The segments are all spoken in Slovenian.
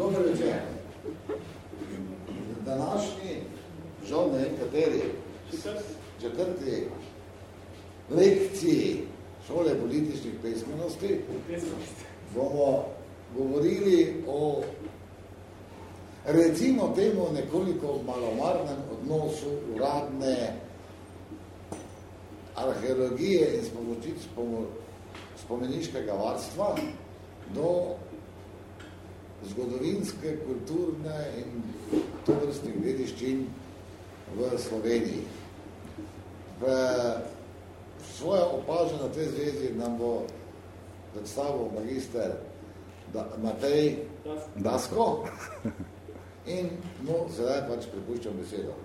Dobro večer. Današnji, žal ne vem kateri, četrti lekciji šole političnih pesmenosti bomo govorili o recimo temu nekoliko malomarnem odnosu uradne arheologije in spomeniškega varstva do zgodovinske, kulturne in tovrstnih dediščin v Sloveniji. V svoje opaže na tej zvezi nam bo predstavil magister Matej Dasko in mu sedaj pač prepuščam besedo.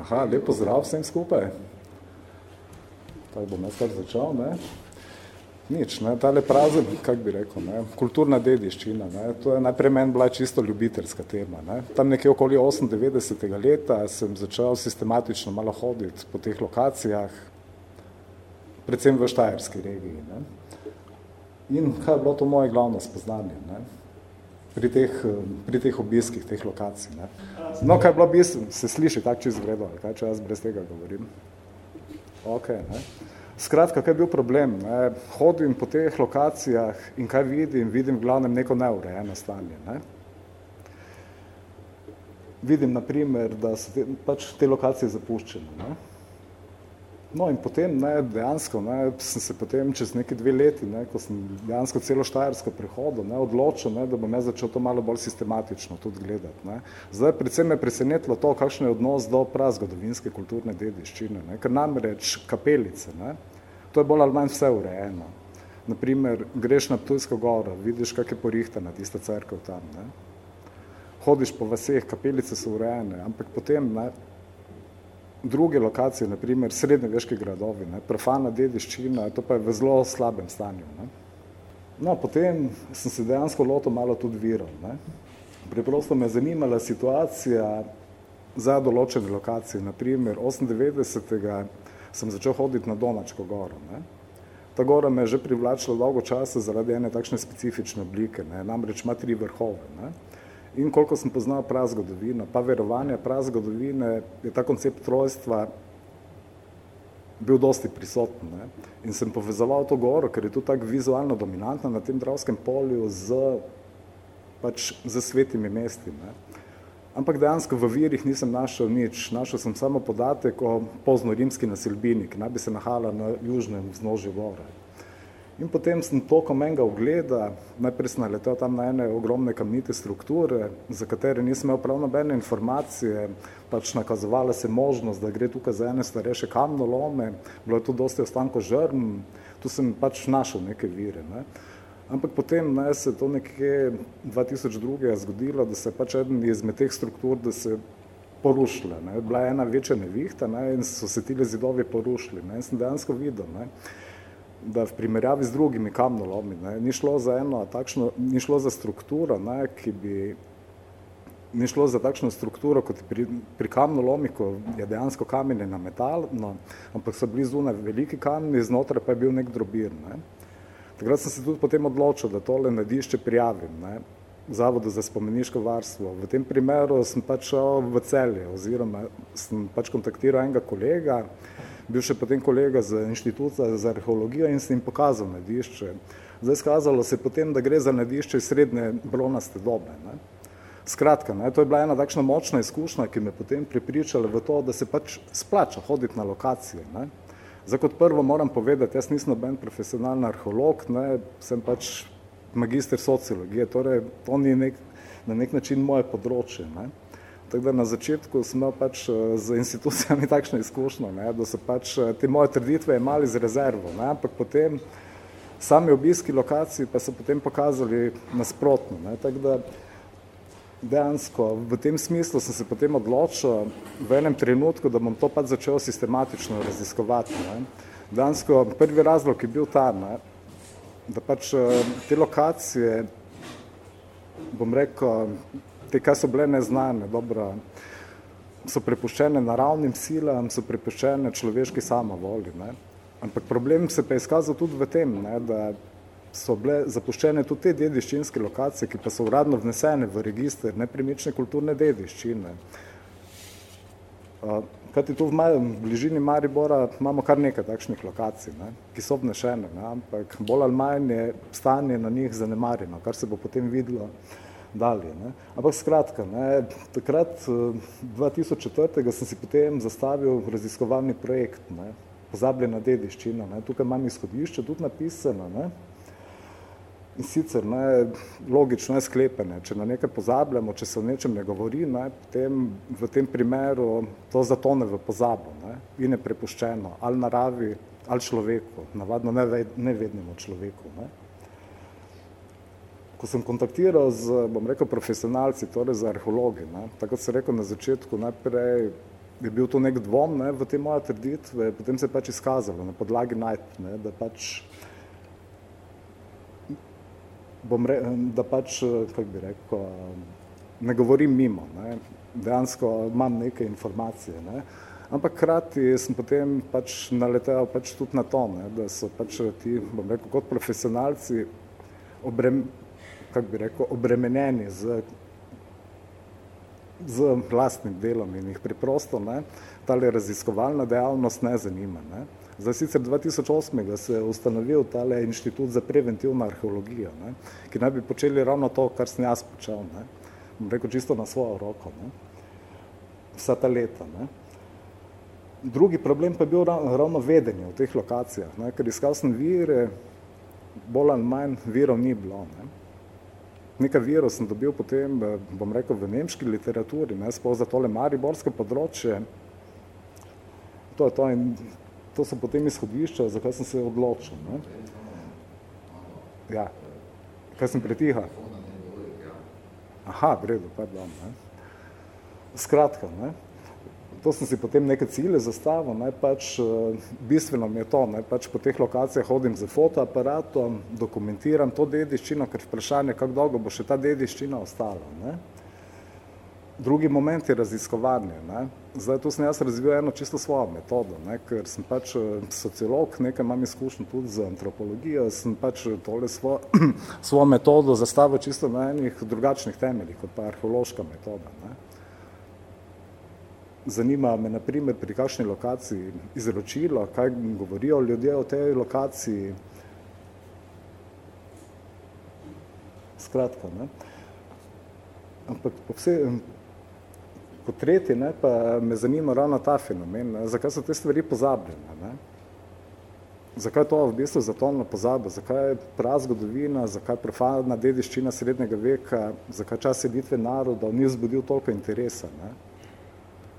Aha, lepo zdrav vsem skupaj. Tako bom jaz kar začal, ne? Nič, ne, tale prazen, kak bi rekel, ne, kulturna dediščina, ne, to je najprej meni bila čisto ljubiteljska tema, ne. Tam nekje okoli 98. leta sem začel sistematično malo hoditi po teh lokacijah, predvsem v Štajerski regiji, ne. In kaj je bilo to moje glavno spoznanje, ne, pri teh, pri teh obiskih, teh lokacij, ne. No, kaj je bilo bistvo, se sliši tak čisto zgledo, kaj, če jaz brez tega govorim. Ok, ne. Skratka, kaj je bil problem? Ne? Hodim po teh lokacijah in kaj vidim? Vidim v glavnem neko neurejeno stanje. Ne? Vidim, na primer, da so te, pač te lokacije zapuščene. Ne? No in potem ne, dejansko ne, sem se potem čez neki dve leti, ne, ko sem dejansko celo Štajersko prehodil, ne, odločil, ne, da bom jaz začel to malo bolj sistematično tudi gledati. Ne. Zdaj predvsem me presenetilo to, kakšen je odnos do prazgodovinske kulturne dediščine, ne, ker namreč kapelice, ne, to je bolj ali manj vse urejeno. Naprimer, greš na Ptujsko goro, vidiš, kak je porihtana tista cerkev tam, ne. Hodiš po vaseh, kapelice so urejene, ampak potem, ne, druge lokacije, naprimer srednjeveški gradovi, ne, profana dediščina, to pa je v zelo slabem stanju. Ne. No, potem sem se dejansko lotil malo tudi virov. Ne. Preprosto me zanimala situacija za določene lokacije. Naprimer, 98. sem začel hoditi na Donačko goro. Ne. Ta gora me je že privlačila dolgo časa zaradi ene takšne specifične oblike, ne. namreč ima tri vrhove. Ne. In koliko sem poznal prazgodovino, pa verovanje prazgodovine, je ta koncept trojstva bil dosti prisoten. Ne? In sem povezoval to goro, ker je tu tako vizualno dominantna na tem dravskem polju z, pač, z svetimi mesti. Ne? Ampak dejansko v virih nisem našel nič. Našel sem samo podatek o pozno-rimski nasilbini, ki naj bi se nahala na južnem vznožju gore. In potem sem tokom enega ogleda, najprej sem naletel tam na ene ogromne kamnite strukture, za katere nisem imel prav nobene informacije, pač nakazovala se možnost, da gre tukaj za ene starejše kamnolome, bilo je tu dosti ostanko žrn, tu sem pač našel neke vire. Ne. Ampak potem ne, se to nekje 2002 je zgodilo, da se pač eden izmed teh struktur, da se porušile. Ne. Bila je ena večja nevihta ne, in so se tile zidovi porušili. Ne. In sem dejansko videl, ne, da v primerjavi z drugimi kamnolomi, ne, ni šlo za eno takšno, ni šlo za strukturo, ne, ki bi, ni šlo za takšno strukturo, kot pri, pri kamnolomi, ko je dejansko kamenje na metal, no, ampak so bili zunaj veliki kamni, znotraj pa je bil nek drobir. Ne. Takrat sem se tudi potem odločil, da tole nadišče prijavim, ne, Zavodu za spomeniško varstvo. V tem primeru sem pač šel v celje, oziroma sem pač kontaktiral enega kolega, bil še potem kolega z inštituta za arheologijo in sem jim pokazal nadišče. Zdaj skazalo se potem, da gre za nadišče srednje bronaste dobe. Ne. Skratka, ne, to je bila ena takšna močna izkušnja, ki me potem pripričala v to, da se pač splača hoditi na lokacije. Ne. Zdaj, kot prvo moram povedati, jaz nisem noben profesionalni arheolog, ne, sem pač magister sociologije, torej to ni nek, na nek način moje področje. Ne. Tako da na začetku imel pač eh, z institucijami takšno izkušnjo, ne, da so pač eh, te moje trditve imeli z rezervo, ne, ampak potem sami obiski lokacij pa so potem pokazali nasprotno. Ne, tako da dejansko v tem smislu sem se potem odločil v enem trenutku, da bom to pač začel sistematično raziskovati. Ne. Dejansko prvi razlog je bil ta, ne, da pač eh, te lokacije, bom rekel, te, kaj so bile neznane, dobro, so prepuščene naravnim silam, so prepuščene človeški samovolji. Ne. Ampak problem se pa je izkazal tudi v tem, ne, da so bile zapuščene tudi te dediščinske lokacije, ki pa so uradno vnesene v register nepremične kulturne dediščine. Kajti tu v, Maj, v bližini Maribora imamo kar nekaj takšnih lokacij, ne, ki so vnešene, ne, ampak bolj ali manj je stanje na njih zanemarjeno, kar se bo potem videlo dalje. Ne. Ampak skratka, ne, takrat 2004. sem si potem zastavil raziskovalni projekt, ne, pozabljena dediščina. Ne. Tukaj imam izhodišče tudi napisano. Ne. In sicer ne, logično je sklepene, če na nekaj pozabljamo, če se o nečem ne govori, ne, potem v tem primeru to zatone v pozabo ne, in je prepuščeno ali naravi ali človeku, navadno nevednemu človeku. Ne. Ko sem kontaktiral z, bom rekel, profesionalci, torej za arheologi, ne, tako se rekel na začetku, najprej je bil to nek dvom ne, v te moje trditve, potem se je pač izkazalo na podlagi najt, ne, da pač bom re, da pač, kako bi rekel, ne govorim mimo, ne, dejansko imam neke informacije, ne, ampak krati sem potem pač naletel pač tudi na to, ne, da so pač ti, bom rekel, kot profesionalci obrem, kako bi rekel, obremenjeni z z vlastnim delom in jih preprosto, ne, tale raziskovalna dejavnost ne zanima. Ne. Zdaj sicer 2008. se je ustanovil tale inštitut za preventivno arheologijo, ne, ki naj bi počeli ravno to, kar sem jaz počel, ne, bom rekel čisto na svojo roko, ne, vsa ta leta. Ne. Drugi problem pa je bil ravno vedenje v teh lokacijah, ne, ker iskal sem vire, bolj ali manj virov ni bilo. Ne. Nekaj virov sem dobil potem, bom rekel, v nemški literaturi, ne, sploh za tole mariborsko področje. To je to in to so potem izhodišča, zakaj sem se odločil. Ne? Ja. Kaj sem pretiha? Aha, v redu, pardon. Ne? Skratka, ne? To sem si potem neke cilje zastavil, ne? pač bistveno mi je to, ne? pač po teh lokacijah hodim z fotoaparatom, dokumentiram to dediščino, ker vprašanje, kako dolgo bo še ta dediščina ostala. Ne? Drugi moment je raziskovanje. Ne? Zdaj, tu sem jaz razvil eno čisto svojo metodo, ne? ker sem pač sociolog, nekaj imam izkušnjo tudi z antropologijo, sem pač tole svo, svojo metodo zastavil čisto na enih drugačnih temeljih, kot pa arheološka metoda. Ne? Zanima me, na primer, pri kakšni lokaciji izročilo, kaj govorijo ljudje o tej lokaciji. Skratka, ne? ampak po vsej, Kot tretje, ne, pa me zanima ravno ta fenomen, ne, zakaj so te stvari pozabljene. Ne. Zakaj to v bistvu zatonno pozabo, zakaj prazgodovina, zakaj profana dediščina srednjega veka, zakaj čas selitve narodov ni vzbudil toliko interesa. Ne.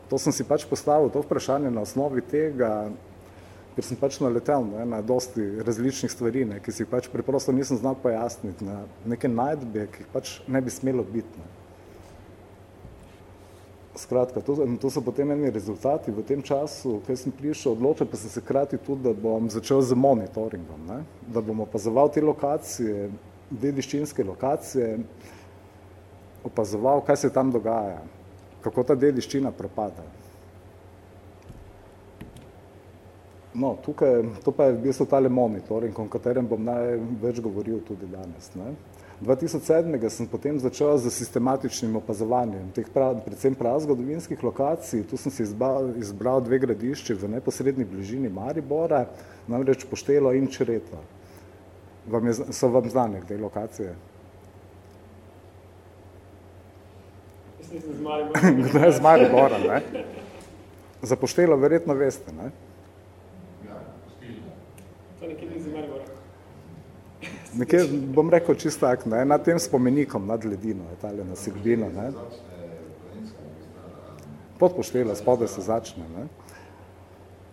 To sem si pač postavil, to vprašanje na osnovi tega, ker sem pač naletel ne, na dosti različnih stvari, ne, ki si pač preprosto nisem znal pojasniti, na neke najdbe, ki pač ne bi smelo biti. Ne. Skratka, to, to so potem eni rezultati v tem času, kaj sem prišel, odločil pa sem se krati tudi, da bom začel z monitoringom, ne? da bom opazoval te lokacije, dediščinske lokacije, opazoval, kaj se tam dogaja, kako ta dediščina propada. No, tukaj, to pa je v bistvu tale monitoring, o katerem bom največ govoril tudi danes. Ne? 2007. sem potem začel z sistematičnim opazovanjem teh prav, predvsem prazgodovinskih lokacij. Tu sem si izbral, izbral dve gradišči v neposredni bližini Maribora, namreč Poštelo in Čreta. Vam je, so vam znane te lokacije? Z Maribora. ne? Za Poštelo verjetno veste, ne? Ja, To nekje ni z Maribora nekje, bom rekel čisto tak, ne, nad tem spomenikom, nad ledino, je tale na Silbino, ne. Pod poštela, spodaj se začne, ne.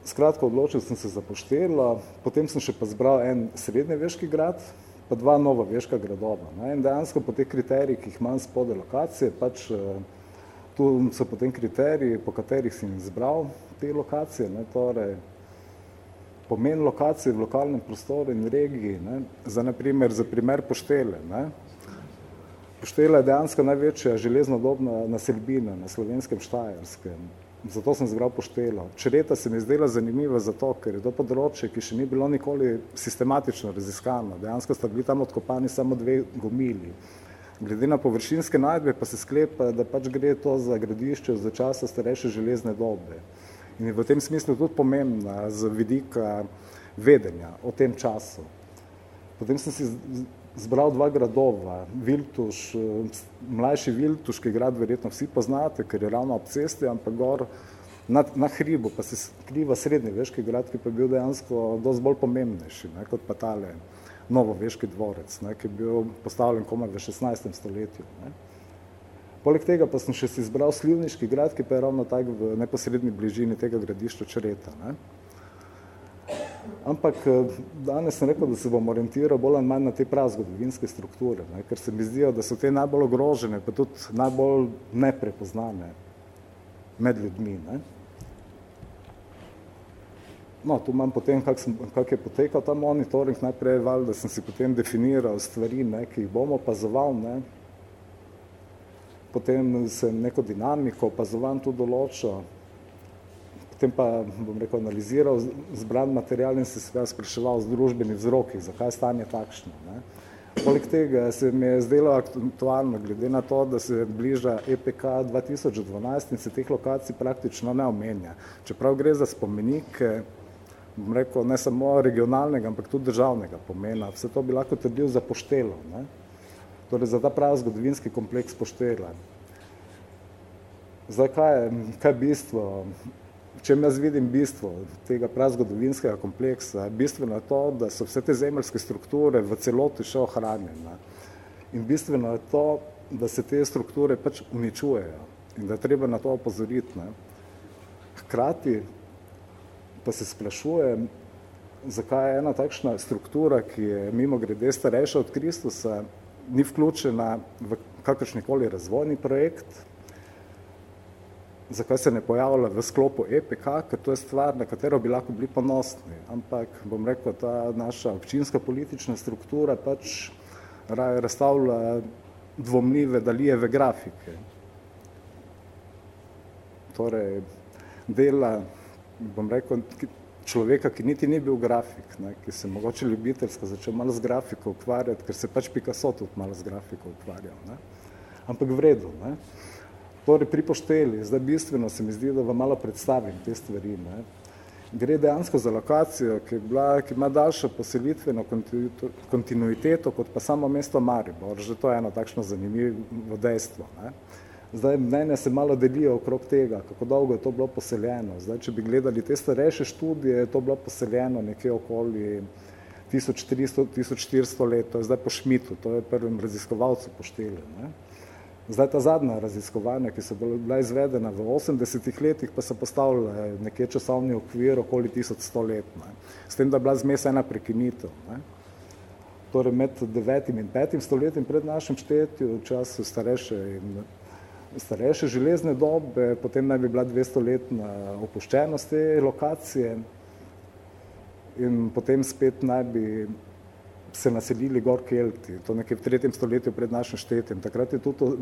Skratka, odločil sem se za poštelo, potem sem še pa zbral en srednjeveški grad, pa dva nova veška gradova. Ne. In dejansko po teh kriterijih, ki jih imam spode lokacije, pač tu so potem kriteriji, po katerih sem izbral te lokacije, ne, torej pomen lokacije v lokalnem prostoru in regiji, ne, za naprimer, za primer Poštele. Ne. Poštela je dejansko največja železnodobna naselbina na slovenskem Štajerskem. Zato sem zbral poštelo. Čreta se mi je zdela zanimiva zato, ker je to področje, ki še ni bilo nikoli sistematično raziskano. Dejansko sta bili tam odkopani samo dve gomili. Glede na površinske najdbe pa se sklepa, da pač gre to za gradišče za časa starejše železne dobe. In je v tem smislu tudi pomembna z vidika vedenja o tem času. Potem sem si zbral dva gradova, Viltuš, mlajši Viltuš, ki grad verjetno vsi poznate, ker je ravno ob cesti, ampak gor na, na hribu pa se skriva srednji veški grad, ki pa je bil dejansko dosti bolj pomembnejši, ne, kot pa tale novoveški dvorec, ne, ki je bil postavljen komaj v 16. stoletju. Ne. Poleg tega pa sem še si izbral Slivniški grad, ki pa je ravno tak v neposredni bližini tega gradišča Čreta. Ne. Ampak eh, danes sem rekel, da se bom orientiral bolj ali manj na te prazgodovinske strukture, ne, ker se mi zdijo, da so te najbolj ogrožene, pa tudi najbolj neprepoznane med ljudmi. Ne. No, tu imam potem, kak, sem, kak je potekal ta monitoring, najprej val, da sem si potem definiral stvari, ne, ki jih bom opazoval, ne. potem sem neko dinamiko opazovan tu določil, potem pa, bom rekel, analiziral zbran material in se seveda spraševal z družbenih vzrokih, zakaj je stanje takšno. Ne. Poleg tega se mi je zdelo aktualno, glede na to, da se bliža EPK 2012 in se teh lokacij praktično ne omenja. Čeprav gre za spomenike, bom rekel, ne samo regionalnega, ampak tudi državnega pomena. Vse to bi lahko trdil za poštelo, ne. torej za ta prav zgodovinski kompleks poštela. Zdaj, kaj je, kaj je bistvo čem jaz vidim bistvo tega prazgodovinskega kompleksa, bistveno je to, da so vse te zemeljske strukture v celoti še ohranjene. In bistveno je to, da se te strukture pač uničujejo in da je treba na to opozoriti. Ne. Hkrati pa se sprašujem, zakaj je ena takšna struktura, ki je mimo grede starejša od Kristusa, ni vključena v kakršnikoli razvojni projekt, zakaj se ne pojavlja v sklopu EPK, ker to je stvar, na katero bi lahko bili ponosni. Ampak, bom rekel, ta naša občinska politična struktura pač raje razstavlja dvomljive dalijeve grafike. Torej, dela, bom rekel, človeka, ki niti ni bil grafik, ne, ki se mogoče ljubiteljsko začel malo z grafiko ukvarjati, ker se pač Picasso tudi malo z grafiko ukvarjal. Ne. Ampak v redu. Ne. Torej, pri pošteli, zdaj bistveno se mi zdi, da vam malo predstavim te stvari. Ne. Gre dejansko za lokacijo, ki, bila, ki ima daljšo poselitveno kontinuiteto kot pa samo mesto Maribor. Že to je eno takšno zanimivo dejstvo. Ne. Zdaj, mnenja se malo delijo okrog tega, kako dolgo je to bilo poseljeno. Zdaj, če bi gledali te starejše študije, je to bilo poseljeno nekje okoli 1300-1400 let, to je zdaj po Šmitu, to je prvem raziskovalcu pošteli. Zdaj ta zadnja raziskovanja, ki so bila izvedena v 80-ih letih, pa so postavile nekje časovni okvir okoli 1100 let. Ne. S tem, da je bila zmes ena prekinitev. Ne. Torej med 9. in 5. stoletjem pred našim štetju, v času starejše, in, starejše železne dobe, potem naj bi bila 200-letna opuščenost te lokacije in potem spet naj bi se naselili gor Kelti, to nekje v tretjem stoletju pred našim štetjem. Takrat je tudi,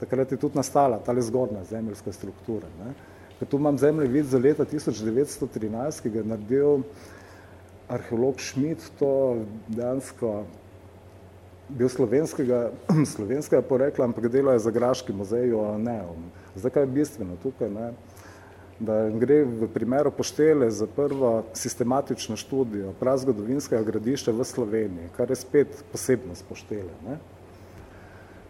takrat je tudi nastala tale zgornja zemeljska struktura. Ne. Ker tu imam zemlje vid za leta 1913, ki ga je naredil arheolog Schmidt, to dejansko bil slovenskega, slovenskega porekla, ampak delo je za Graški muzej o Neom. Zdaj, kaj je bistveno tukaj? Ne? Da gre v primeru poštele za prvo sistematično študijo prazgodovinskega gradišča v Sloveniji, kar je spet posebnost poštele. Ne.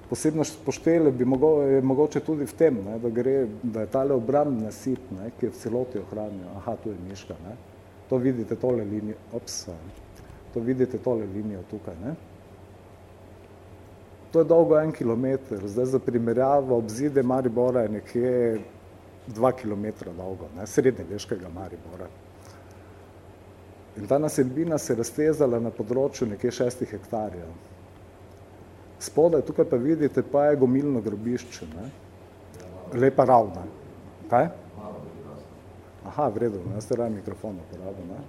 Posebnost poštele bi mogo, je mogoče tudi v tem, ne, da, gre, da je tale obram nasip, ne, ki je v celoti ohranil. Aha, tu je miška. Ne. To vidite tole linijo, ops, to vidite tole linijo tukaj. Ne. To je dolgo en kilometer, zdaj za primerjavo obzide Maribora je nekje dva kilometra dolgo, ne, srednje veškega Maribora. In ta naselbina se je raztezala na področju nekje šestih hektarjev. Spodaj, tukaj pa vidite, pa je gomilno grobišče, ne? lepa ravna. Kaj? Aha, v redu, jaz te raje mikrofon uporabim. Ne?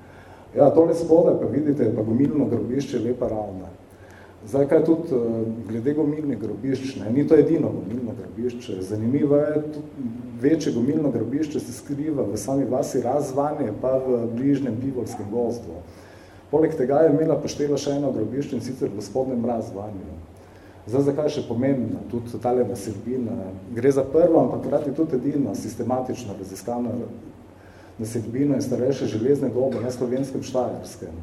Ja, tole spodaj pa vidite, pa gomilno grobišče, lepa ravna. Zdaj, kaj tudi uh, glede gomilnih grobišč, ne, ni to edino gomilno grobišče. Zanimivo je, večje gomilno grobišče se skriva v sami vasi razvanje, pa v bližnjem bivolskem gozdu. Poleg tega je imela poštela še eno grobišče in sicer v spodnem razvanju. Zdaj, zakaj še pomembna, tudi tale naselbina. Gre za prvo, ampak krati tudi edino sistematično raziskano naselbino in starejše železne dobe na slovenskem štajerskem.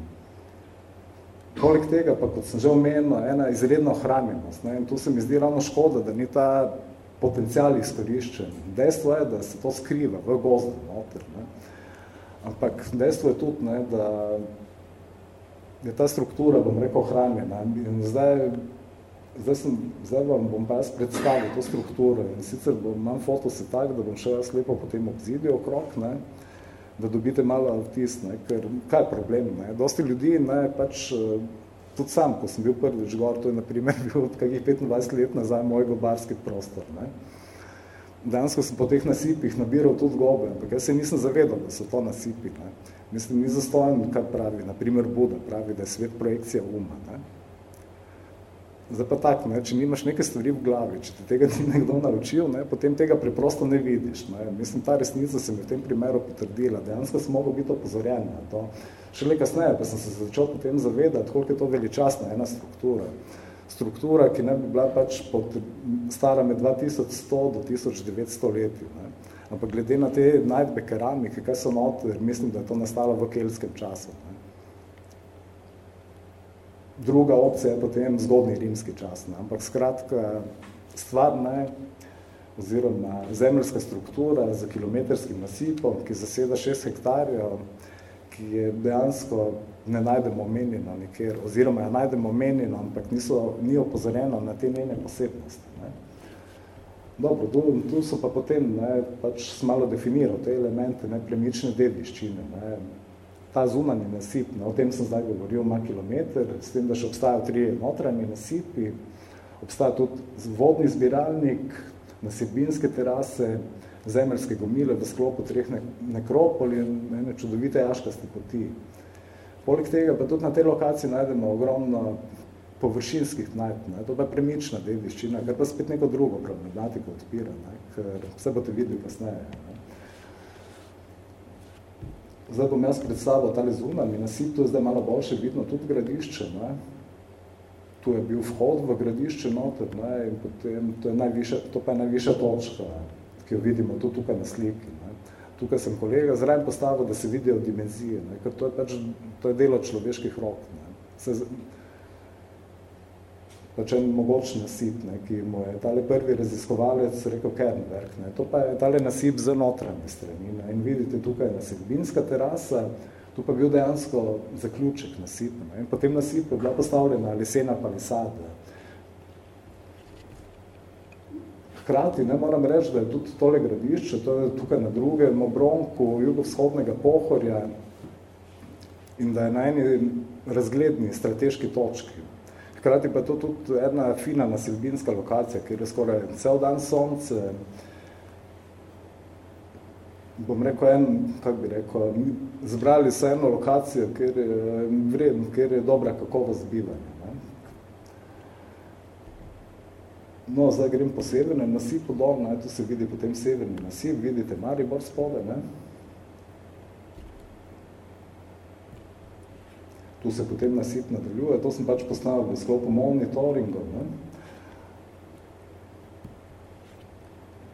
Poleg tega pa, kot sem že omenil, ena izredna ohranjenost. Ne? In tu se mi zdi ravno škoda, da ni ta potencial izkoriščen. Dejstvo je, da se to skriva v gozdu noter. Ne? Ampak dejstvo je tudi, ne, da je ta struktura, bom rekel, ohranjena. In zdaj, zdaj, sem, zdaj vam bom pa jaz predstavil to strukturo. In sicer bom, imam fotose tak, da bom šel jaz lepo potem obzidil okrog, ne? Da dobite malo vtis, ne, ker kaj je problem, ne, dosti ljudi, ne, pač, eh, tudi sam, ko sem bil prvič gor, to je na primer bil od kakih 25 let nazaj moj gobarski prostor, ne, Dansko sem po teh nasipih nabiral tudi gobe, ampak jaz se nisem zavedal, da so to nasipi, ne, mislim, ni zastojen, kaj pravi, na primer Buda pravi, da je svet projekcija uma, ne, Zdaj pa tak, ne, če nimaš neke stvari v glavi, če ti tega ni nekdo naučil, ne, potem tega preprosto ne vidiš. Ne. Mislim, ta resnica se mi v tem primeru potrdila. Dejansko sem mogel biti opozorjen na to. Šele kasneje pa sem se začel potem zavedati, koliko je to veličasna ena struktura. Struktura, ki ne bi bila pač pod, stara med 2100 do 1900 leti. Ne. Ampak glede na te najdbe keramike, kaj so noter, mislim, da je to nastalo v kelskem času. Ne druga opcija je potem zgodni rimski čas. Ne. Ampak skratka, stvar ne, oziroma zemljska struktura za kilometrskim nasipom, ki zaseda 6 hektarjev, ki je dejansko ne najdemo omenjeno nikjer, oziroma je najdemo omenjeno, ampak niso, ni opozorjeno na te njene posebnosti. Ne. Dobro, tu, tu so pa potem ne, pač malo definiral te elemente ne, premične dediščine. Ne ta zunanji nasip, ne, o tem sem zdaj govoril, ima kilometer, s tem, da še obstajajo tri notranji nasipi, obstaja tudi vodni zbiralnik, nasipinske terase, zemeljske gomile v sklopu treh nekropoli in ene čudovite jaškaste poti. Poleg tega pa tudi na tej lokaciji najdemo ogromno površinskih najdb, ne, to pa je premična dediščina, kar pa spet neko drugo problematiko odpira, ne, ker vse boste videli kasneje. Ne. Zdaj bom jaz predstavil tale zunami nasip, to je zdaj malo boljše vidno tudi gradišče. Ne? Tu je bil vhod v gradišče noter ne? in potem to, je najviša, to pa je najviša točka, ki jo vidimo tudi tukaj na sliki. Ne? Tukaj sem kolega zraven postavil, da se vidijo dimenzije, ne? ker to je pač to je delo človeških rok. Ne? Se, pač en mogoč nasip, ne, ki mu je tale prvi raziskovalec rekel Kernberg. Ne. To pa je tale nasip za notranje strani. Ne. In vidite, tukaj je nasipbinska terasa, tu pa bil dejansko zaključek nasipa. Ne. In po tem nasipu je bila postavljena lesena palisada. Hkrati ne moram reči, da je tudi tole gradišče, to je tukaj na drugem obronku jugovzhodnega pohorja in da je na eni razgledni strateški točki. Hkrati pa je to tudi ena fina naselbinska lokacija, kjer je skoraj cel dan sonce. Bom rekel en, kak bi rekel, zbrali so eno lokacijo, kjer je, vredno, kjer je dobra kakovost bivanja. Ne? No, zdaj grem po severnem nasipu dol, ne? tu se vidi potem severni nasip, vidite Maribor spode, ne? Tu se potem nasip nadaljuje, to sem pač postavil v sklopu monitoringov. Ne.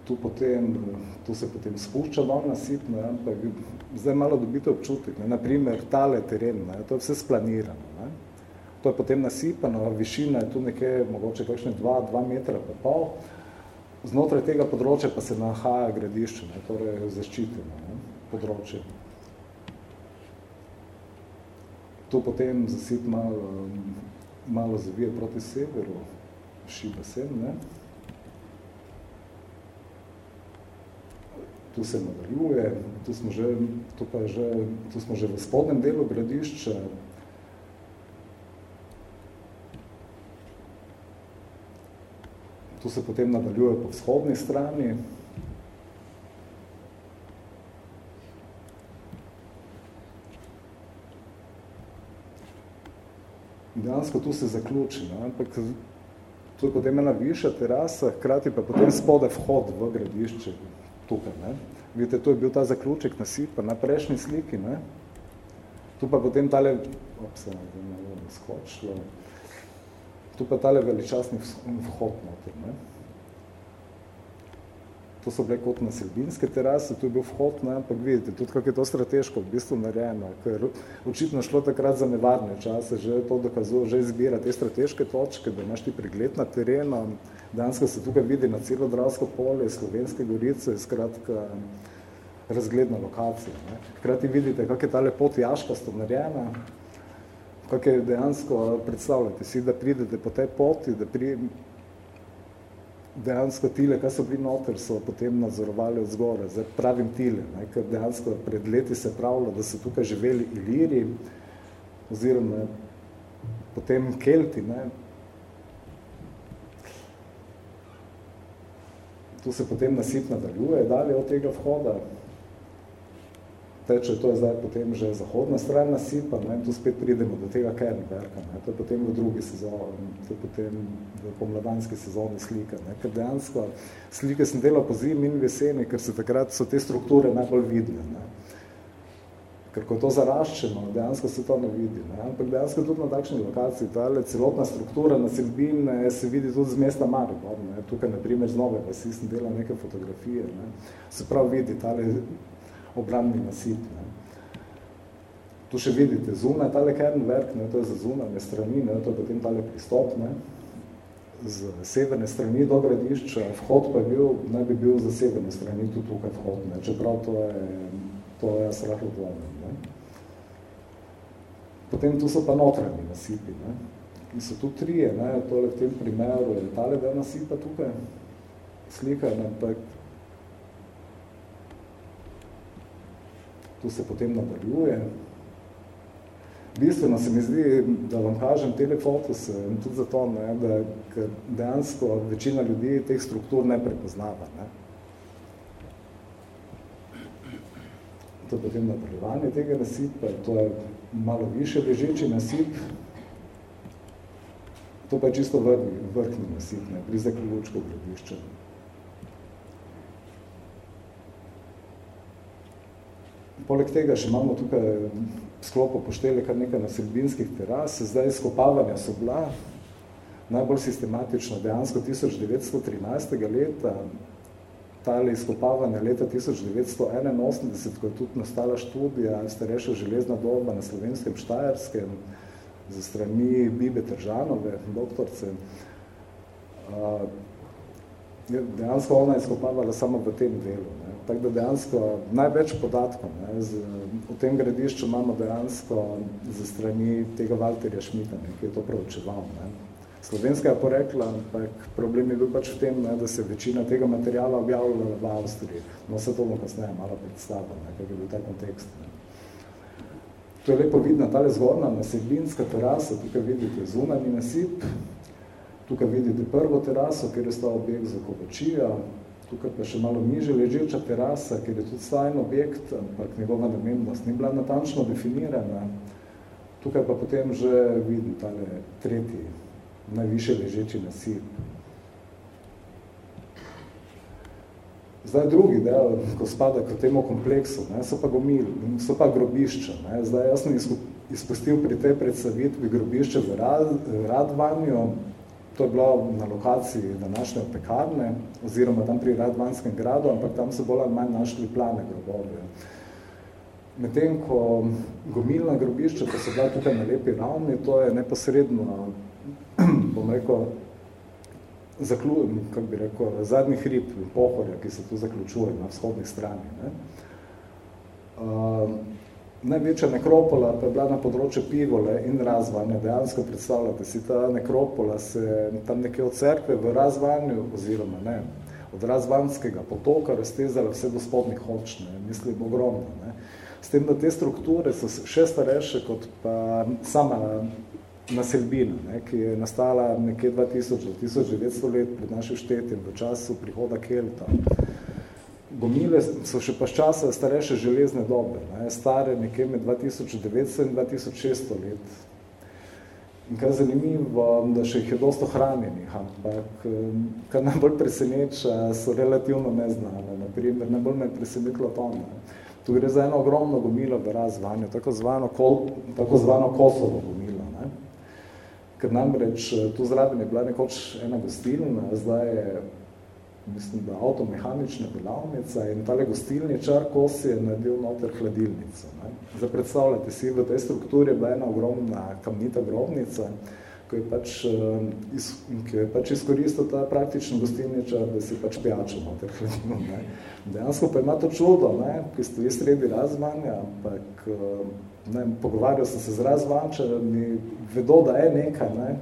Tu, potem, tu se potem spušča dol nasip, ne, ampak zdaj malo dobite občutek. Ne. Naprimer, tale teren, ne, to je vse splanirano. Ne. To je potem nasipano, višina je tu nekje, mogoče kakšne 2 metra pa pol. Znotraj tega področja pa se nahaja gradišče, ne, torej zaščiteno ne, področje to potem zasip malo, malo zavije proti severu, šiba sem, ne? Tu se nadaljuje, tu smo že, tu pa že, tu smo že v spodnem delu gradišča, Tu se potem nadaljuje po vzhodni strani, dejansko tu se zaključi, ne? ampak tu je potem ena višja terasa, hkrati pa potem spode vhod v gradišče tukaj. Ne? Vidite, tu je bil ta zaključek nasipa na prejšnji sliki, ne? tu pa potem tale, opsa, ne skočilo, tu pa tale veličasni vhod noter. Ne? To so bile kot naselbinske terase, tu je bil vhod, ne, ampak vidite, tudi kako je to strateško v bistvu narejeno, ker očitno šlo takrat za nevarne čase, že to dokazuje, že izbira te strateške točke, da imaš ti pregled na terenu, dansko se tukaj vidi na celo Dravsko polje, Slovenske gorice, skratka, razgledna lokacija. Ne. Hkrati vidite, kak je tale pot jaškasto narejena, kak je dejansko, predstavljate si, da pridete po tej poti, da pri, dejansko tile, kaj so bili noter, so potem nadzorovali od zgore. Zdaj pravim tile, ne, ker dejansko pred leti se pravilo, da so tukaj živeli iliri, oziroma potem kelti. Ne. Tu se potem nasip nadaljuje, dalje od tega vhoda teče, to je zdaj potem že zahodna stran nasipa, ne, tu spet pridemo do tega Kernberga, ne, to je potem v drugi sezoni, to je potem v pomladanski sezoni slika, ne, ker dejansko slike sem delal po zimi in jeseni, ker se takrat so te strukture najbolj vidne, ne. Ker ko je to zaraščeno, dejansko se to ne vidi, ne, ampak dejansko tudi na takšni lokaciji, tale celotna struktura na Silbine se vidi tudi z mesta Maribor, ne, tukaj na primer z nove vasi sem delal neke fotografije, ne, se prav vidi tale obrambni nasip. Ne. Tu še vidite zunaj, tale Kernwerk, ne, to je za zunanje strani, ne, to je potem tale pristop, ne, z severne strani do gradišča, vhod pa je bil, naj bi bil za severne strani tu tukaj vhod, ne, čeprav to je, to je srahlo dvojno. Ne. Potem tu so pa notranji nasipi, ne, in so tu trije, ne, tole v tem primeru je tale del nasipa tukaj, slika, ampak tu se potem nadaljuje. Bistveno se mi zdi, da vam kažem tele fotose in tudi zato, ne, da ker dejansko večina ljudi teh struktur ne prepoznava. Ne. To je potem nadaljevanje tega nasipa, to je malo više ležeči nasip, to pa je čisto vrhni nasip, ne, pri zaključku gradišča. Poleg tega še imamo tukaj sklopo poštele kar nekaj naselbinskih teras, zdaj skopavanja so bila najbolj sistematično dejansko 1913. leta, tale izkopavanja leta 1981, ko je tudi nastala študija starejša železna doba na slovenskem Štajerskem za strani Bibe Tržanove, doktorce. Dejansko ona je izkopavala samo v tem delu. Ne. Tako da dejansko največ podatkov ne, z, v tem gradišču imamo dejansko za strani tega Valterja Šmita, ne, ki je to preučeval. Ne. Slovenskega porekla, ampak problem je bil pač v tem, ne, da se večina tega materijala objavljala v Avstriji. No, se to bomo kasneje malo predstavljal, kako je bil ta kontekst. Ne. To je lepo vidna tale zgorna nasedlinska terasa, tukaj vidite zunanji nasip, tukaj vidite prvo teraso, kjer je stal objekt za kovačija, tukaj pa še malo niže ležeča terasa, ker je tudi stajen objekt, ampak njegova namennost ni bila natančno definirana. Tukaj pa potem že vidim tale tretji, najviše ležeči nasip. Zdaj drugi del, ko spada k temu kompleksu, ne, so pa gomili, so pa grobišča. Ne. Zdaj jaz sem izpustil pri tej predstavitvi grobišče v Radvanju, To je bilo na lokaciji današnje pekarne, oziroma tam pri Radvanskem gradu, ampak tam so bolj ali manj našli plane grobove. Medtem, ko gomilna grobišča, ko so bila tukaj na lepi ravni, to je neposredno, bom rekel, zaklujem, kako bi rekel, zadnji hrib pohorja, ki se tu zaključuje na vzhodni strani. Ne. Uh, Največja nekropola pa je bila na področju Pivole in Razvanja. Dejansko predstavljate si ta nekropola se tam nekje od cerkve v Razvanju, oziroma ne, od Razvanskega potoka raztezala vse do spodnih hoč, ne, mislim, ogromno. Ne. S tem, da te strukture so še starejše kot pa sama naselbina, ne, ki je nastala nekje 2000-1900 let pred našim štetjem v času prihoda Kelta gomile so še pa časa starejše železne dobe, ne, stare nekje med 2900 in 2600 let. In kar je zanimivo, da še jih je dosto hranjenih, ampak kar najbolj preseneča, so relativno neznane. Naprimer, najbolj me je presenetilo to. Ne. Tu gre za eno ogromno gomilo v razvanju, tako zvano, kol, tako zvano Kosovo gomilo. Ne. Ker namreč tu zraven je bila nekoč ena gostilna, zdaj je mislim, da avtomehanična delavnica in tale gostilničar kos je naredil noter hladilnico. Zdaj predstavljate si, v tej strukturi je bila ena ogromna kamnita grobnica, ki je pač, iz, ki je pač izkoristil ta praktični gostilničar, da si pač pijačo noter hladil. Ne. Dejansko pa ima to čudo, ne, ki stoji sredi razvanja, ampak ne, pogovarjal sem se z razvančarami, vedo, da je nekaj, ne,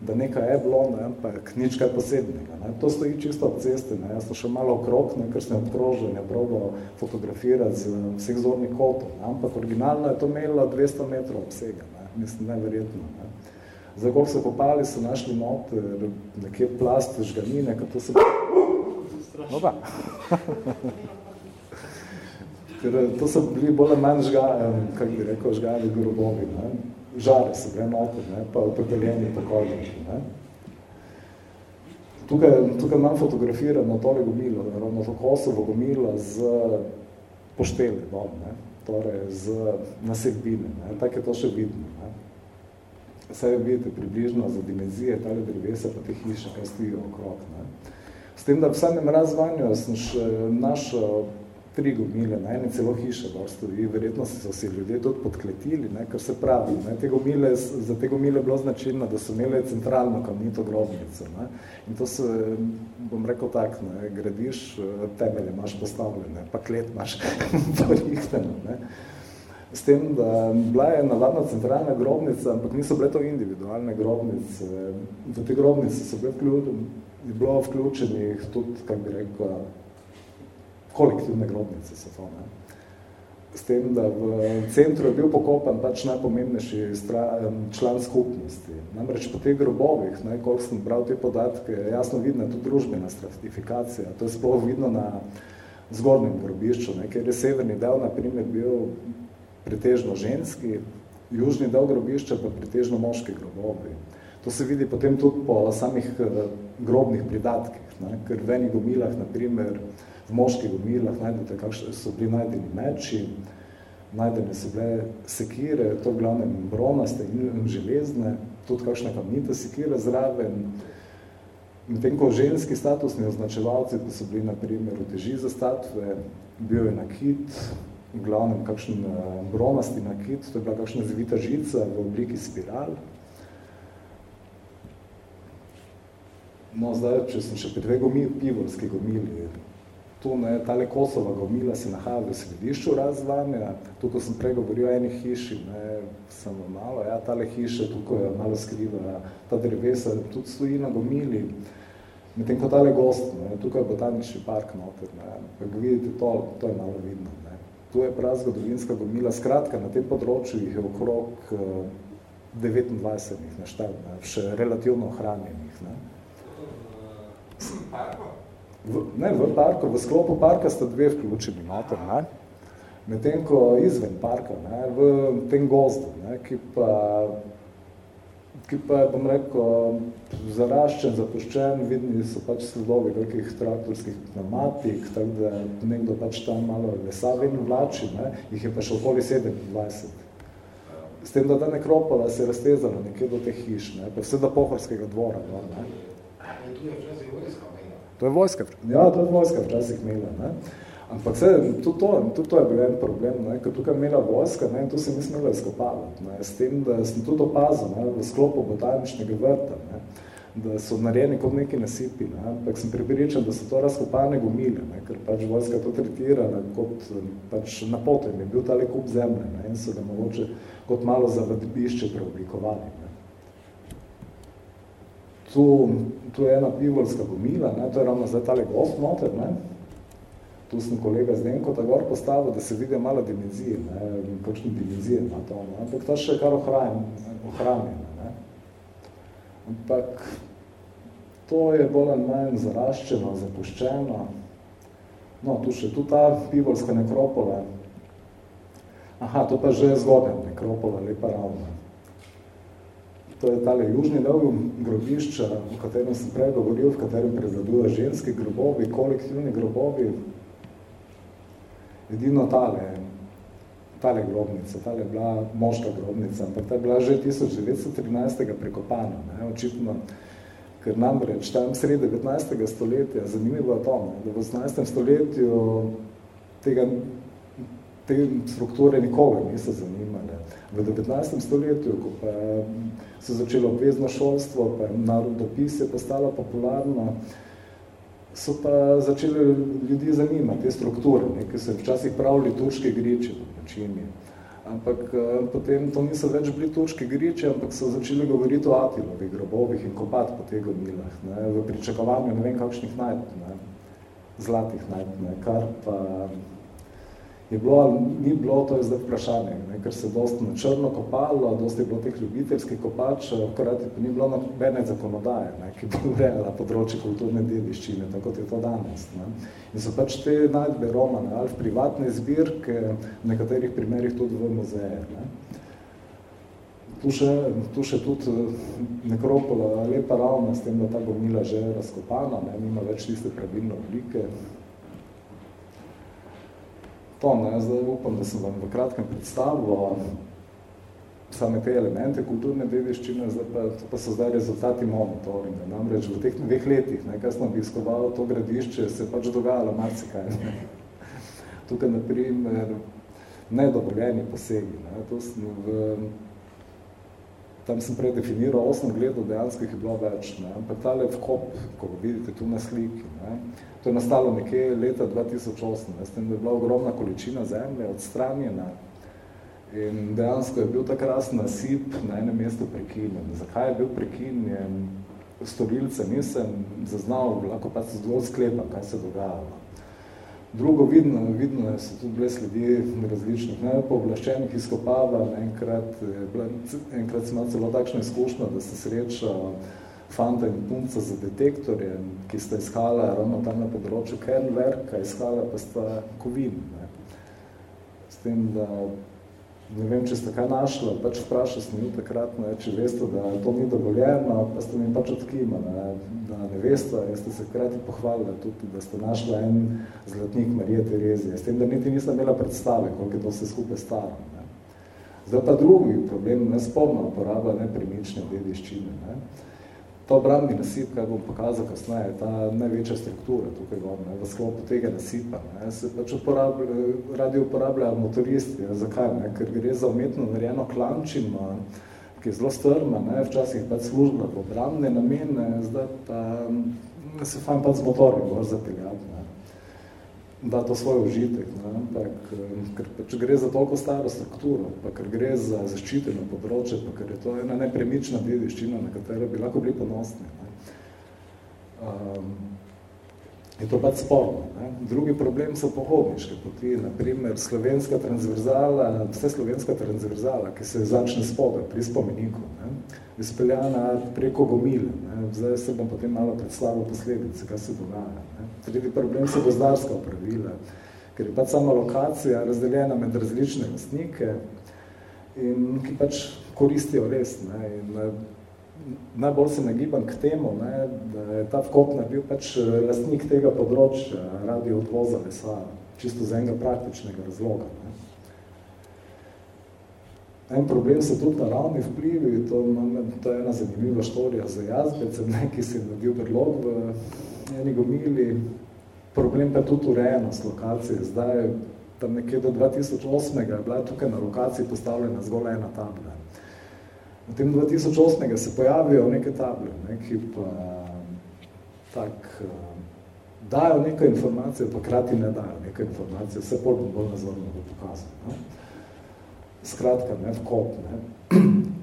da nekaj je bilo, ne, ampak nič kaj posebnega. Ne. To stoji čisto ob cesti, ne. jaz sem še malo okrog, ne, ker sem obkrožen, je probal fotografirati z vseh zornih kotov, ne. ampak originalno je to imelo 200 metrov obsega, ne. mislim, neverjetno. Ne. Zdaj, koliko so popali, so našli noter nekje plast žganine, to se... Opa. Ker to so bili bolj manj žga, kako bi rekel, žgani grobovi. Ne žare so bile noter, ne, pa upepeljeni pokoljniki. Ne. Tukaj, tukaj imam fotografirano tole gomilo, ravno to Kosovo gomilo z poštele, dol, ne, torej z nasedbine, ne, tako je to še vidno. Ne. Vse vidite približno za dimenzije, tale drevesa pa te hiše, kaj stojijo okrog. Ne. S tem, da v samem razvanju sem še našel tri gomile, na ene celo hiše dol stoji, verjetno so se ljudje tudi podkletili, ne, kar se pravi. Ne, te gomile, za te gomile bilo značilno, da so imele centralno kamnito grobnico. Ne, in to se, bom rekel tak, ne, gradiš, temelje imaš postavljene, pa klet imaš porihteno. Ne. S tem, da bila je navadna centralna grobnica, ampak niso bile to individualne grobnice. V te grobnice so bile vključeni, je bilo vključenih tudi, kako bi rekel, kolektivne grobnice so to. Ne. S tem, da v centru je bil pokopan pač najpomembnejši član skupnosti. Namreč po teh grobovih, ne, koliko sem bral te podatke, je jasno vidna tudi družbena stratifikacija. To je sploh vidno na zgornjem grobišču, ne, ker je severni del, na primer, bil pretežno ženski, južni del grobišča pa pretežno moški grobovi. To se vidi potem tudi po samih grobnih pridatkih, ne, ker v enih gomilah, na primer, v moških gomilah najdete, kakšne so bili najdeni meči, najdene so bile sekire, to v glavnem bronaste in železne, tudi kakšne kamnite sekire zraven. Medtem ko ženski statusni označevalci, pa so bili na primer uteži za statve, bil je nakit, v glavnem kakšen bronasti nakit, to je bila kakšna zvita žica v obliki spiral. No, zdaj, če sem še pri dve gomili, pivorski gomili, tu, ne, tale Kosova gomila se nahaja v središču razvanja, tukaj sem prej govoril o eni hiši, ne, samo malo, ja, tale hiša tukaj je malo skriva, ta drevesa tudi stoji na gomili, medtem ko tale gost, ne, tukaj je botanični park noter, ne, pa vidite, to, to je malo vidno, ne. Tu je prav zgodovinska gomila, skratka, na tem področju jih je okrog 29 jih naštel, ne, še relativno ohranjenih, ne. Parko? V, ne, v parku, v sklopu parka sta dve vključeni noter, ne. Medtem ko izven parka, ne, v tem gozdu, ne, ki pa, ki pa je, bom rekel, zaraščen, zapuščen, vidni so pač sledovi velikih traktorskih pneumatik, tako da nekdo pač tam malo lesa ven vlači, ne, jih je pa še okoli 27. S tem, da ta nekropola se je raztezala nekje do teh hiš, ne, pa vse do pohorskega dvora. No, ne. In tu je včasih vojska To je vojska. Ja, to je vojska včasih imela. Ne? Ampak vse, tudi to, tudi to je bil en problem, ne? ker tukaj imela vojska, ne? to se nisem imela izkopavati. Ne? S tem, da sem tudi opazil ne? v sklopu botaničnega vrta, ne? da so narejeni kot neki nasipi. Ne? Ampak sem pripričan, da so to razkopane gomile, ne? ker pač vojska to tretirala kot pač na potem je bil tale kup zemlje ne? in so ga mogoče kot malo zavadbišče preoblikovali. Ne? Tu, tu je ena pivolska gomila, ne, to je ravno zdaj tale gost noter, ne. Tu sem kolega Zdenko ta gor postavil, da se vidi malo dimenzije, ne, kakšne dimenzije na to, ne. ampak to še kar ohranjeno. Ne. Ampak to je bolj ali manj zaraščeno, zapuščeno. No, tu še tu ta pivolska nekropola. Aha, to pa že je zgodaj nekropola, lepa ravna. To je tale južni del grobišča, o katerem sem prej govoril, v katerem prevladuje ženski grobovi, kolektivni grobovi. Edino tale, tale grobnica, tale je bila moška grobnica, ampak ta je bila že 1913. prekopana. Ne? Očitno, ker namreč tam sredi 19. stoletja, zanimivo je to, ne? da v 18. stoletju tega, te strukture nikoga niso zanimale. V 19. stoletju, ko pa se začelo obvezno šolstvo, pa je narodopis je postala popularno, so pa začeli ljudi zanimati te strukture, ne, ki so včasih pravili turške griče po načini. Ampak uh, potem to niso več bili turški griči, ampak so začeli govoriti o Atilovih grobovih in kopati po teh gomilah, ne, v pričakovanju ne vem kakšnih najdb, ne, zlatih najdb, ne, kar pa je bilo ni bilo, to je zdaj vprašanje, ne, ker se dosti na črno kopalo, dosti je bilo teh ljubiteljskih kopač, hkrati pa ni bilo nobene zakonodaje, ne, ki bi urejala področje kulturne dediščine, tako kot je to danes. Ne. In so pač te najdbe romane ali v privatne zbirke, v nekaterih primerih tudi v muzeje. Ne. Tu še, tu še tudi nekropola lepa ravna s tem, da ta gomila že je razkopana, ne, nima več tiste pravilne oblike, to, ne, zdaj upam, da sem vam v kratkem predstavil same te elemente kulturne dediščine, zdaj pa, pa so zdaj rezultati monitoringa. Namreč v teh dveh letih, ne, kaj sem obiskoval to gradišče, se je pač dogajalo marsikaj. Ne. Tukaj, na primer, nedovoljeni posegi. Ne. To sem v, tam sem predefiniral osem gledov, dejansko jih je bilo več. Ne. Ampak tale vkop, ko vidite tu na sliki, ne, To je nastalo nekje leta 2008, s tem, da je bila ogromna količina zemlje odstranjena in dejansko je bil tak rast nasip na enem mestu prekinjen. Zakaj je bil prekinjen? Storilce nisem zaznal, lahko pa se zelo sklepa, kaj se dogajalo. Drugo vidno, vidno so tudi bile sledi različnih nepooblaščenih izkopavanj. Enkrat, enkrat sem imel celo takšno izkušnjo, da se sreča fanta in punca za detektorje, ki sta iskala ravno tam na področju Kernwerka, iskala pa sta kovin. Ne. S tem, da ne vem, če sta kaj našla, pač vprašal sem jih takrat, ne, če veste, da to ni dovoljeno, pa ste mi pač odkima, ne, da ne veste, in ste se krati pohvalili tudi, da ste našla en zlatnik Marije Terezije, s tem, da niti nisem imela predstave, koliko to vse skupaj staro. Ne. Zdaj pa drugi problem, nespolna uporaba nepremične dediščine. Ne. Ta obrambni nasip, kaj bom pokazal kasneje, je ta največja struktura tukaj gor, ne, v sklopu tega nasipa. Ne, se pač uporablja, radi uporabljajo motoristi. Ne, zakaj? Ne, ker gre za umetno narejeno klančino, ki je zelo strma, ne, včasih pač služba v obrambne namene, zdaj pa se fajn pač z motorjem gor zapeljati. Ne da to svoj užitek, ne? ampak ker pač gre za toliko staro strukturo, pa ker gre za zaščiteno področje, pa ker je to ena nepremična dediščina, na katero bi lahko bili ponosni. Ne? Um, je to pač sporno. Ne? Drugi problem so pohodniške poti, naprimer slovenska transverzala, vse slovenska transverzala, ki se začne spodaj pri spomeniku, ne? je speljana preko gomile. Ne? Zdaj se bom potem malo predstavil posledice, kaj se dogaja. Ne? Tretji problem so gozdarska upravila, ker je pač sama lokacija razdeljena med različne lastnike in ki pač koristijo res. Ne? In, eh, najbolj se nagibam k temu, ne, da je ta vkop bil pač eh, lastnik tega področja radi odvoza lesa, čisto za enega praktičnega razloga. Ne. En problem so tudi naravni vplivi, to, to je ena zanimiva štorija za jazbece, ne, ki se je nadil predlog v eni gomili, problem pa tudi urejenost lokacije. Zdaj, tam nekje do 2008. je bila tukaj na lokaciji postavljena zgolj ena tabla. V tem 2008. se pojavijo neke table, ne, ki pa tak, dajo neko informacijo, pa krati ne dajo neko informacijo, vse pol bolj nazorno bo pokazal. Ne. Skratka, ne, vkop. Ne.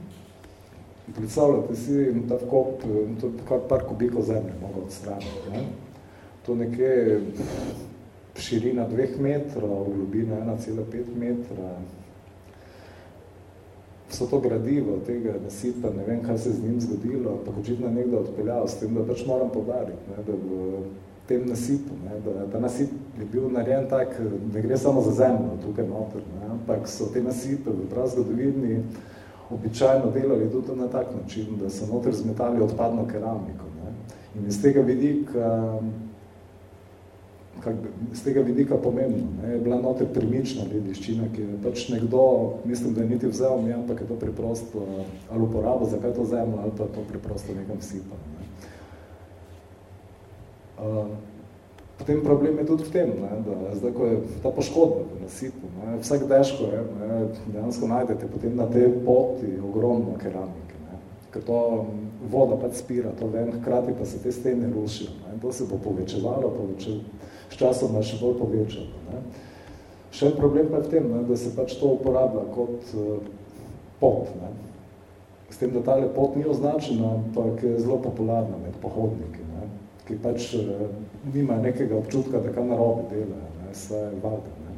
Predstavljate si, ta vkop, to je par kubikov zemlje mogo odstraniti. Ne? To nekje širina dveh metrov, globina 1,5 metra. Vso to gradivo tega nasipa, ne vem, kaj se z njim zgodilo, ampak očitno nekdo odpeljal s tem, da pač moram podariti, ne, da v tem nasipu, ne, da ta nasip je bil narejen tak, ne gre samo za zemljo tukaj noter, ne, ampak so te nasipe v prav zgodovini običajno delali tudi na tak način, da so noter zmetali odpadno keramiko. Ne? In iz tega vidika, kak, iz tega vidika pomembno, ne? je bila noter primična dediščina, ki je pač nekdo, mislim, da je niti vzel mi, ampak je to preprosto ali uporabo, zakaj to zemljo, ali pa to preprosto nekam sipal. Ne? Uh, Potem problem je tudi v tem, ne, da zdaj, ko je ta poškodba v nasipu, ne, vsak deško je, ne, dejansko najdete potem na tej poti ogromno keramike, ne, ker to voda pač spira to ven, hkrati pa se te stene rušijo. Ne, to se bo povečevalo, poveče, s časom še bolj povečalo. Ne. Še en problem pa je v tem, ne, da se pač to uporablja kot uh, pot. Ne. S tem, da tale pot ni označena, ampak je zelo popularna med pohodniki ki pač uh, nima nekega občutka, da kaj narobe delajo, ne, vse je vada. Ne.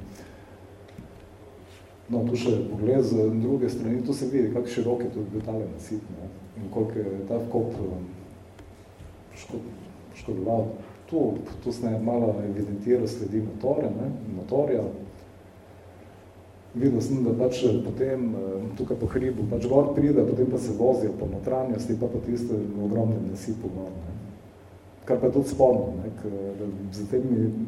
No, tu še pogled z druge strani, tu se vidi, kako širok je tudi tale nasip, ne, in koliko je ta vkop um, poškodoval. Tu, tu se malo evidentiral sledi motore, ne, motorja. Videl sem, da pač potem tukaj po hribu pač gor pride, potem pa se vozijo po notranjosti, pa pa tiste ogromne nasipu gor. Ne kar pa je tudi sporno, ne, da zatem mi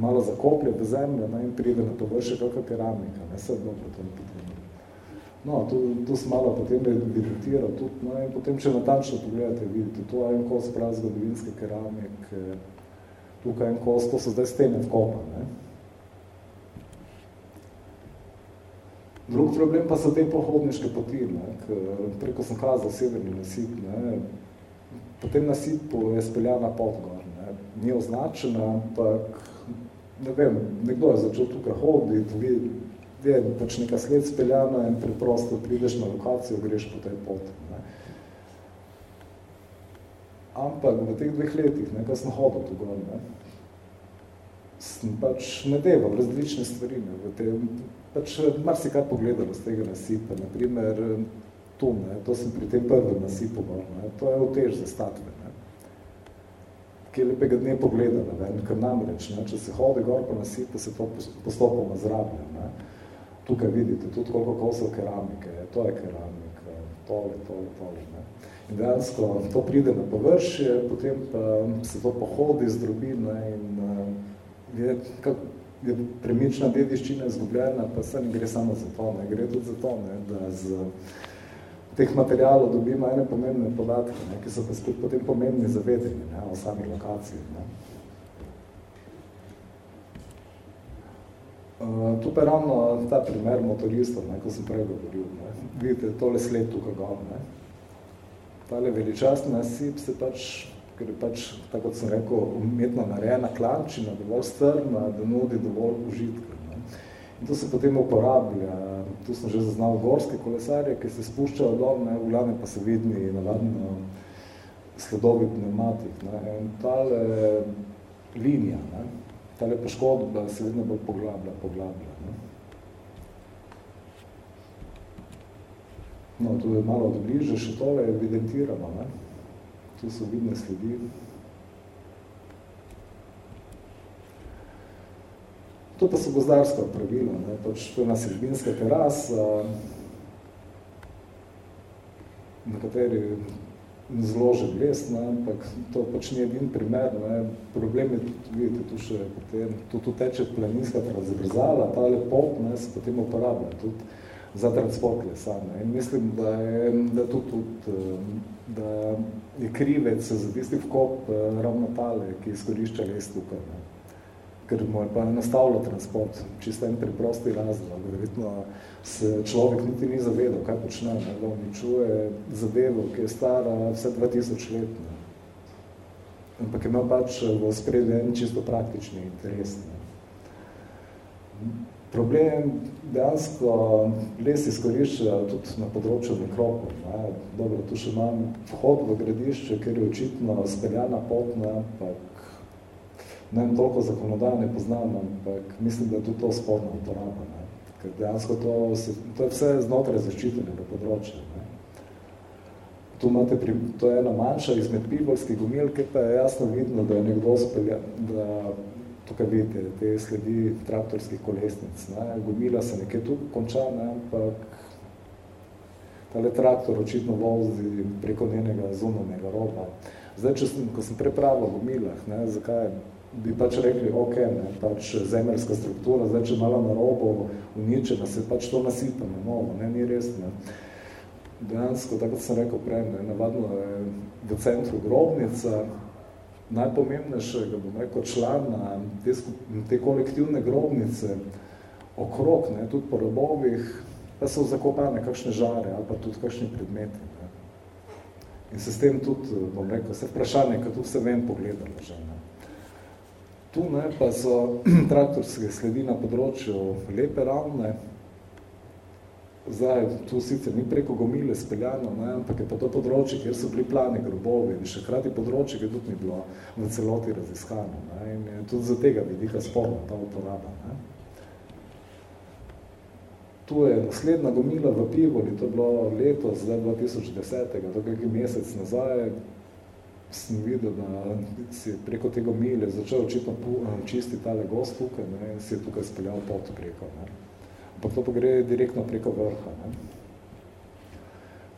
malo zakoplje v zemljo ne, in pride na površje kakva keramika, ne, vse dobro to ne potrebno. No, tu, tu sem malo potem evidentiral tudi, no, in potem, če natančno pogledate, vidite, tu je en kos prav zgodovinske keramike, tukaj en kos, to so zdaj stene vkopa, ne. Drug problem pa so te pohodniške poti, ne, preko sem kazal severni nasip, ne, po tem nasipu je speljana pot gor. Ne. Ni označena, ampak ne vem, nekdo je začel tukaj hoditi, vi, je pač neka sled speljana in preprosto prideš na lokacijo, greš po tej poti. Ne. Ampak v teh dveh letih, ne, ko sem hodil tu gor, ne, sem pač nadeval različne stvari. Ne, v tem, pač mar si kaj pogledal z tega nasipa. Naprimer, tu, ne, to sem pri tem prvem nasipu gor, ne, to je otež za statve, ne, ki je lepega dne pogledala, ne, ker namreč, ne, če se hodi gor po nasipu, se to postopoma zrablja, ne, tukaj vidite tudi koliko kosov keramike, to je keramika, tole, tole, tole, ne, in dejansko to pride na površje, potem pa se to pohodi, zdrobi, ne, in je, kak, je premična dediščina izgubljena, pa se ne gre samo za to, ne, gre tudi za to, ne, da z teh materialov dobimo ene pomembne podatke, ne, ki so pa spet potem pomembni za vedenje ne, o sami lokaciji. Ne. Uh, tu pa ravno ta primer motoristov, ne, ko sem prej govoril. Ne. Vidite, tole sled tukaj gor. Ne. Tale veličastna nasip se pač, ker je pač, tako kot sem rekel, umetno narejena klančina, dovolj strma, da nudi dovolj užitka. In to se potem uporablja tu sem že zaznal gorske kolesarje, ki se spuščajo dol, ne, v glavne pa se vidni navadno sledovi pneumatik. Ne, in tale linija, ne, tale poškodba se vedno bolj poglablja, poglablja. Ne. No, tu je malo od bliže, še tole je evidentirano, ne. tu so vidne sledi. To pa so gozdarska pravila, ne, pač to je ena sredbinska terasa, na kateri zlože les, ne, ampak to pač ni edin primer, ne, problem je tudi, vidite, tu še potem, tu, tu teče planinska transverzala, ta lepot, ne, se potem uporablja tudi za transport lesa, ne, in mislim, da je, da tudi, tudi, da je krivec za tisti vkop ravno tale, ki izkorišča les tukaj, ne ker mu je pa nastavilo transport, čisto en preprosti razlog. Verjetno se človek niti ni zavedal, kaj počne, ne, da uničuje zadevo, ki je stara vse 2000 let. Ne. Ampak ima pač v spredju en čisto praktični interes. Ne. Problem dejansko les izkorišča tudi na področju nekropov. Ne. Dobro, tu še imam vhod v gradišče, ker je očitno speljana pot, ne, ampak ne vem, toliko zakonodaje ne poznam, ampak mislim, da je tudi to sporna uporaba. Ne? Ker dejansko to, se, to je vse znotraj zaščitenega področja. Ne? Tu imate, pri, to je ena manjša izmed pivolskih gumil, ki pa je jasno vidno, da je nekdo spelja, da tukaj vidite te sledi traktorskih kolesnic. Ne? Gumila se nekje tu konča, ne? ampak tale traktor očitno vozi preko njenega zunanjega roba. Zdaj, če sem, ko sem prepravil v milah, ne, zakaj bi pač rekli, ok, ne, pač zemeljska struktura, zdaj, če malo na robo uničena, se pač to nasipa na novo, ne, ni res, ne. Dejansko, tako sem rekel prej, ne, navadno je v centru grobnica, najpomembnejšega, bom rekel, člana te, te kolektivne grobnice, okrog, ne, tudi po robovih, pa so zakopane kakšne žare ali pa tudi kakšni predmeti. Ne. In se s tem tudi, bom rekel, se vprašanje, kad tu se ven pogledalo že. Ne. Tu ne, pa so traktorske sledi na področju lepe ravne, Zdaj, tu sicer ni preko gomile speljano, ne, ampak je pa to področje, kjer so bili plani grobovi in še krati področje, ki tudi ni bilo v celoti raziskano. Ne, in je tudi za tega vidika spolna ta uporaba. Ne. Tu je naslednja gomila v Pivoli, to je bilo leto, zdaj 2010, to kakaj mesec nazaj, sem videl, da si je preko te gomile začel očitno čisti tale gost tukaj ne, in si je tukaj speljal pot preko. Ne. Ampak to pa gre direktno preko vrha. Ne.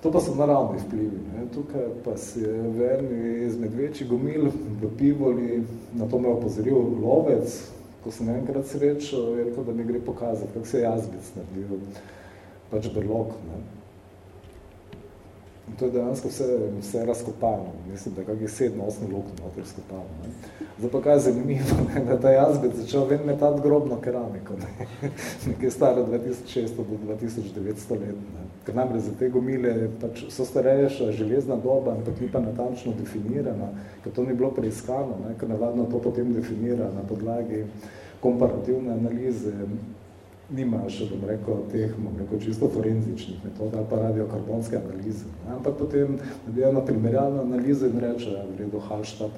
To pa so naravni vplivi. Ne. Tukaj pa si je v eni izmed večjih gomil v Pivoli, na to me opozoril lovec, ko sem enkrat srečal, je rekel, da mi gre pokazati, kako se je jazbec naredil, pač brlog. Ne. In to je dejansko vse, vse razkopano. Mislim, da kak je sedem, osem luk noter skopano. Ne. Zdaj pa kaj je zanimivo, ne, da ta jazbec začel ven metati grobno keramiko. Ne. Nekaj staro 2600 do 2900 let. Ne. Ker namreč za te gomile pač so starejša železna doba, ampak ni pa natančno definirana, ker to ni bilo preiskano, ne, ker navadno to potem definira na podlagi komparativne analize nima še, bom rekel, teh, bom rekel, čisto forenzičnih metod ali pa radiokarbonske analize. Ne? Ampak potem nabijo na primerjalno analizo in reče, ja, vredo Hallstatt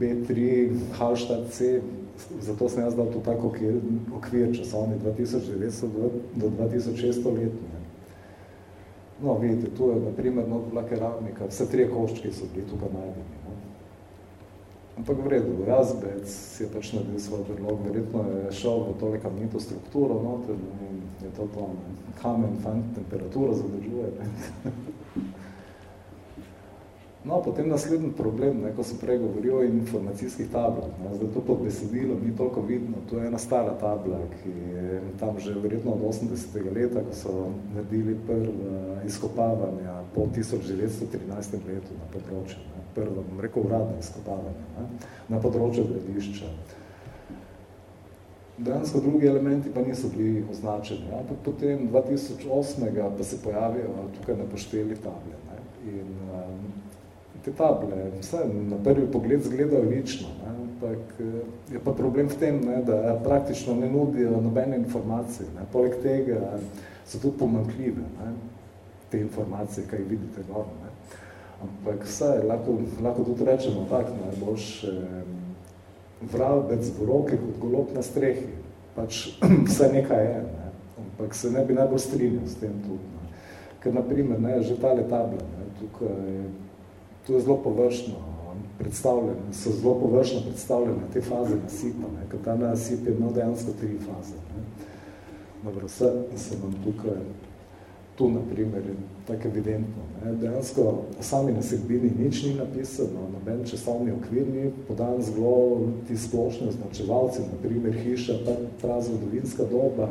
B3, Hallstatt C, zato sem jaz dal to tako okvir, časovni 2900 do, do 2600 let. Ne? No, vidite, tu je, na primer, no, bila keramika, vse tri koščke so bili tukaj najdeni. Ampak v redu, jazbec je pač naredil svoj brlog, verjetno je šel v tole kamnito strukturo, no, in je to to, ne. kamen, fant, temperaturo zadržuje. Ne. No, potem naslednji problem, ne, ko sem prej govoril o informacijskih tablah, ne, zdaj to pod besedilom ni toliko vidno, to je ena stara tabla, ki je tam že verjetno od 80. leta, ko so naredili prva izkopavanja po 1913. letu na področju, ne, prva, bom rekel, uradna izkopavanja ne, na področju gradišča. Dejansko drugi elementi pa niso bili označeni, ampak potem 2008. pa se pojavijo tukaj na pošteli table. Ne, in te table, vse na prvi pogled zgledajo lično, ampak je pa problem v tem, ne, da praktično ne nudijo nobene informacije. Ne. Poleg tega so tudi pomankljive ne, te informacije, kaj vidite gor. Ne. Ampak vse, lahko, lahko tudi rečemo tak, ne, boš eh, vralbec v roke kot golob na strehi. Pač vse nekaj je, ne. ampak se ne bi najbolj strinjal s tem tudi. Ne. Ker, na primer, ne, že tale table, ne, tukaj to je zelo površno predstavljeno, so zelo površno predstavljene te faze nasipa, ne, ker ta nasip je imel dejansko tri faze. Ne. Dobro, vse se vam tukaj, tu na primer, je tako evidentno. Ne. Dejansko sami nasipbini nič ni napisano, noben časovni okvir ni podan zelo ti splošni označevalci, na primer hiša, ta prazvodovinska doba,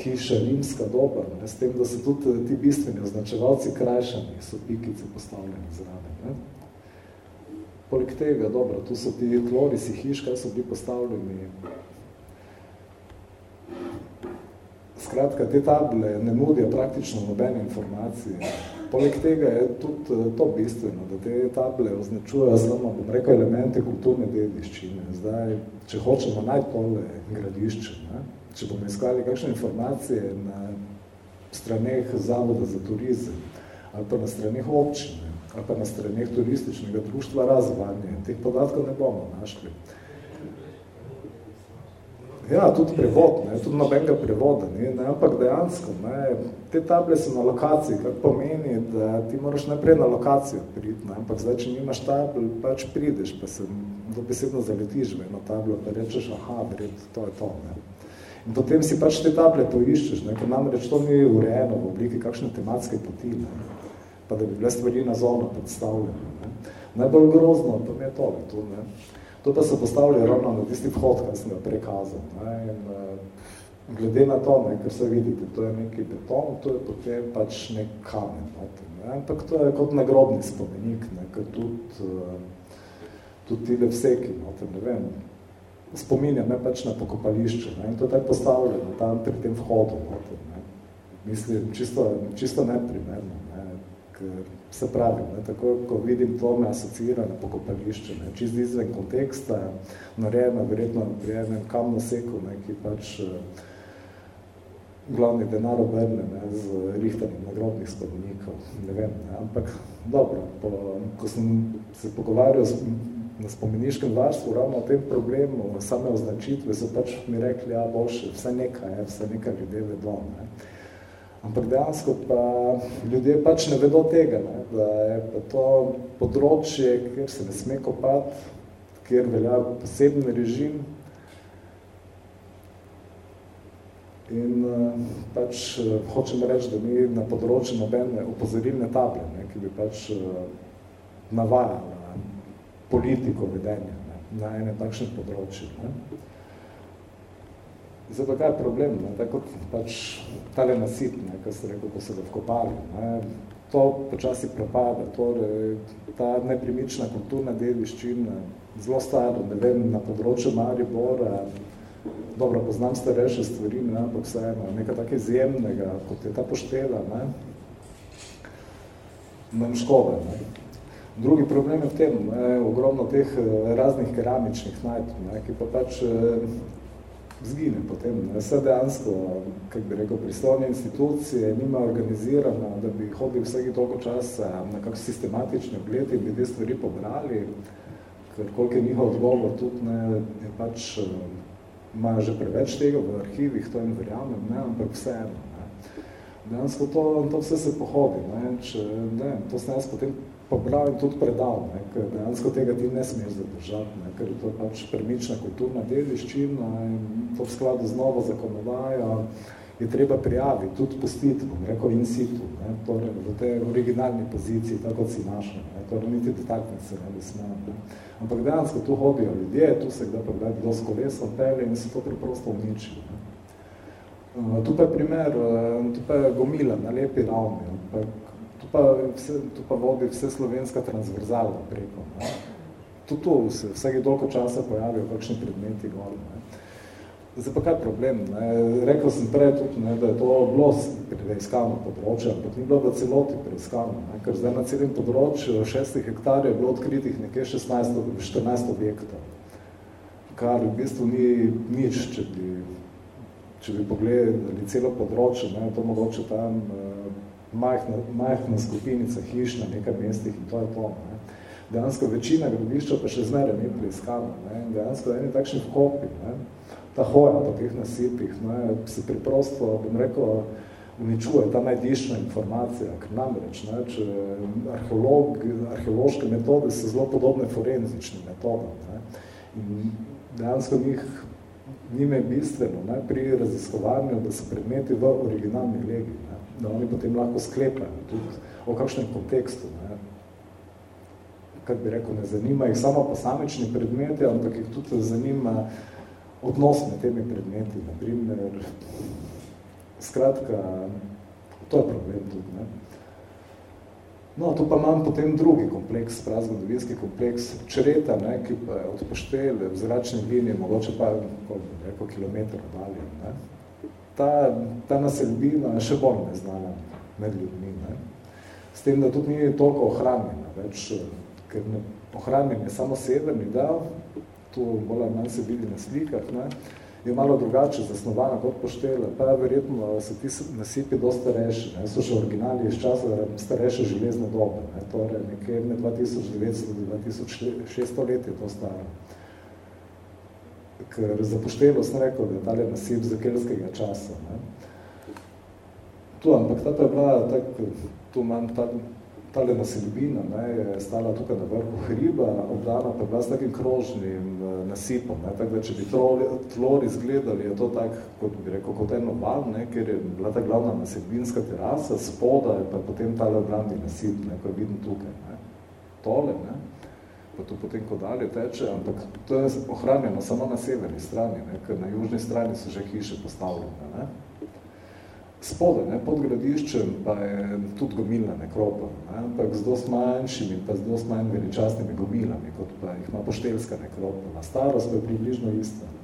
hiša, rimska doba, ne, s tem, da so tudi ti bistveni označevalci krajšani, so pikice postavljeni zraven. Ne. Poleg tega, dobro, tu so ti tlorisi hiš, kaj so bili postavljeni. Skratka, te table ne nudijo praktično nobene informacije. Poleg tega je tudi to bistveno, da te table označujejo samo, bom rekel, elemente kulturne dediščine. Zdaj, če hočemo najti tole gradišče, ne, če bomo iskali kakšne informacije na straneh Zavoda za turizem ali pa na straneh občine ali pa na straneh turističnega društva razvanje, teh podatkov ne bomo našli. Ja, tudi prevod, ne, tudi nobenega prevoda, ne, ne, ampak dejansko, ne, te table so na lokaciji, kar pomeni, da ti moraš najprej na lokacijo priti, ne, ampak zdaj, če nimaš tabel, pač prideš, pa se dobesedno zaletiš v eno tablo, pa rečeš, aha, vred, to je to, ne. In potem si pač te table poiščeš, ne? ker namreč to ni urejeno v obliki kakšne tematske poti, ne? pa da bi bile stvari na zono predstavljene. Ne? Najbolj grozno pa je to, to, ne? To pa so postavili ravno na tisti vhod, kar sem ga prekazal. Ne? In, uh, glede na to, ne, ker se vidite, to je neki beton, to je potem pač nek kamen. Ne? Ampak to je kot nagrobni spomenik, ne? ker tudi, uh, tudi tile vseki, ne vem, spominja me pač na pokopališče ne? in to je tako postavljeno tam pri tem vhodu. Ne? Mislim, čisto, čisto neprimerno, ne? ker se pravi, ne? tako ko vidim to, me asocira na pokopališče, ne? čist izven konteksta, narejeno verjetno pri enem kamno seku, ne? ki pač uh, glavni denar obrne ne, z rihtanjem nagrobnih spomenikov, ne vem, ne, ampak dobro, po, ko sem se pogovarjal z na spomeniškem varstvu ravno o tem problemu, same označitve, so pač mi rekli, ja, boljše, vse nekaj, je, vse nekaj ljudje vedo. Ne. Ampak dejansko pa ljudje pač ne vedo tega, ne, da je pa to področje, kjer se ne sme kopati, kjer velja poseben režim. In pač hočem reči, da mi na področju nobene upozorilne table, ne, ki bi pač navajala politiko vedenja ne, na ene takšne področje. Ne. Zdaj pa kaj je problem, ne, tako pač tale nasip, ne, kar se rekel, ko se ga vkopali, ne, to počasi propada, torej ta neprimična kulturna dediščina, zelo staro, ne vem, na področju Maribora, dobro, poznam starejše stvari, ne, ampak vseeno, nekaj tako izjemnega, kot je ta poštela, ne, nam škode, ne. Drugi problem je v tem, ne, ogromno teh eh, raznih keramičnih ne, ki pa pač eh, zgine potem. Ne. Vse dejansko, kak bi rekel, pristojne institucije nima organizirano, da bi hodili vsegi toliko časa na kak sistematični ogled in te stvari pobrali, ker koliko je njihov odgovor tudi, ne, je pač, imajo že preveč tega v arhivih, to jim verjamem, ne, ampak vseeno. Ne. Dejansko to, to vse se pohodi, ne, če, ne, to sem jaz potem pobral in tudi predal, ne, ker dejansko tega ti ne smeš zadržati, ne, ker je to pač premična kulturna dediščina in to v skladu z novo zakonodajo je treba prijaviti, tudi pustiti, bom rekel, in situ, ne, torej v tej originalni poziciji, tako kot si našel, ne, torej niti dotakniti se ne bi smel. Ne. Ampak dejansko tu hodijo ljudje, tu se kdaj pa kdaj kdo s kolesom pele in se to preprosto uniči. Ne. Uh, tu pa je primer, uh, tu pa je gomila na lepi ravni, ampak pa, vse, tu pa vodi vse slovenska transverzala preko. Ne. Tu, tu se vsake toliko časa pojavijo kakšni predmeti gor. Ne. Zdaj pa kaj problem? Ne? Rekel sem prej tudi, ne, da je to bilo preiskano področje, ampak ni bilo v celoti preiskano, ne? ker zdaj na celem področju šestih hektarjev je bilo odkritih nekje 16, 14 objektov, kar v bistvu ni nič, če bi, če bi pogledali celo področje, ne? to mogoče tam majhna, majhna skupinica hiš na nekaj mestih in to je to. Ne. Dejansko večina grobišča pa še zmeraj ni preiskana. Ne. Dejansko eni takšni vkopi, ne. ta hoja po teh nasipih, ne, se preprosto, bom rekel, uničuje ta najdišna informacija, ker namreč, ne, če arheolog, arheološke metode so zelo podobne forenzičnim metodam. Ne. In dejansko njih njime bistveno ne, pri raziskovanju, da so predmeti v originalni legi. Ne da oni potem lahko sklepajo tudi o kakšnem kontekstu. Ne. Kaj bi rekel, ne zanima jih samo posamečni predmeti, ampak jih tudi zanima odnos med temi predmeti. Naprimer, skratka, to je problem tudi. Ne. No, tu pa imam potem drugi kompleks, prazgodovinski kompleks Čreta, ne, ki pa je od poštele v zračni liniji, mogoče pa koliko kilometr dalje. Ne ta, ta naselbina še bolj neznana med ljudmi. Ne? S tem, da tudi ni toliko ohranjena, več, ker ne, ohranjen je samo severni del, tu bolj manj se vidi na slikah, ne? je malo drugače zasnovana kot poštela, pa verjetno so ti nasipi dosti starejši, ne? so še originali iz časa starejše železne dobe, ne? torej nekje 2900-2600 let je to staro ker za poštelo sem rekel, da je tale nasip za kelskega časa. Ne. Tu, ampak ta je bila, tak, tu imam ta tale naselbina ne, je stala tukaj na vrhu hriba, obdana pa bila s takim krožnim eh, nasipom. Ne, tako da, če bi tlor izgledali, je to tak, kot bi rekel, kot eno val, ne, ker je bila ta glavna naselbinska terasa, spoda je pa potem tale obranni nasip, ne, ko je vidim tukaj. Ne. Tole, ne, pa to potem ko dalje teče, ampak to je ohranjeno samo na severni strani, ne, ker na južni strani so že hiše postavljene. Ne. Spode, ne, pod gradiščem pa je tudi gomilna nekropa, ne, ampak z dost manjšimi pa z dost manj veličastnimi gomilami, kot pa jih ima pošteljska nekropa. Na starost pa je približno ista. Ne.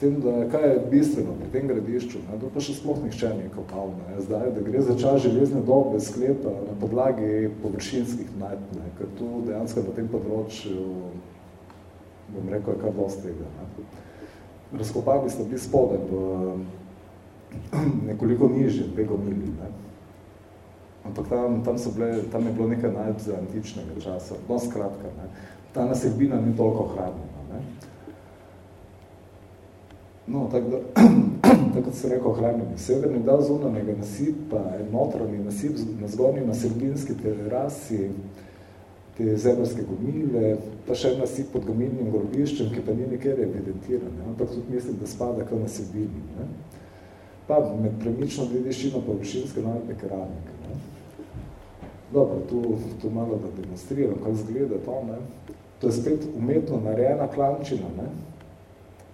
Tem, da kaj je bistveno pri tem gradišču, ne, to pa še sploh nihče ni kopal. Ne. Zdaj, da gre za čas železne dobe sklepa na podlagi površinskih najt, ne, ker tu dejansko na tem področju, bom rekel, je kar dost tega. Ne. Razkopali sta bili spodaj v nekoliko nižje, dve gomili. Ne. Ampak tam, tam, so bile, tam je bilo nekaj najbolj za antičnega časa, no skratka. Ne. Ta naselbina ni toliko hranjena. Ne. No, tako da, tako kot se rekel, hranjeni. Severni del zunanjega nasipa notranji nasip na zgornji naselbinski terasi, te zemljske gomile, pa še nasip pod gomilnim grobiščem, ki pa ni nekjer evidentiran, ne. ampak tudi mislim, da spada k naselbini. Ne pa med premično dediščino pa višinske najdbe keramike. Ne. Dobro, tu, tu malo da demonstriram, kako zgleda to. Ne. To je spet umetno narejena klančina. Ne.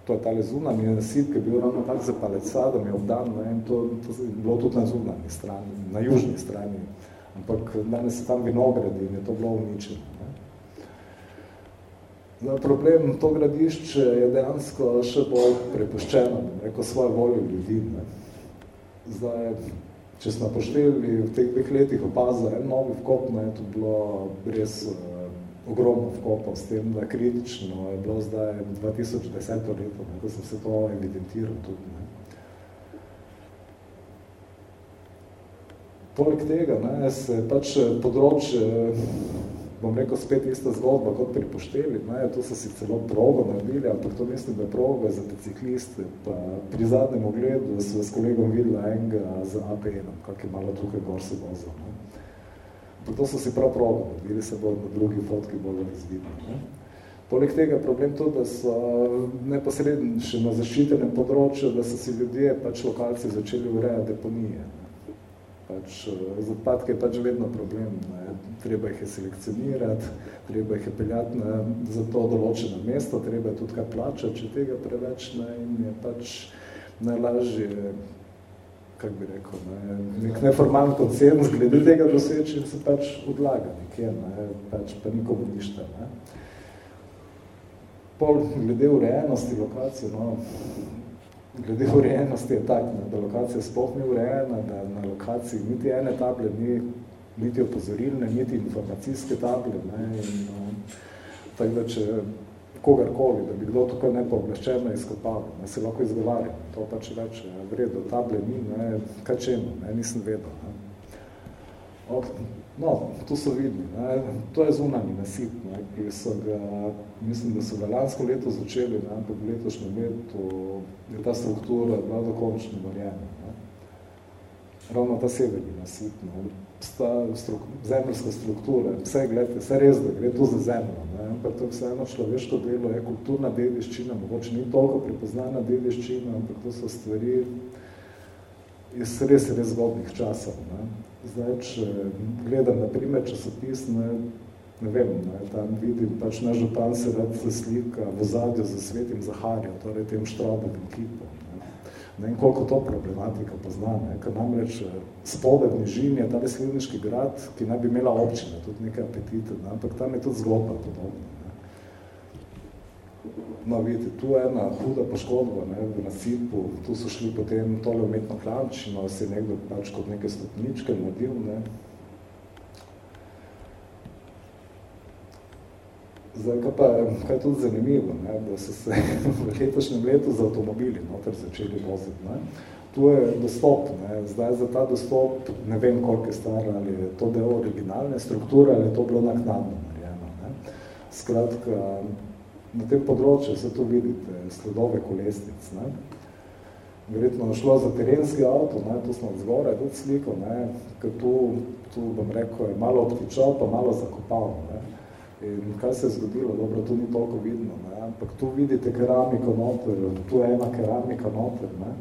To je tale zunanji nasip, ki je bil ravno tak za palecadom, je obdan, ne, in to, to je bilo tudi na zunanji strani, na južni strani. Ampak danes se tam vinogradi in je to bilo uničeno. Zdaj, problem to gradišče je dejansko še bolj prepuščeno, rekel, svoje volje ljudi. Ne. Zdaj, če smo pošteli v teh dveh letih opazili en novi vkop, ne, to bilo res uh, ogromno vkopov s tem, da kritično je bilo zdaj 2010 leto, ne, ko sem se to evidentiral tudi. Ne. Poleg tega ne, se pač področje bom rekel, spet ista zgodba kot pri pošteli. Ne, to so si celo progo naredili, ampak to mislim, da je proga za bicikliste. Pa pri zadnjem ogledu so s kolegom videla enega z APN-om, kak je malo tukaj gor se vozil. Ne. To so si prav progo naredili, se bo na drugi fotki bolj razvidno. Ne. Poleg tega problem to, da so neposredno še na zaščitenem področju, da so si ljudje, pač lokalci, začeli urejati deponije. Pač, eh, z odpadke je pač vedno problem. Ne. Treba jih je selekcionirati, treba jih je peljati na za to določeno mesto, treba je tudi kaj plačati, če tega preveč ne, in je pač najlažje, kak bi rekel, ne, nek neformalni koncern glede tega doseči in se pač odlaga nekje, ne, pač pa nikomu ništa. Ne. Pol glede urejenosti lokacije, no, glede urejenosti je tak, ne, da lokacija sploh ni urejena, da na lokaciji niti ene table ni, niti opozorilne, niti informacijske table. Ne, in, no, tako da, če kogarkoli, da bi kdo tukaj nepooblaščeno izkopal, ne, se lahko izgovarja. To pač reče, vredo, table ni, ne, kaj čemu, ne, nisem vedel. Ne. No, tu so vidni. Ne. To je zunanji nasip, ne, ki so ga, mislim, da so ga lansko leto začeli, ne, ampak v letošnjem letu je ta struktura bila dokončno varjena. Ravno ta severni nasip, ne, struk, zemljska struktura, vse, gledajte, vse res, da gre tu za zemljo, ne, ampak to je vseeno človeško delo, je kulturna dediščina, mogoče ni toliko prepoznana dediščina, ampak to so stvari iz res, res zgodnih časov. Ne. Zdaj, če gledam na primer časopis, ne, ne vem, ne, tam vidim, pač naš župan se rad zaslika v zadju za svetim Zaharjo, torej tem štrobovim kipom. Ne. ne vem, koliko to problematika pozna, ne, ker namreč eh, spodaj v Nižini je ta veslivniški grad, ki naj bi imela občina, tudi nekaj apetite, ne, ampak tam je tudi zgodba podobna. No, vidite, tu je ena huda poškodba ne, v nasipu, tu so šli potem tole umetno klančino, se je nekdo pač kot neke stopničke naredil. Ne. Zdaj, kaj pa, kaj tudi zanimivo, ne, da so se v letošnjem letu z avtomobili noter začeli voziti. Ne. Tu je dostop, ne. zdaj za ta dostop, ne vem koliko je star, ali je to del originalne strukture, ali je to bilo naknadno narejeno. Ne. Skratka, na tem področju se tu vidite sledove kolesnic. Ne? verjetno šlo za terenski avto, ne, tu smo zgoraj tudi sliko, ne, ker tu, tu bom rekel, je malo obtičal, pa malo zakopal. Ne. In kaj se je zgodilo? Dobro, tu ni toliko vidno, ne, ampak tu vidite keramiko noter, tu je ena keramika noter. Ne.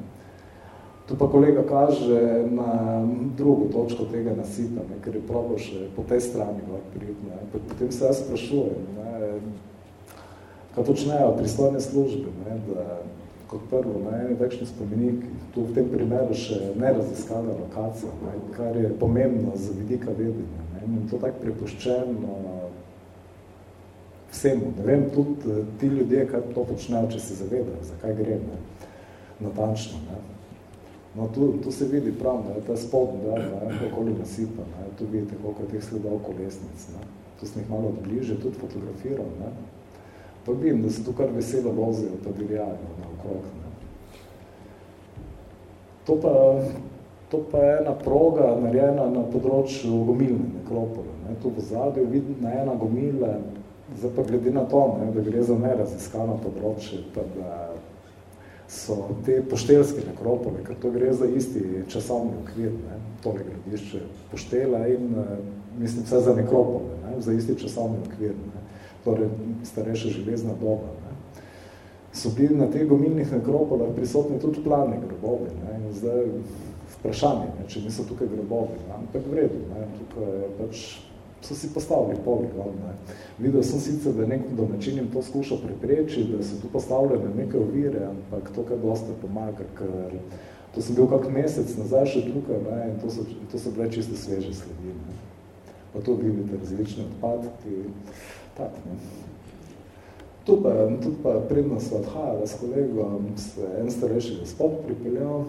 Tu pa kolega kaže na drugo točko tega nasipa, ne, ker je probal še po tej strani priti. Ne. Potem se jaz sprašujem, ne, kaj počnejo pristojne službe, ne, da kot prvo, ne, večni spomenik, tu v tem primeru še neraziskana lokacija, ne, kar je pomembno za vidika vedenja. Ne, in to tako prepuščeno vsemu. Ne vem, tudi eh, ti ljudje, kaj to počnejo, če se zavedajo, zakaj gre, ne, natančno. Ne. No, tu, tu se vidi prav, ne, ta spodn, da, ne, okoli nasipa, ne, tu vidite, koliko je teh sledov kolesnic, ne. Tu sem jih malo odbliže tudi fotografiral, ne. Pa vidim, da se tu kar veselo vozijo, pa dirjajo na okrog. Ne. To, pa, to pa je ena proga narejena na področju gomilne nekropole. Ne. Tu v zadju vidim na ena gomile, zdaj pa glede na to, ne, da gre za neraziskano področje, pa da so te poštelske nekropole, ker to gre za isti časovni okvir, ne, tole gradišče poštela in mislim vse za nekropole, ne, za isti časovni okvir. Ne torej starejša železna doba. Ne. So bili na teh gomilnih nekropolah prisotni tudi plavni grobovi. Ne. In zdaj vprašanje, ne, če niso tukaj grobovi. Ne. Ampak vredu, ne. tukaj je pač so si postavili poligon. Ne. Videl sem sicer, da nek domačinim to skušal preprečiti, da so tu postavljene neke ovire, ampak to kar dosta pomaga, ker to sem bil kak mesec nazaj še tukaj ne, in to so, to so bile čisto sveže sledi. Ne. Pa to vidite različne odpadki. Tak, ne. Tu pa, tudi pa predno sva odhajala s kolegom, se en starejši gospod pripeljal,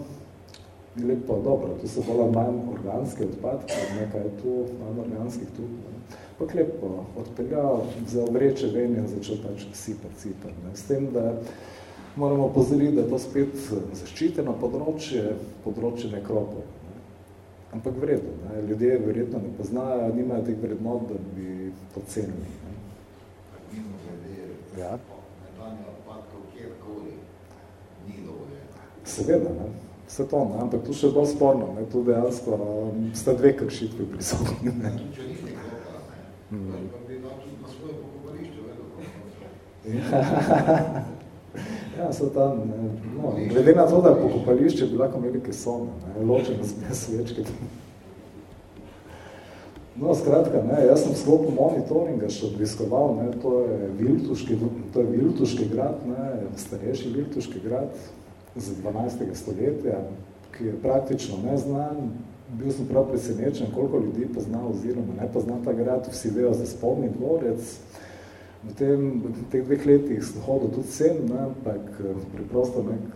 lepo, dobro, tu so bolj manj organske odpadke, nekaj je tu, manj organskih tu, ne. pa lepo odpeljal, za vreče ven in začel pač sipati, sipati. Ne. S tem, da moramo pozoriti, da je to spet zaščiteno področje, področje nekropol. Ne. Ampak vredo, ne. ljudje verjetno ne poznajo, nimajo teh vrednot, da bi to cenili. Ne ja. Seveda, ne. Vse to, ne. ampak tu še bolj sporno, ne. tu dejansko um, sta dve kršitvi prisotni. Ne. Ja, so tam, ne, no, glede na to, da je pokopališče bi lahko imeli kaj sone, ne, ločeno z svečke. No, skratka, ne, jaz sem v sklopu monitoringa še obiskoval, ne, to je Viltuški, to je Viltuški grad, ne, starejši Viltuški grad z 12. stoletja, ki je praktično neznan. Bil sem prav presenečen, koliko ljudi pozna oziroma ne pozna ta grad, vsi vejo za spodnji dvorec. V tem, v teh dveh letih sem hodil tudi sem, ne, ampak preprosto nek,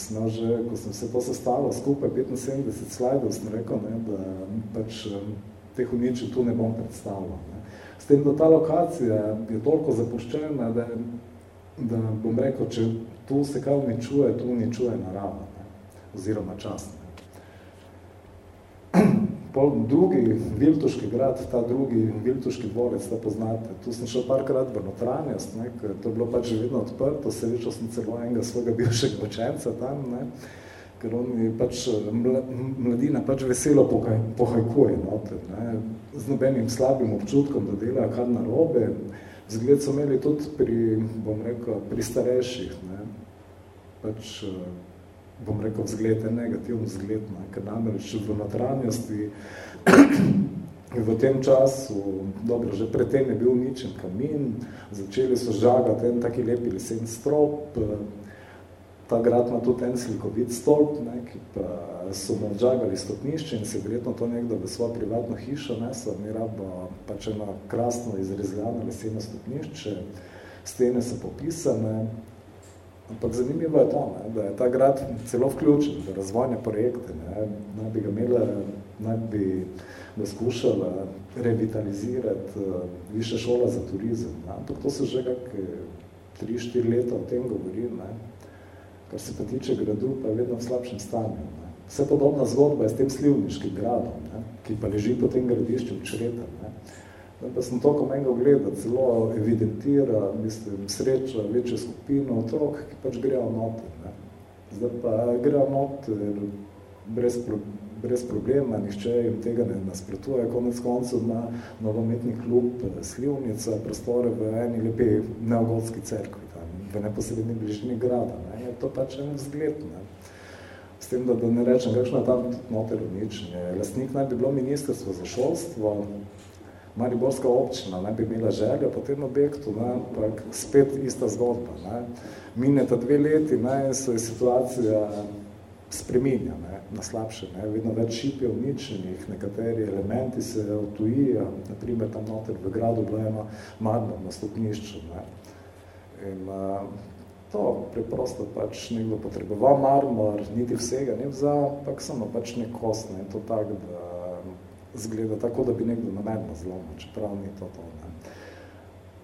sem že, ko sem se to sestavil skupaj 75 slajdov, sem rekel, ne, da pač teh uničil tu ne bom predstavljal. Ne. S tem, da ta lokacija je toliko zapuščena, da, da bom rekel, če tu se kaj uničuje, tu uničuje narava, ne, oziroma čas. Ne. Pol drugi Viltuški grad, ta drugi Viltuški dvorec, da poznate, tu sem šel parkrat v notranjost, ne, ker to je bilo pač že vedno odprto, srečal sem celo enega svojega bivšega učenca tam, ne, ker oni pač mladina pač veselo pohajkuje noter, ne, z nobenim slabim občutkom, da delajo kar narobe. Zgled so imeli tudi pri, bom rekel, pri starejših, ne, pač, bom rekel, vzgled je negativno vzgled, ne, ker namreč v notranjosti v tem času, dobro, že pred tem je bil ničen kamin, začeli so žagati en taki lepi lesen strop, ta grad ima tudi en slikovit stolp, ne, ki pa so mu odžagali stopnišče in se verjetno to nekdo v svojo privatno hišo nesel, mi rabo pač eno krasno izrezljano leseno stopnišče, stene so popisane, ampak zanimivo je to, ne, da je ta grad celo vključen v razvojne projekte, ne, naj bi ga imela, naj bi ga skušala revitalizirati uh, višja šola za turizem, ne, ampak to se že kak 3-4 leta o tem govori, ne, kar se pa tiče gradu, pa je vedno v slabšem stanju. Ne. Vse podobna zgodba je s tem slivniškim gradom, ne, ki pa leži po tem gradišču v Čreta. Ne. Da pa sem toliko menjgal gledati, zelo evidentira, mislim, sreča večjo skupino otrok, ki pač grejo noter. Ne. Zdaj pa gre not brez, brez problema, nihče jim tega ne nasprotuje. Konec koncev na novometni klub Slivnica, prostore v eni lepi neogotski cerkvi, v neposredni bližini grada. Ne. Je to pač en vzgled. Ne. S tem, da, da ne rečem, kakšno je tam noter uničenje. Lastnik naj bi bilo ministrstvo za šolstvo, Mariborska občina naj bi imela željo po tem objektu, ne, ampak spet ista zgodba. Ne. Mineta dve leti, ne, se je situacija spreminja ne, na slabše. Ne. Vedno več šip je uničenih, nekateri elementi se otujijo, naprimer tam noter v gradu bilo eno madno na stopnišču. Ne. In, uh, to preprosto pač nekdo potreboval marmor, niti vsega ne vzal, ampak samo pač nek kost, ne, to tak, da zgleda tako, da bi nekdo namerno zlomil, čeprav ni to to. Ne.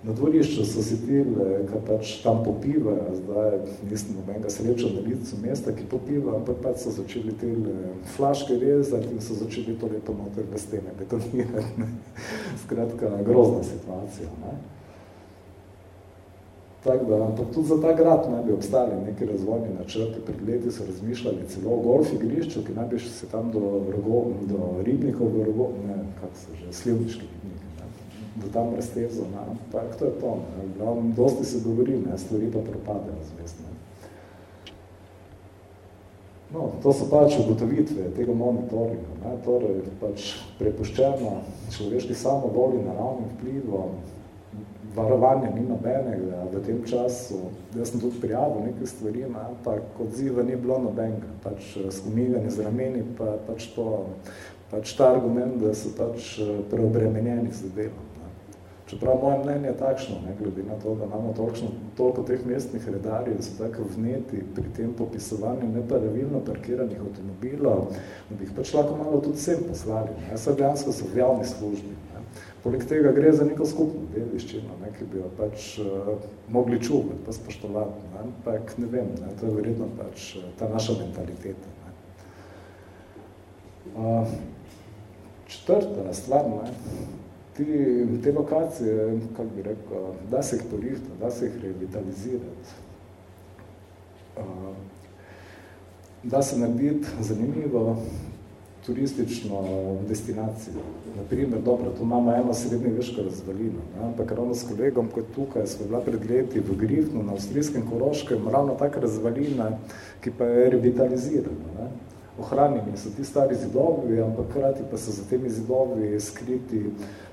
Na dvorišču so si tile, kar pač tam popivajo, zdaj nisem nobenega sreča na licu mesta, ki popiva, ampak pač so začeli tile flaške rezati in so začeli to leto noter v stene betonirati. Ne. Skratka, grozna situacija. Ne. Tak da, ampak tudi za ta grad naj bi obstali neki razvojni načrti. Pred leti so razmišljali celo o golf igrišču, ki naj bi se tam do, vrgo, do ribnikov, do vrgo, ne, kako se že, slivniški ribniki, ne, do tam raztezo. Ne, ampak to je to. Ne, glavno, dosti se govori, ne, stvari pa propade razvestne. No, to so pač ugotovitve tega monitoringa. Ne, torej, pač prepuščeno človeški samovoli naravnim vplivom, varovanja ni nobenega v tem času. Jaz sem tudi prijavil nekaj stvari, ne, ampak odziva ni bilo nobenega. Pač eh, skumivanje z rameni, pa pač to, pač ta argument, da so pač eh, preobremenjeni z delom. Ne. Čeprav moje mnenje je takšno, ne, glede na to, da imamo toliko, toliko teh mestnih redarjev, da so tako vneti pri tem popisovanju nepravilno parkiranih avtomobilov, da bi jih pač lahko malo tudi vsem poslali. Ne. Jaz dejansko so v javni službi. Poleg tega gre za neko skupno dediščino, ne, ki bi jo pač uh, mogli čuvati, pa spoštovati. Ne, ampak ne vem, ne, to je verjetno pač uh, ta naša mentaliteta. Ne. Uh, četrta stvar, ne, ti, te lokacije, kako bi rekel, da se jih porihta, da se jih revitalizirati, uh, da se narediti zanimivo, turistično destinacijo. Naprimer, dobro, tu imamo eno srednjeveško razvalino, ne? ampak ravno s kolegom, kot tukaj, smo bila pred leti v Grifnu, na avstrijskem Koroškem, ravno taka razvalina, ki pa je revitalizirana. Ne? Ohranjeni so ti stari zidovi, ampak krati pa so za temi zidovi skriti,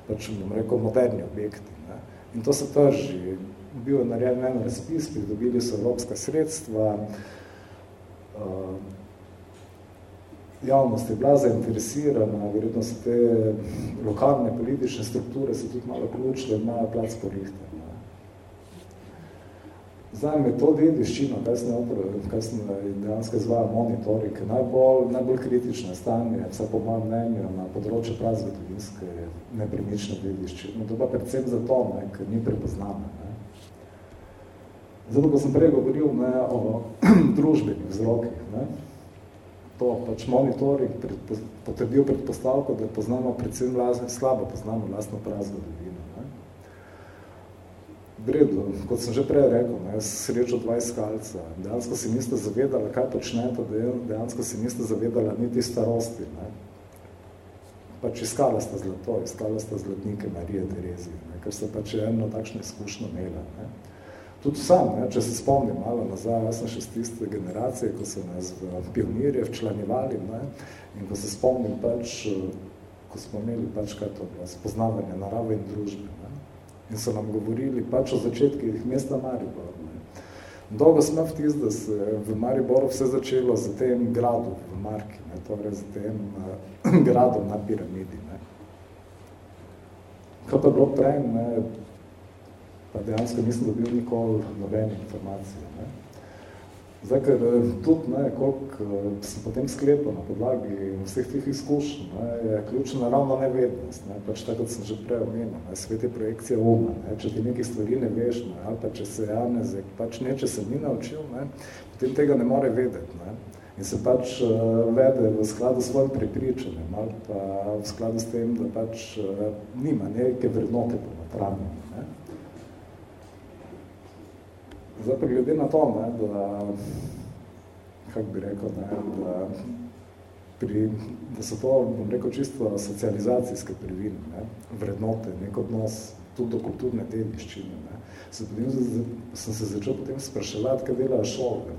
pač bom rekel, moderni objekti. Ne? In to se trži. Bil je narejen en razpis, pridobili so evropska sredstva, uh, javnost je bila zainteresirana, verjetno so te lokalne politične strukture se tudi malo ključile, imajo plac porihte. Zdaj me to dediščino, kaj sem, kaj sem dejansko izvajal monitorik, najbolj, najbolj kritično stanje, vse po mojem mnenju, na področju prazgotovinske nepremične dediščine. To pa predvsem zato, ne, ker ni prepoznane. Ne. Zato, ko sem prej govoril ne, o družbenih vzrokih, ne, to pač monitoring potrdil predpostavko, da poznamo predvsem vlastno, slabo poznamo vlastno prazgodovino. Bredu, kot sem že prej rekel, ne, srečo dva iskalca, dejansko se niste zavedala, kaj počnete, dejansko se niste zavedala niti starosti. Ne. Pač iskala sta zlato, iskala sta zlatnike Marije Terezije, ne, ker sta pač eno takšno izkušnjo imela. Ne. Tudi sam, ne, če se spomnim malo nazaj, jaz sem še z tiste generacije, ko so nas v pionirje včlanjevali ne, in ko se spomnim pač, ko smo imeli pač kaj to bilo, spoznavanje narave in družbe. Ne, in so nam govorili pač o začetkih mesta Maribor. Ne. Dolgo sem vtis, da se v Mariboru vse začelo z tem gradom v Marki, ne, torej z tem uh, gradom na piramidi. Ne. Kaj pa bilo prej, ne, dejansko nisem dobil nikoli nobene informacije. Ne. Zdaj, ker eh, tudi, ne, koliko eh, sem potem sklepal na podlagi vseh tih izkušenj, ne, je ključna ravno nevednost. Ne. Pač tako, sem že prej omenil, ne, svet je projekcija uma. Ne. Če ti nekaj stvari ne veš, ne, ali pa če se Janezek pač neče se ni naučil, ne, potem tega ne more vedeti. Ne. In se pač uh, vede v skladu s svojim prepričanjem, ali pa v skladu s tem, da pač uh, nima neke vrednote po napravljanju. Zdaj pa glede na to, ne, da kako bi rekel, ne, da, pri, da so to, bom rekel, čisto socializacijske prvine, ne, vrednote, nek odnos tudi do kulturne dediščine. Ne. Se potem, sem se začel potem spraševati, kaj delajo šole,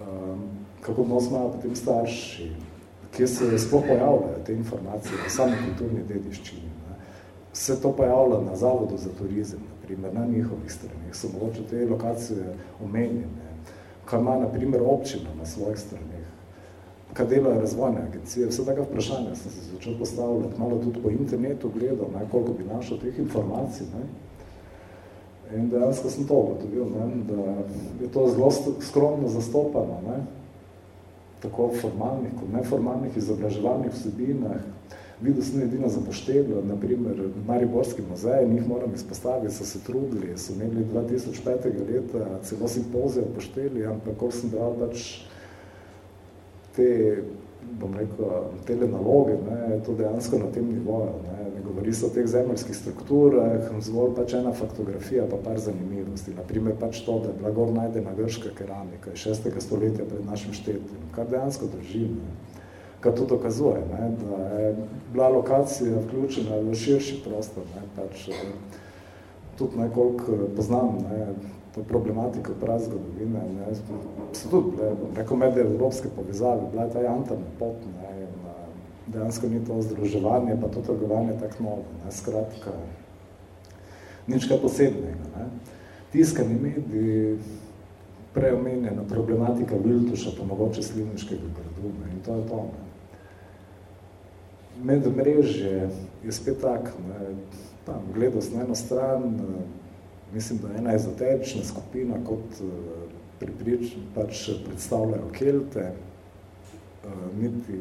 um, kako odnos imajo potem starši, kje se sploh pojavljajo te informacije o sami kulturni dediščini. Ne. Se to pojavlja na Zavodu za turizem, naprimer, na njihovih stranih, so mogoče te lokacije omenjene, kaj ima, naprimer, občina na svojih stranih, kaj delajo razvojne agencije, vse taka vprašanja sem se začel postavljati, malo tudi po internetu gledal, ne, koliko bi našel teh informacij. Ne. In dejansko sem to ugotovil, ne, da je to zelo skromno zastopano, ne, tako formalnih kot neformalnih izobraževalnih vsebinah, Videl sem edino za pošteljo, naprimer Mariborski muzej, njih moram izpostaviti, so se trudili, so imeli 2005. leta celo simpozija o poštelji, ampak ko sem dal pač te, bom rekel, tele naloge, ne, to dejansko na tem nivoju, ne, ne govori se o teh zemljskih strukturah, zvolj pač ena faktografija, pa par zanimivosti, naprimer pač to, da je bila gor najdena grška keramika iz 6. stoletja pred našim štetjem, kar dejansko drži, ne kar to dokazuje, ne, da je bila lokacija vključena v širši prostor. Ne, pač, eh, tudi nekoliko eh, poznam ne, to problematiko prazgodovine, ne, so tudi bile, neko med evropske povezave, bila je ta jantarna pot, ne, in, eh, dejansko ni to združevanje, pa to trgovanje tak novo, ne, skratka, nič kaj posebnega. Ne. Tiskani mediji, preomenjena problematika Viltuša, pa mogoče Slivniškega gradu, ne, in to je to. Ne med mreže je spet tak, ne, tam gledal sem eno stran, eh, mislim, da je ena ezoterična skupina, kot eh, priprič, pač predstavljajo kelte, eh, niti,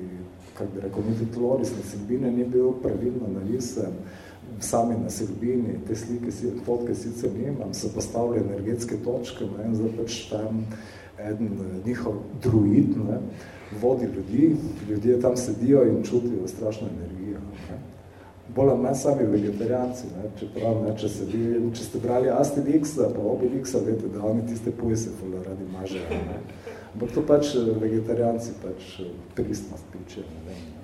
kak bi rekel, niti tlorisne sebine ni bil pravilno narisan, sami na selbini, te slike, fotke sicer nimam, so postavili energetske točke, ne, in zdaj pač tam eden njihov druid, ne, vodi ljudi, ljudje tam sedijo in čutijo strašno energijo. Ne. Bolj ne sami vegetarijanci, ne, čeprav, ne, če, se vi, če ste brali Asterix-a, pa Obelix-a, vete, da oni tiste pujse fula radi mažejo. Ne. Ampak to pač eh, vegetarijanci pač eh, pristnost piče. Ne, ne.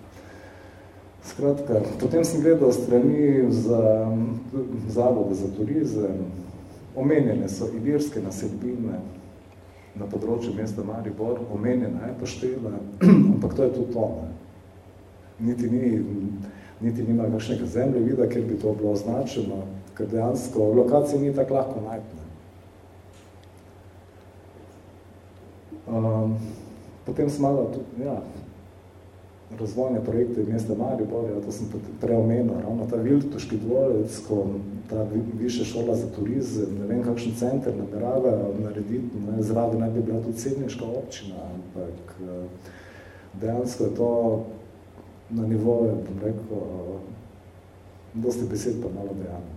Skratka, potem sem gledal strani za zavode za turizem, omenjene so ibirske naselbine, na področju mesta Maribor omenjena je poštela, ampak to je tudi to. Ne. Niti, ni, niti nima kakšnega zemlje vida, ker bi to bilo označeno, ker dejansko v lokaciji ni tako lahko najti. Um, potem sem malo tudi, ja, razvojne projekte mesta Maribor, ja, to sem preomenil, ravno ta Viltuški dvorec, ko ta više šola za turizem, ne vem, kakšen center namerava narediti, ne, zraven naj bi bila tudi sedniška občina, ampak eh, dejansko je to na nivoju, bom rekel, dosti besed pa malo dejano.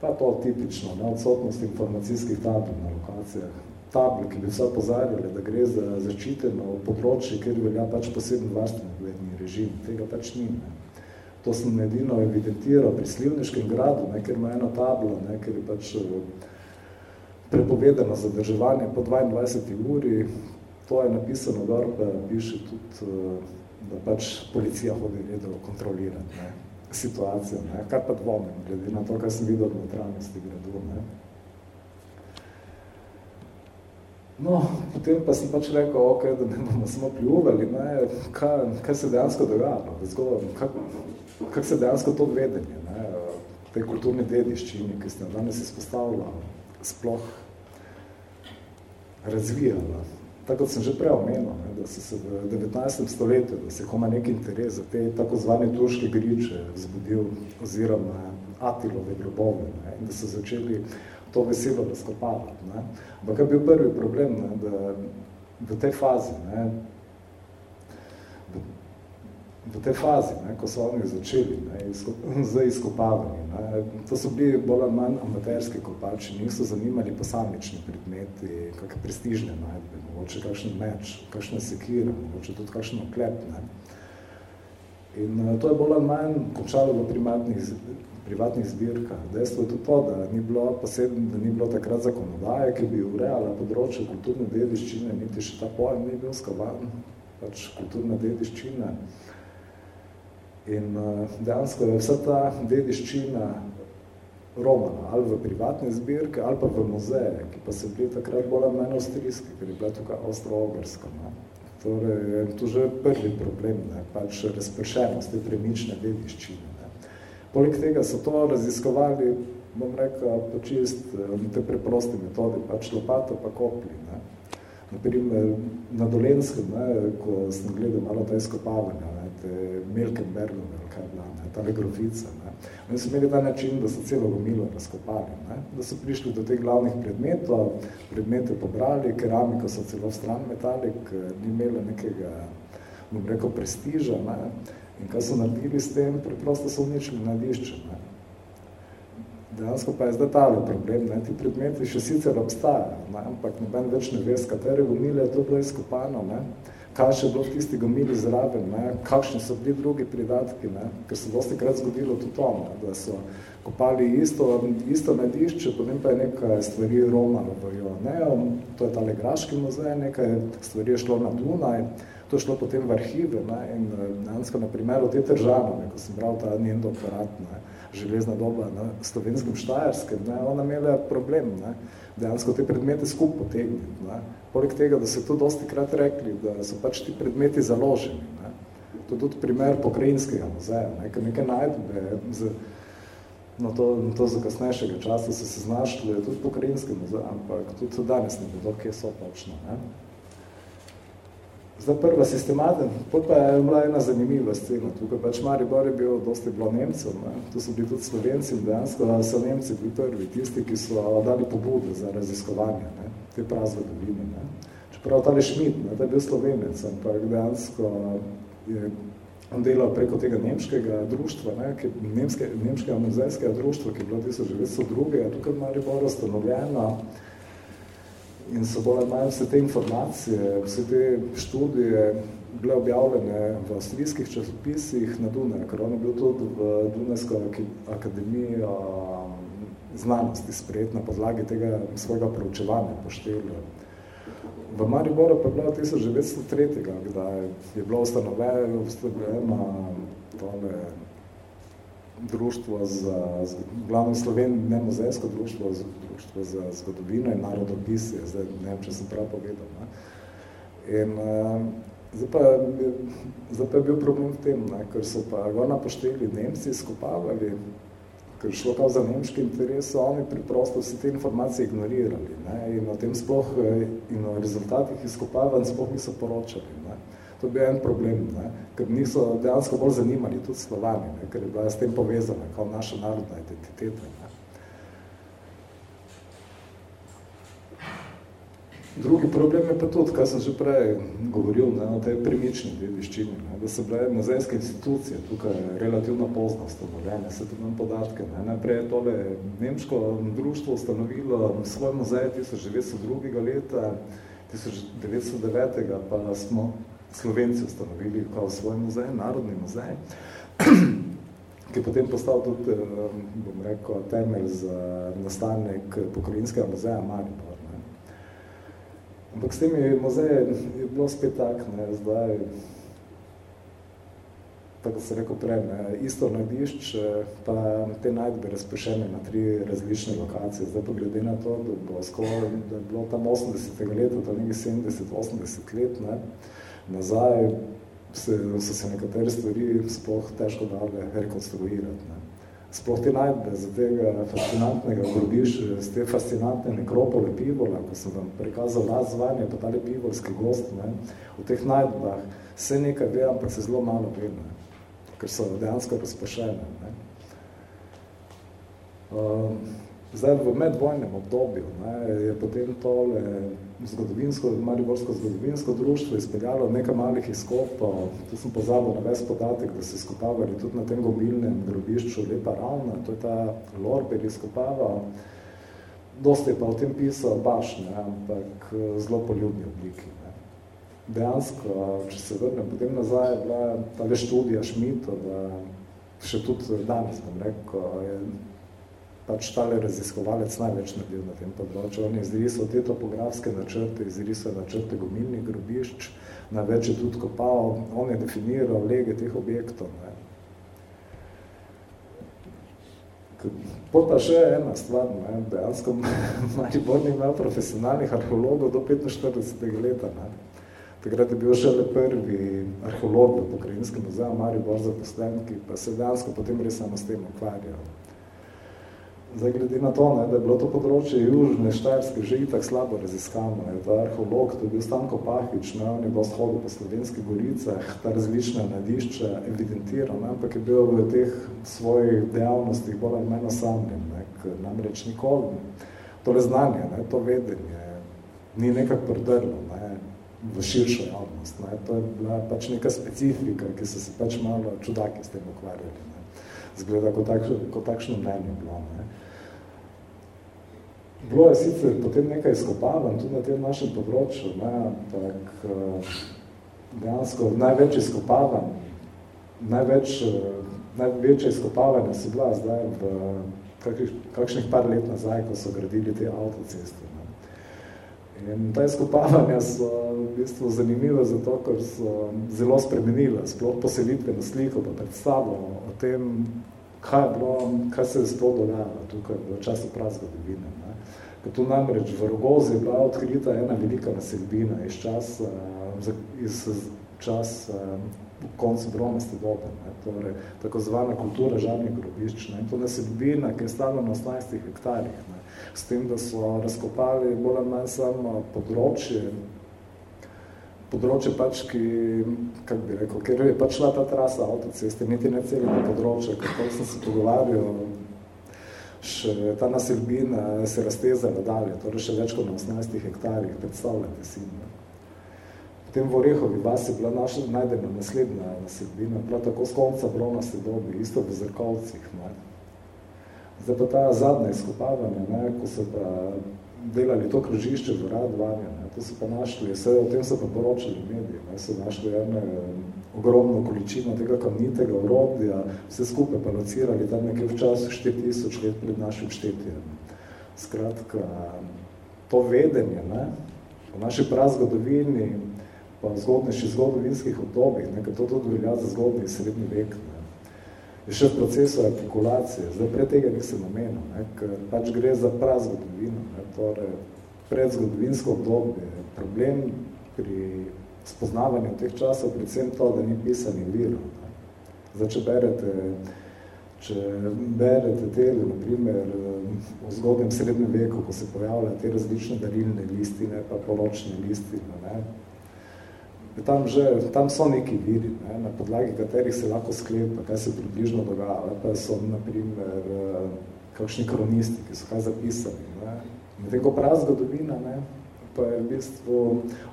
Pa to tipično, ne, odsotnost informacijskih tabel na lokacijah, tabli, ki bi vse pozarjali, da gre za začiteno področje, ker velja pač posebno varstveni režim, tega pač ni. Ne to sem edino evidentiral pri Slivniškem gradu, ne, ker ima eno tablo, ne, ker je pač eh, prepovedano zadrževanje po 22. uri, to je napisano gor, pa piše tudi, eh, da pač policija hodi redno kontrolirati ne, situacijo, ne, kar pa dvomim, glede na to, kar sem videl od neutralnosti gradu. Ne. No, potem pa sem pač rekel, okay, da ne bomo samo pljuvali, ne, kaj, kaj se dejansko dogajalo, kako kak se dejansko to vedenje, ne, te kulturne dediščine, ki ste danes izpostavila, sploh razvijala. Tako sem že prej omenil, ne, da se v 19. stoletju, da se koma nek interes za te tako zvane turške griče vzbudil oziroma Atilove grobove ne, in da so začeli to veselo razkopavati. Ne. Ampak je bil prvi problem, ne, da v tej fazi, ne, v tej fazi, ne, ko so oni začeli ne, izko, z izkopavanjem. Ne, to so bili bolj ali manj amaterski kopači, njih so zanimali posamični predmeti, kakšne prestižne najdbe, mogoče kakšen meč, kakšne sekire, mogoče tudi kakšen oklep. Ne. In to je bolj ali manj končalo v primatnih, privatnih zbirkah. Dejstvo je tudi to, da ni bilo, posebno, da ni bilo takrat zakonodaje, ki bi urejala področje kulturne dediščine, niti še ta pojem ni bil skovan, pač kulturna dediščina. In uh, dejansko je vsa ta dediščina romana, ali v privatne zbirke, ali pa v muzeje, ki pa se bili takrat bolj manj avstrijski, ker je bila tukaj avstro-ogrska. Torej, je tu že prvi problem, ne, pač razpršenost te premične dediščine. Poleg tega so to raziskovali, bom rekel, po čist te preproste metode, pač lopato pa kopli. Ne. Naprimer, na Dolenskem, ne, ko sem gledal malo ta izkopavanja, ne, te Melkenbergove, kaj bila, ne, ta grofica, ne, Oni so imeli ta način, da so celo gomilo razkopali, ne? da so prišli do teh glavnih predmetov, predmete pobrali, keramiko so celo stran metali, ker ni imela nekega, bom rekel, prestiža. Ne? In kaj so naredili s tem, preprosto so uničili nadišče. Ne? Dejansko pa je zdaj tale problem, ne? ti predmeti še sicer obstajajo, ne? ampak noben več ne ve, s katere gomile je to bilo izkopano. Ne? kaj še bilo v tisti gomili zraven, ne, kakšni so bili drugi pridatki, ne, ker se dosti krat zgodilo tudi to, ne, da so kopali isto, isto nadišče, potem pa je nekaj stvari romalo v Joaneo, to je tale Graški muzej, nekaj stvari je šlo na Dunaj, to šlo potem v arhive ne, in dejansko na primeru te države, ne, ko sem bral ta njen doktorat, ne, železna doba na slovenskem Štajerskem, ne, ona imela problem, ne, dejansko te predmete skup potegniti. Ne. Poleg tega, da so to dosti krat rekli, da so pač ti predmeti založeni. Ne. To je tudi primer pokrajinskega muzeja, ne, ker nekaj najdbe, z, no to, to za kasnejšega časa so se znašli, tudi pokrajinski muzej, ampak tudi danes ne vedo, kje so točno. Ne. Zdaj prva sistematen, pot pa je bila ena zanimiva scena. Tukaj pač Maribor je bil dosti bilo Nemcev, ne. tu so bili tudi Slovenci in dejansko so Nemci bili prvi, tisti, ki so dali pobude za raziskovanje ne, te prazvodovine. Ne. Čeprav tale Schmidt, ne, ta je bil Slovenec, ampak dejansko je on delal preko tega nemškega društva, ne, ki, nemske, nemškega muzejskega društva, ki je bilo 1902, tukaj v Mariboru stanovljeno, in so bolj manj vse te informacije, vse te študije bile objavljene v avstrijskih časopisih na Dunaju, ker on je bil tudi v Dunajsko akademiji znanosti sprejet na podlagi tega svojega preučevanja po štelju. V Mariboru pa je bilo 1903. kdaj je bilo ustanoveno tole društvo za, glavno Sloven, ne muzejsko društvo, društvo za zgodovino in narodopisje, zdaj ne vem, če sem prav povedal. Ne. In uh, zdaj, pa, zdaj pa je bil problem v tem, ne, ker so pa gor napošteli Nemci skopavali, ker šlo kao za nemški interes, so oni preprosto vse te informacije ignorirali ne, in o tem sploh in o rezultatih izkopavanj sploh niso poročali. Ne. To je bil en problem, ne? ker niso dejansko bolj zanimali tudi Slovani, ne? ker je bila s tem povezana kao naša narodna identiteta. Ne? Drugi problem je pa tudi, kar sem že prej govoril, ne, o tej premični dediščini, ne, da so bile muzejske institucije tukaj relativno pozno ustanovljene, se tudi imam podatke. Ne. Najprej je tole nemško društvo ustanovilo svoj muzej 1902. leta, 1909. pa smo Slovenci ustanovili kao svoj muzej, narodni muzej, ki je potem postal tudi, bom rekel, temelj za nastanek pokrajinskega muzeja Maribor. Ampak s temi muzeji je bilo spet tak, ne, zdaj, tako se rekel prej, ne, isto najdišč, pa te najdbe razprešene na tri različne lokacije. Zdaj pa glede na to, da, bo skoro, da je bilo tam 80. leta, to nekaj 70-80 let, ne, nazaj, se, so se nekatere stvari sploh težko dale rekonstruirati. Ne. Sploh te najdbe za tega fascinantnega grobišča, z te fascinantne nekropole pivola, ko sem vam prikazal razvanje, pa tale pivolski gost, ne, v teh najdbah vse nekaj ve, ampak se zelo malo ve, ne, ker so dejansko razpošene. Ne. Um, zdaj, v medvojnem obdobju ne, je potem tole zgodovinsko, Mariborsko zgodovinsko društvo izpeljalo nekaj malih izkopov, tu sem pozabil na ves podatek, da se skopavali tudi na tem gomilnem grobišču Lepa Ravna, to je ta Lorber izkopaval, dosti je pa o tem pisal baš, ne, ampak zelo poljubni obliki. Ne. dejansko, če se vrnem potem nazaj, je bila tale študija Šmito, da še tudi danes, bom rekel, je pač tale raziskovalec največ naredil na tem področju. On je izrisal te topografske načrte, izrisal načrte gomilnih grobišč, največ je tudi kopal, on je definiral lege teh objektov. Ne. Pot pa še ena stvar, ne, dejansko Maribor ni imel profesionalnih arheologov do 45. leta. Ne. Takrat je bil šele prvi arheolog v pokrajinskem muzeju Maribor zaposlen, ki pa se dejansko potem res samo s tem ukvarjal. Zdaj, glede na to, ne, da je bilo to področje južne Štajerske že itak slabo raziskano, je to arheolog, to je bil Stanko Pahič, ne, on je bil shodil po slovenskih goricah, ta različna nadišča evidentiral, ne, ampak je bil v teh svojih dejavnostih bolj ali manj osamljen, ne, namreč nikoli tole znanje, ne, to vedenje ni nekako prodrlo ne, v širšo javnost. Ne, to je bila pač neka specifika, ki so se pač malo čudaki s tem ukvarjali. Ne. Zgleda, kot, tak, kot takšno mnenje bilo. Ne. Bilo je sicer potem nekaj izkopavanj tudi na tem našem področju, ne, ampak eh, dejansko največ izkopavanj, največ, eh, največje izkopavanja so bila zdaj v kakih, kakšnih par let nazaj, ko so gradili te avtoceste. Ne. In ta izkopavanja so v bistvu zanimive zato, ker so zelo spremenile, sploh poselitveno sliko pa predstavo o tem, kaj, je bilo, kaj se je sploh dogajalo tukaj v času prazgodovine. Tu namreč v Rogozi je bila odkrita ena velika naselbina iz časa, iz časa koncu bronaste dobe, ne, torej tako zvana kultura žalnih grobišč. Ne, to naselbina, ki je stala na 18 hektarjih, ne, s tem, da so razkopali bolj ali manj samo področje, področje pač, ki, kak bi rekel, ker je pač šla ta trasa avtoceste, niti ne celega področja, kako sem se pogovarjal, še ta naselbina se raztezala dalje, torej še več kot na 18 hektarjih, predstavljate si. Potem v Orehovi vasi je bila naša najdena naslednja naselbina, prav tako z konca bronaste dobi, isto v Zrkovcih. Ne. Zdaj pa ta zadnja izkopavanja, ne, ko so pa delali to krožišče v Radvanje, ne, to so pa našli, vse o tem so pa poročali mediji, ne, so našli ene ogromno količino tega kamnitega orodja, vse skupaj pa locirali tam nekaj v času 4000 let pred našim štetjem. Skratka, to vedenje ne, v naši prazgodovini, pa v zgodnejših zgodovinskih obdobjih, nekaj to tudi velja za zgodni srednji vek, ne, je še v procesu artikulacije. Zdaj, pred tega nisem namenil, ne, ker pač gre za prazgodovino, ne, torej predzgodovinsko obdobje. Problem pri spoznavanje teh časov, predvsem to, da ni pisani virov. Zdaj, če berete, če berete te, na primer, v zgodnem srednjem veku, ko se pojavljajo te različne darilne listine, pa poločne listine, ne, tam, že, tam so neki viri, ne, na podlagi katerih se lahko sklepa, kaj se približno dogaja, pa so, na primer, kakšni kronisti, ki so kaj zapisali. Ne. Medtem ko prav zgodovina, ne, pa je v bistvu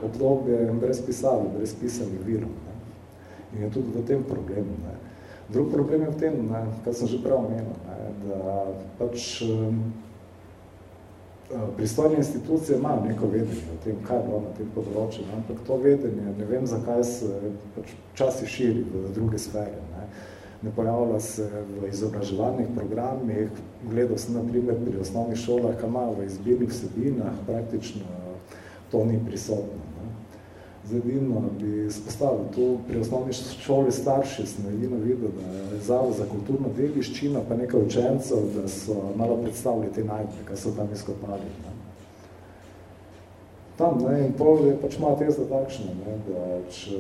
obdobje brez pisave, brez pisanih virov. Ne. In je tudi v tem problemu. Ne. Drug problem je v tem, ne, kar sem že prav omenil, ne, da pač um, pristojne institucije imajo neko vedenje o tem, kaj bilo na tem področju, ne, ampak to vedenje, ne vem, zakaj se pač časi širi v druge sfere. Ne. Ne pojavlja se v izobraževalnih programih, gledal sem na primer pri osnovnih šolah, kaj imajo v izbirnih vsebinah, praktično to ni prisotno. Ne. Zdaj edino bi spostavil tu pri osnovni šoli starši, sem edino videl, da je zavod za kulturno dediščino, pa nekaj učencev, da so malo predstavili te najdbe, kaj so tam izkopali. Ne. Tam, ne, in pol je pač malo teza takšna, ne, da če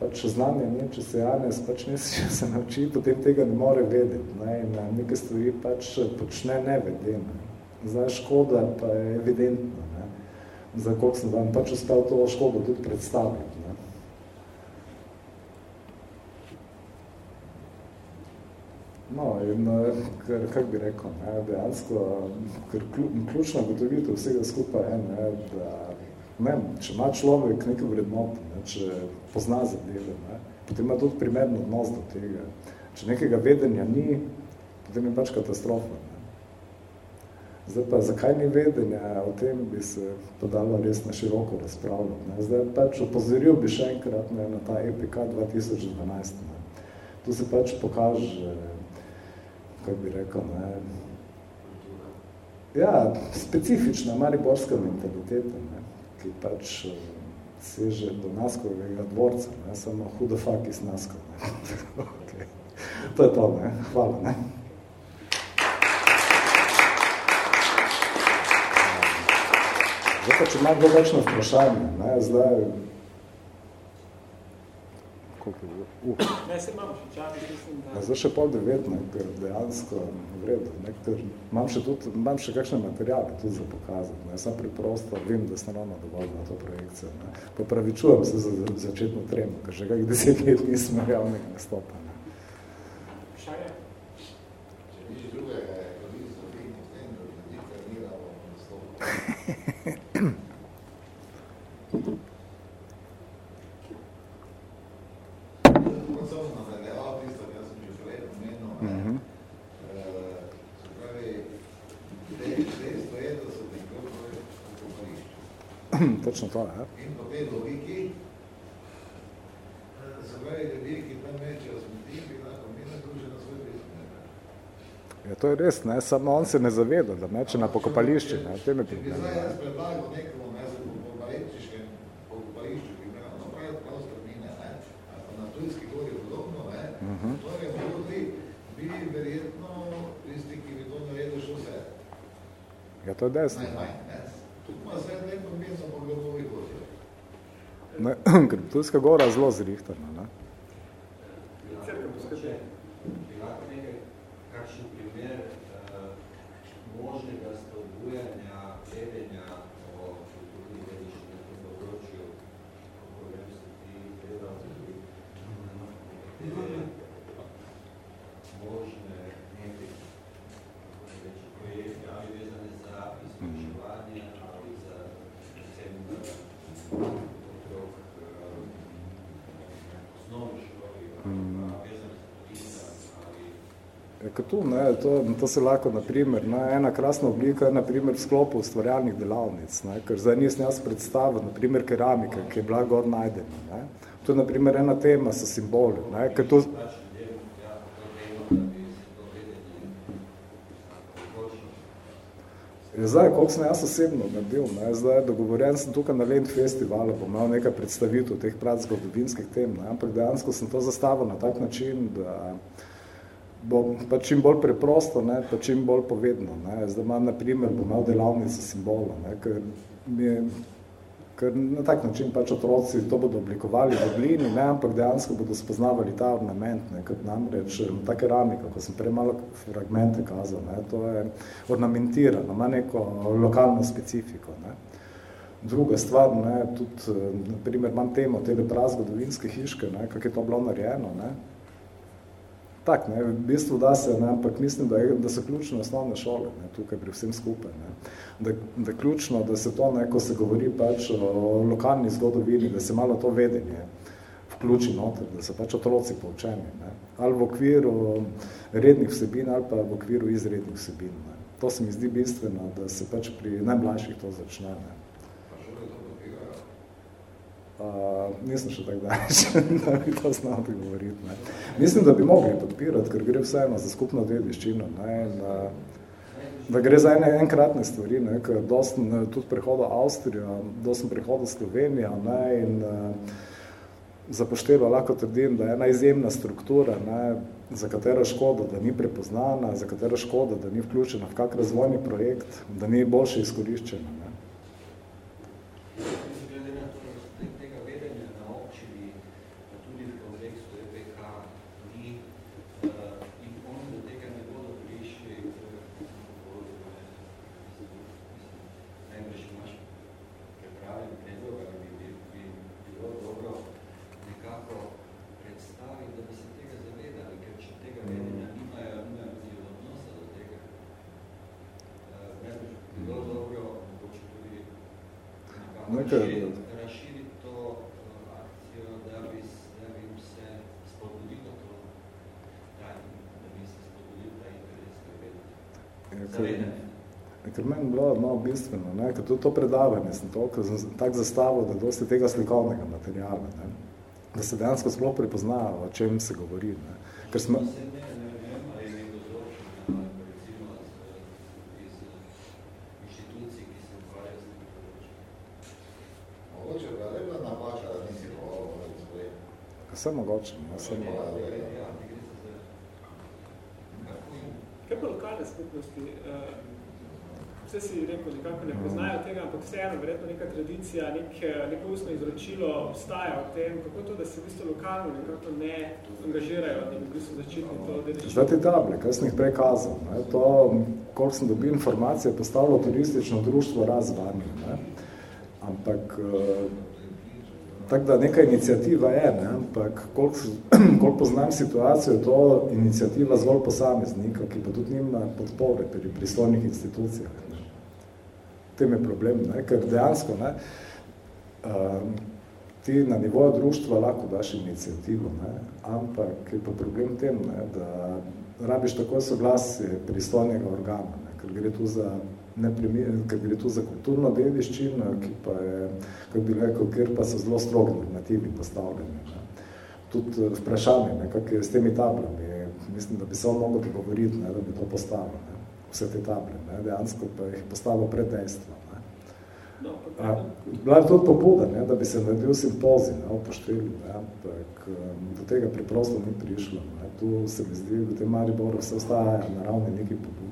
pač znanje, ne, če se Janez pač ne si se nauči, potem tega ne more vedeti, ne, in neke stvari pač počne nevedene. Zdaj škoda pa je evidentna za koliko sem vam pač uspel to škodo tudi predstaviti. Ne. No, in ker, kak bi rekel, ne, dejansko, ker ključna gotovitev vsega skupaj je, ne, da ne, če ima človek neko vrednoto, ne, če pozna zadeve, ne, potem ima tudi primerno odnos do tega. Če nekega vedenja ni, potem je pač katastrofa. Ne. Zdaj pa, zakaj ni vedenja, o tem bi se podalo res na široko razpravljati. Ne. Zdaj pač opozoril bi še enkrat ne, na ta EPK 2012. Ne. Tu se pač pokaže, kaj bi rekel, ne, ja, specifična mariborska mentaliteta, ne, ki pač seže do Naskovega dvorca, ne, samo hudo fak iz Naskov. okay. To je to, ne. Hvala, ne. Zdaj pa, če ima kdo večno vprašanje, ne, zdaj... Koliko je bilo? Uh. Ne, se imam še čas, mislim, da... Zdaj še pol devet, ne, ker dejansko vredo, ne, ker imam še tudi, imam še kakšne materijale tudi za pokazati, ne, sem preprosto, vem, da sem ravno dovolj na to projekcijo, ne. Popravičujem se za začetno tremo, ker že kak deset let nisem javnega nastopa, ne. Vprašanje? Če nič drugega je, ko niso vidno s tem, da ljudi karniramo nastopa. Točno to, ja. In po tej logiki, se pravi, ljudje, ki tam mečejo smeti, bi lahko imeli druže na svoj bistvene. Ja, to je res, ne, samo on se ne zaveda, da meče na pokopališče, ne, tem je Če bi problem. zdaj jaz predlagal nekomu, ne, za pokopališčem pokopališču, ki ima no, pravi prav strmine, ne, ali pa na Tujski gori podobno, ne, Mhm. torej ljudi bi verjetno tisti, ki bi to naredil, še vse. Ja, to je dejstvo. Najmanj, ne. Tu pa vse ne pomembno po globovi gori. Ne, ker Ptujska gora je zelo zrihtana, ne. Cerkev poskrbi. Bi lahko nekaj, kakšen primer uh, možnega spodbujanja vedenja o kulturni dediščini na tem področju, kako vem, so ti delavci, nekatere možne neke, kako se reči, projekte, ali vezane za izpraševanje, ali za predvsem uh, otrok uh, osnovni šoli, ali pa vezane za turizem, ali Ja, kot tu, ne, to, to se lahko, na primer, ne, ena krasna oblika je, na primer, v sklopu ustvarjalnih delavnic, ne, ker zdaj nisem jaz predstavil, na primer, keramika, ki je bila gor najdena, ne. To je, na primer, ena tema so simboli, ne, ker to, del, ja, je zdaj, koliko sem jaz osebno naredil, ne, zdaj dogovorjen sem tukaj na Lent festivalu, bom imel nekaj predstavitev teh prav zgodovinskih tem, ne, ampak dejansko sem to zastavil na tak način, da bo pa čim bolj preprosto, ne, pa čim bolj povedno. Ne. Zdaj imam, na primer, bom imel delavnico simbola, ne, ker, mi je, ker na tak način pač otroci to bodo oblikovali v glini, ne, ampak dejansko bodo spoznavali ta ornament, ne, kot namreč ta keramika, ko sem prej malo fragmente kazal, ne, to je ornamentirano, ima neko lokalno specifiko. Ne. Druga stvar, ne, tudi, na primer, imam temo tega prazgodovinske hiške, ne, kako je to bilo narejeno, ne, Tak, ne, v bistvu da se, ne, ampak mislim, da, je, da so ključne osnovne šole ne, tukaj pri vsem skupaj. Ne. Da, da ključno, da se to, ne, ko se govori pač o lokalni zgodovini, da se malo to vedenje vključi noter, da so pač otroci poučeni. Ne. Ali v okviru rednih vsebin, ali pa v okviru izrednih vsebin. Ne. To se mi zdi bistveno, da se pač pri najmlajših to začne. Ne. Pa šole to podpirajo. Uh, nisem še tako daleč, da bi to znal bi govoriti. Ne. Mislim, da bi mogli podpirati, ker gre vseeno za skupno dediščino. Ne, in, uh, da gre za ene enkratne stvari, ne, ker dosti tudi prehoda Avstrija, dosti prehoda Slovenija ne, in uh, zapošteva lahko trdim, da je ena izjemna struktura, ne, za katero škoda, da ni prepoznana, za katero škoda, da ni vključena v kak razvojni projekt, da ni boljše izkoriščena. Ne. Mislim, glede na to, da so te- tega vedenja na občini, pa tudi v kontekstu EPK ni, eh, in oni do tega ne bodo prišli, eh, bo- mislim, najbrž imaš pripravljen predlog, ali bi, bi, bi bilo dobro nekako predstaviti, da bi se tega zavedali, ker če tega vedenja nimajo, nimajo tudi odnosa do tega. Eh, najbrž bi bilo dobro, mogoče tudi Nekaj- Razširiti, razširiti to uh, akcijo, da bi, s- da bi jim se spodbudilo to, da, da bi se spodbudil ta interes za vedenje. Ja, Za ker- vedenje. Ker meni je bilo no, bistveno, ne, ker to, to predavanje sem toliko tak zastavil, da dosti tega slikovnega materijala, ne, da se dejansko sploh prepoznajo, o čem se govori. Ne. Ker smo... Vse mogoče, ne, vse mogoče. Kaj pa lokalne skupnosti? Uh, vse si rekel, nekako ne poznajo tega, ampak vseeno, verjetno neka tradicija, nek, neko ustno izročilo obstaja v tem, kako to, da se v bistvu lokalno nekako ne angažirajo, da bi v bistvu začetni to dedičilo. Zdaj te table, kaj sem jih prej kazal, ne, to, koliko sem dobil informacije, postavilo turistično društvo razvanje, ne, ampak Tako da neka inicijativa je, ne? ampak koliko, koliko poznam situacijo, je to inicijativa zgolj posameznika, ki pa tudi nima podpore pri pristojnih institucijah. Tem je problem, ne? ker dejansko ne, um, ti na nivoju društva lahko daš inicijativo, ne? ampak je pa problem tem, ne? da rabiš tako soglasje pristojnega organa, ne? ker gre tu za ker gre tu za kulturno dediščino, ki pa je, kako bi rekel, ker pa so zelo strogi normativi postavljeni. Ne. Tudi eh, vprašanje, ne, kak je s temi tablami, mislim, da bi se on mogel govoriti, ne, da bi to postavil, ne, vse te table, ne, dejansko pa jih postavil pred dejstvo. Ne. No, bila je tudi pobuda, ne, da bi se naredil simpozij ne, v Pošteli, ne, ampak um, do tega preprosto ni prišlo. Ne. Tu se mi zdi, da te Mariboru vse ostaja na ravni nekih pobud.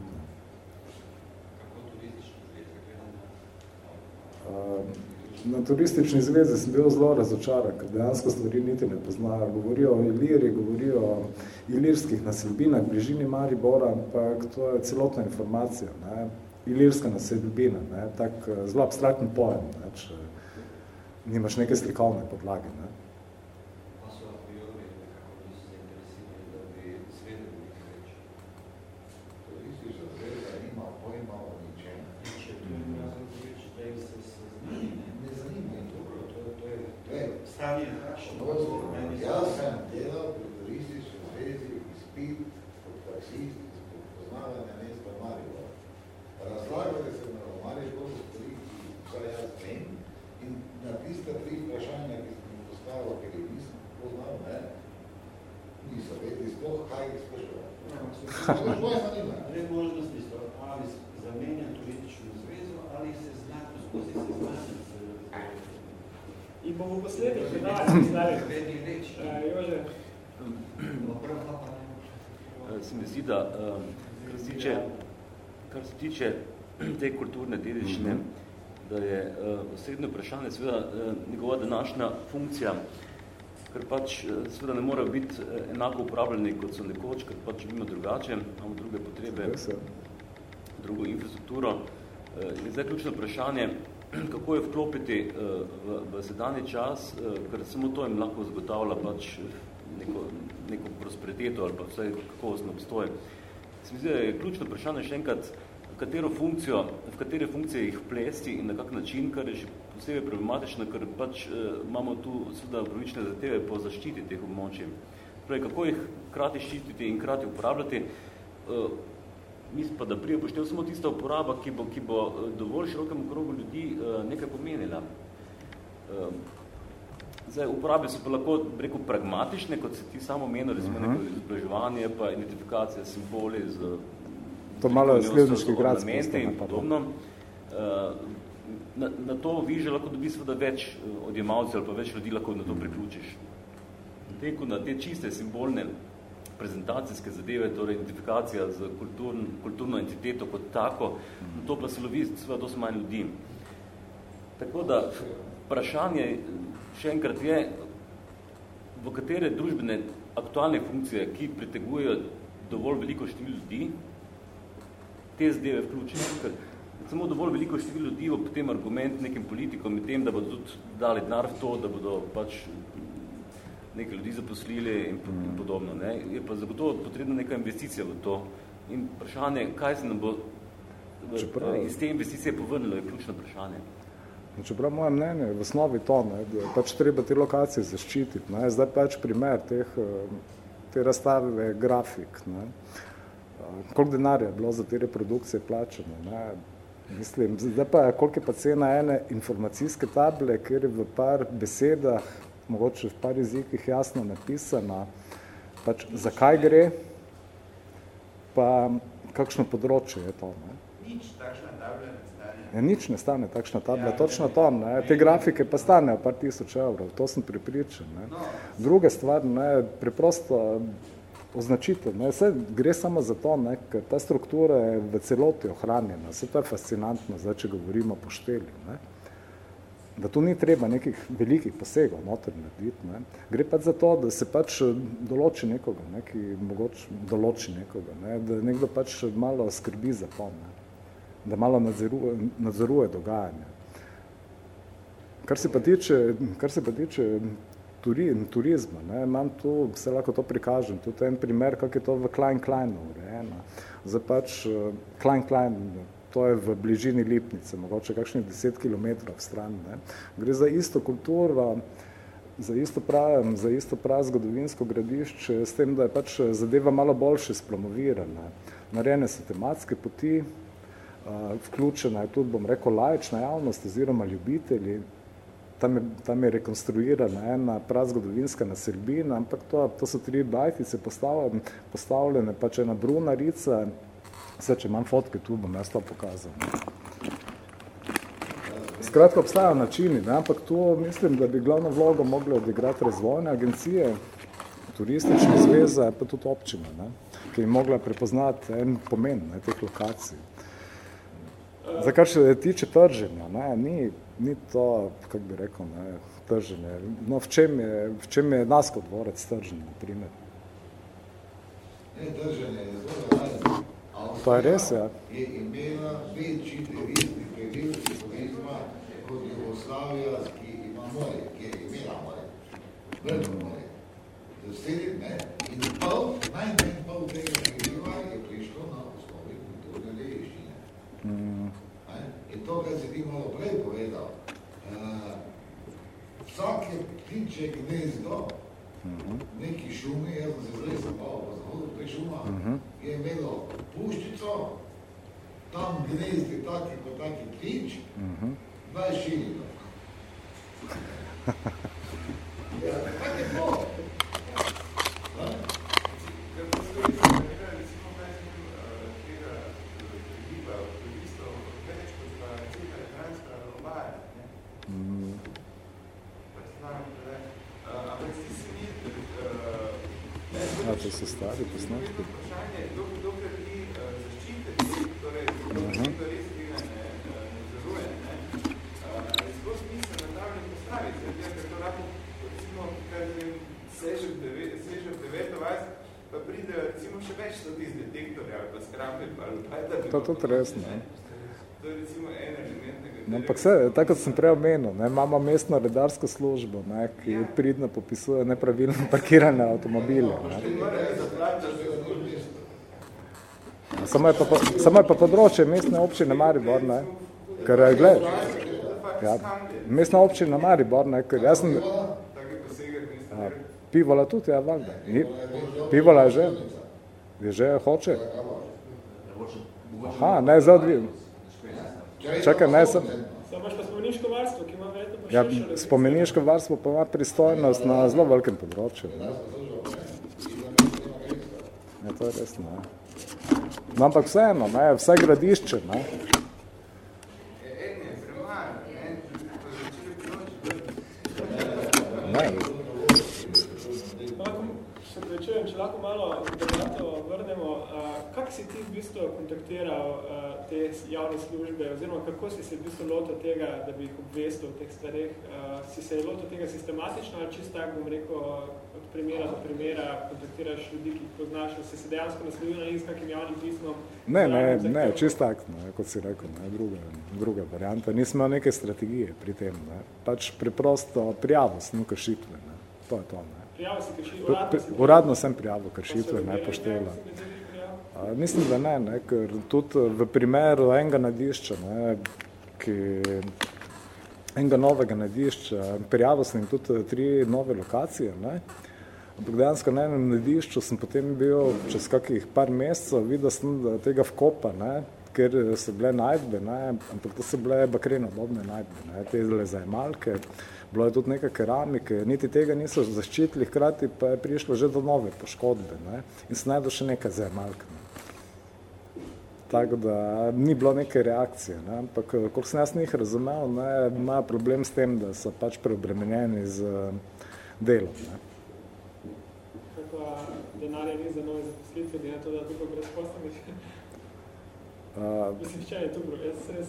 Na turistični zvezi sem bil zelo razočaran, ker dejansko stvari niti ne poznajo. Govorijo o Iliri, govorijo o ilirskih naselbinah, bližini Maribora, ampak to je celotna informacija. Ne? Ilirska naselbina, ne? tak zelo abstraktni pojem, ne? če nimaš neke slikovne podlage. Ne? Ja, ni Jaz sem delal pri turistični zvezi izpit kot taksist iz poznavanja mesta Maribora. Razlagate se na Mariboru stvari, ki vsaj jaz vem, in na tiste tri vprašanja, ki sem postavil, ker jih nisem poznal, ne, niso vedeli sploh, kaj jih sprašujem. Ne možnost isto, ali zamenja turistično zvezo, ali se znak skozi seznanje tiče te kulturne dedične, mm -hmm. da je uh, osrednje vprašanje seveda njegova današnja funkcija, ker pač seveda ne morajo biti enako upravljeni kot so nekoč, ker pač živimo drugače, imamo druge potrebe, drugo infrastrukturo. Je zdaj ključno vprašanje, kako je vklopiti uh, v, v sedanji čas, uh, ker samo to jim lahko zagotavlja pač neko, neko prosperiteto ali pa vse kakovostno obstoj. Se mi zdi, da je ključno vprašanje še enkrat, katero funkcijo, v katere funkcije jih vplesti in na kak način, kar je že posebej problematično, ker pač uh, imamo tu seveda pravične zateve po zaščiti teh območij. Pravi, kako jih krati ščititi in krati uporabljati, uh, mislim pa, da prije poštev samo tista uporaba, ki bo, ki bo dovolj širokem krogu ljudi uh, nekaj pomenila. Uh, Zdaj, uporabe so pa lahko, rekel, pragmatične, kot se ti samo menil, recimo uh -huh. neko izbraževanje, pa identifikacija simboli z To malo je slivniški grad. In podobno. Uh, na, na to vi že lahko dobi seveda več eh, odjemalcev ali pa več ljudi lahko na to priključiš. Teko na te čiste simbolne prezentacijske zadeve, torej identifikacija z kulturn, kulturno entiteto kot tako, na to pa se lovi seveda dosti manj ljudi. Tako da vprašanje še enkrat je, v katere družbene aktualne funkcije, ki pritegujejo dovolj veliko število ljudi, te zadeve vključiti. Ker samo dovolj veliko število ljudi ob tem argument nekim politikom in tem, da bodo tudi dali denar v to, da bodo pač nekaj ljudi zaposlili in, in podobno. Ne. Je pa zagotovo potrebna neka investicija v to. In vprašanje, kaj se nam bo Čeprav, iz te investicije povrnilo, je ključno vprašanje. Čeprav moje mnenje v osnovi to, ne, da je pač treba te lokacije zaščititi. Ne. Zdaj pač primer teh, te razstave grafik. Ne. Uh, koliko denarja je bilo za te reprodukcije plačeno. Ne? Mislim, zdaj pa, koliko je pa cena ene informacijske table, kjer je v par besedah, mogoče v par jezikih jasno napisana, pač zakaj gre, pa kakšno področje je to. Ne? Nič takšna tabla ne stane. Ja, nič ne stane takšna tabla, ja, točno to. Ne? Te grafike pa stanejo par tisoč evrov, to sem pripričan. Ne? No. Druga stvar, ne, preprosto označitev. Ne? Vse gre samo za to, ne? ker ta struktura je v celoti ohranjena. Vse to je fascinantno, zdaj, če govorimo po šteli. Ne? Da tu ni treba nekih velikih posegov noter narediti. Ne. Gre pa za to, da se pač določi nekoga, neki mogoče določi nekoga, ne, da nekdo pač malo skrbi za to, ne, da malo nadzoruje, nadzoruje dogajanje. Kar se pa tiče, kar se pa tiče turi, turizma, ne, imam tu, se lahko to prikažem, tudi en primer, kak je to v Klein-Kleinu urejeno. Zdaj pač Klein-Klein to je v bližini Lipnice, mogoče kakšnih 10 km stran. Ne. Gre za isto kulturo, za isto, prav, za isto prav zgodovinsko gradišče, s tem, da je pač zadeva malo boljše spromovirana. Narejene so tematske poti, vključena je tudi, bom rekel, laična javnost oziroma ljubitelji, tam je, tam je rekonstruirana ena prazgodovinska naselbina, ampak to, to so tri bajtice postavljene, postavljene pač ena brunarica, Vse, če imam fotke tu, bom jaz to pokazal. Skratka, obstajajo načini, ne? ampak tu mislim, da bi glavno vlogo mogli odigrati razvojne agencije, turistične zveze, pa tudi občine, ne? ki bi mogla prepoznati en pomen ne, teh lokacij. Za kar se tiče trženja, ne, ni, ni to, kako bi rekel, ne, trženje. No, v čem je, v čem je nas kot dvorec trženje, na primer? Ne, trženje je zelo To je res, ja. Je imela večji deviznih previl turizma kot Jugoslavija, ki ima more, ki je imela more. Vrlo more. Zasedi, ne? In pol, najmanj pol tega previla je prišlo na osnovi kulturne dediščine. Mm. In to, kar si ti malo prej povedal, uh, vsake ptiče gnezdo, -huh. neki šumi, jaz sem se zdaj zapal po zahodu v tej šuma, uh -huh. Je imelo puščico, tam gnezdi taki po taki klič, uh -huh. 20 šilino. ja, tako je to. to so stari posnetki. Vprašanje, dokler vi zaščite, torej, to res tega ne nadzoruje, ne, ali zelo smisel na tavljen postaviti, zato ker to lahko, recimo, kar seže v 9. pa pride, recimo, še več stotis detektorja ali pa skrambe, ali pa da bi... To je tudi res, ne. To je recimo en element No, ampak vse, tako kot sem prej omenil, ne, imamo mestno redarsko službo, ne, ki ja. pridno popisuje nepravilno parkirane avtomobile. Ne. Samo je, pa, samo je pa področje mestne občine Maribor, ne, ker je, gled, ja, mestna občina Maribor, ne, ker jaz sem, a, pivola tudi, ja, valjda, pivola je že, je že hoče. Aha, ne, zdaj odvijem. Čakaj, ne sem... Samo pa spomeniško varstvo, ki ima verjetno pa ja, Spomeniško varstvo pa ima pristojnost na zelo velikem področju. Ne? Ja, to je res, ne. No, ampak vseeno, ne, vse gradišče, ne. Ne. Prečujem, če lahko malo vrnemo, kak si ti v bistvu kontaktiral te javne službe, oziroma kako si se v bistvu lotil tega, da bi jih obvestil v teh stvareh? Uh, si se lotil tega sistematično ali čisto tako, bom rekel, od primera do primera kontaktiraš ljudi, ki jih poznaš, si se dejansko naslovil na njih s kakim javnim pismom? Ne, ne, ne, čisto tako, ne, kot si rekel, ne, druga, druga varianta. Nismo neke strategije pri tem. Ne. Pač preprosto prijavo sem kršitve. Ne. To je to. Ne. Prijavo si kršitve? Uradno, uradno sem prijavo kršitve, ne poštela. Mislim, da ne, ne, ker tudi v primeru enega nadišča, ne, ki, enega novega nadišča, prijavil sem tudi tri nove lokacije, ne, ampak dejansko na enem nadišču sem potem bil čez kakih par mesecev, videl sem tega vkopa, ne, kjer so bile najdbe, ne, ampak to so bile bakrenodobne najdbe, ne, te zajemalke, bilo je tudi nekaj keramike, niti tega niso zaščitili, hkrati pa je prišlo že do nove poškodbe ne, in se najdo še nekaj zajemalk. Ne. Tako da ni bilo neke reakcije, ne, ampak koliko sem jaz njih razumel, ne, ima problem s tem, da so pač preobremenjeni z delom. Ne. Denarja ni za nove zaposlitve, ne to, da tukaj brez posla Uh,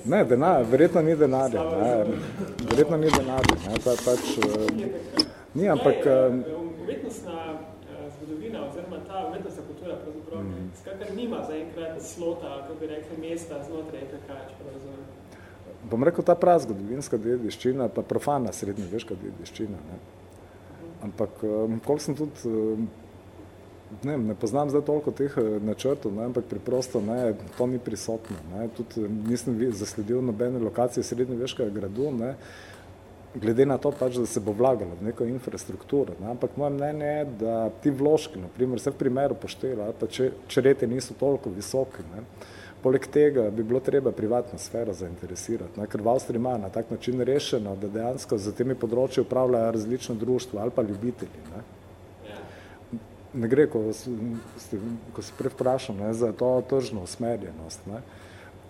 ne, denar, verjetno ni denarja. Ne, verjetno ni denarja. Ne, pa, pač, ni, ampak... Umetnostna zgodovina oziroma ta umetnostna kultura pravzaprav mm. skakar nima zaenkrat slota, kako bi rekli, mesta znotraj EKK, če prav razumem. Bom rekel, ta prazgodovinska dediščina, pa profana srednjeveška dediščina. Ne. Ampak, um, koliko sem tudi um, ne, ne poznam zdaj toliko teh eh, načrtov, ne, ampak preprosto ne, to ni prisotno. Ne. Tudi eh, nisem zasledil nobene lokacije srednjeveškega gradu, ne, glede na to pač, da se bo vlagalo v neko infrastrukturo. Ne. Ampak moje mnenje je, da ti vložki, naprimer, se v primeru poštela, pa če, če rete niso toliko visoki, ne, Poleg tega bi bilo treba privatno sfero zainteresirati, ne, ker v Avstriji ima na tak način rešeno, da dejansko za temi področji upravljajo različno društvo ali pa ljubitelji. Ne ne gre, ko, se prej vprašal, ne, za to tržno usmerjenost. Ne.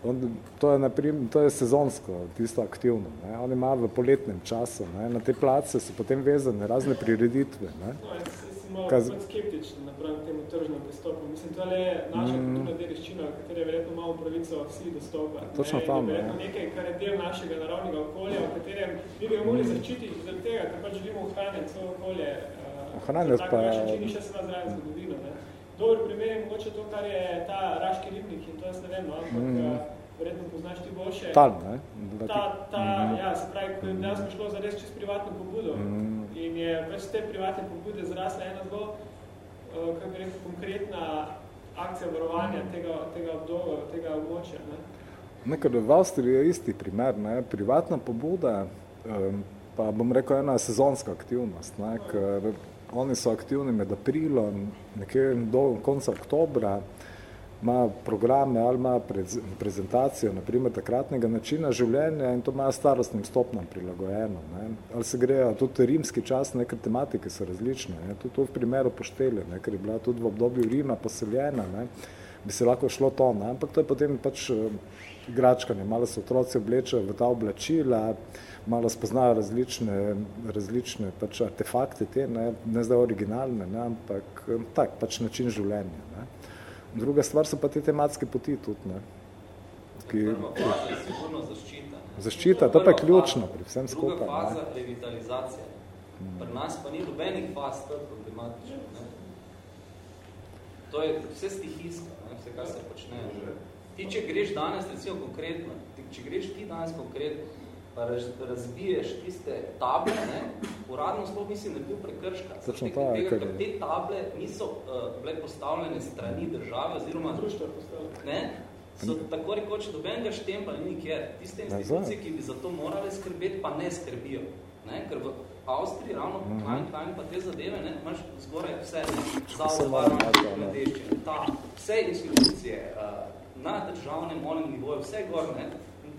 On, to, je naprim, to je sezonsko, tisto aktivno. Ne. Oni imajo v poletnem času, ne. na te place so potem vezane razne prireditve. Ne. No, jaz sem malo Kaz... skeptičen napravim temu tržnem pristopu. Mislim, to je naša mm. kulturna dediščina, v kateri je verjetno malo pravico vsi dostopa. Točno tam, ne. Je nekaj, kar je del našega naravnega okolja, v katerem bi bi mogli mm. zaščititi zaradi tega, ker pač želimo ohranjati svoje okolje ohranjati pa... Način, še se ima zraven zgodovino, ne. Dober primer je mogoče to, kar je ta raški ribnik in to jaz ne vem, no, ampak mm. verjetno poznaš ti boljše. Tal, ne? Ta, ta, mm. ja, se pravi, ko je smo šlo za res čist privatno pobudo mm. in je več te privatne pobude zrasla ena zelo, uh, kako bi rekel, konkretna akcija varovanja mm. tega, tega obdobja, tega območja, ne. Nekaj v Avstriji je isti primer, ne, privatna pobuda, um, pa bom rekel ena sezonska aktivnost, ne, ker oni so aktivni med aprilom, nekje do konca oktobra, ima programe ali ima prezentacijo, naprimer takratnega načina življenja in to ima starostnim stopnam prilagojeno. Ne. Ali se grejo tudi rimski čas, neke tematike so različne, ne. tudi to v primeru poštelje, ne, ker je bila tudi v obdobju Rima poseljena, ne, bi se lahko šlo to, ne. ampak to je potem pač eh, igračkanje, malo se otroci oblečejo v ta oblačila, malo spoznajo različne, različne pač artefakte, te, ne, ne zdaj originalne, ne, ampak tak, pač način življenja. Ne. Druga stvar so pa te tematske poti tudi. Ne, ki, Prva faza je sigurno zaščita. Ne. Zaščita, to pa je ključno pri vsem skupaj. Druga faza je revitalizacija. Pri nas pa ni dobenih faz to problematično. Ne. To je vse stihijsko, ne, vse, kar se počne. Ti, če greš danes, recimo konkretno, ti, če greš ti danes konkretno, pa razbiješ tiste table, ne, uradno sploh mislim, da je bil prekrška. Točno ta, tega, ker te table niso uh, bile postavljene strani države, oziroma ne, so tako rekoč dobenega štempla ni nikjer. Tiste institucije, ki bi za to morale skrbeti, pa ne skrbijo. Ne, ker v Avstriji, ravno po Klein, mhm. Klein, pa te zadeve, ne, imaš zgoraj vse, zavod za varnost, mladeščine, ta, vse institucije, uh, na državnem, monem nivoju, vse gor, ne,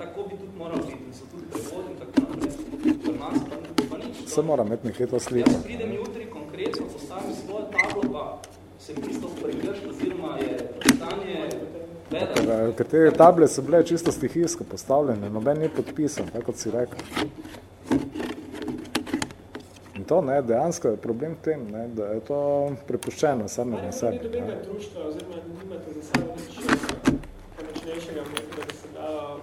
tako bi tudi moral biti, in so tudi prevod in tako naprej. Pri nas pa, pa nič. Se mora imeti nekaj to sliko. Jaz pridem jutri konkretno, postavim svojo tablo, pa se isto pregrš, oziroma je stanje Ker, ker te table so bile čisto stihijsko postavljene, noben ni podpisan, tako kot si rekel. In to, ne, dejansko je problem v tem, ne, da je to prepuščeno samo na sebi. Ali ne dobenega društva, oziroma nimate za sabo nič močnejšega, da bi se dalo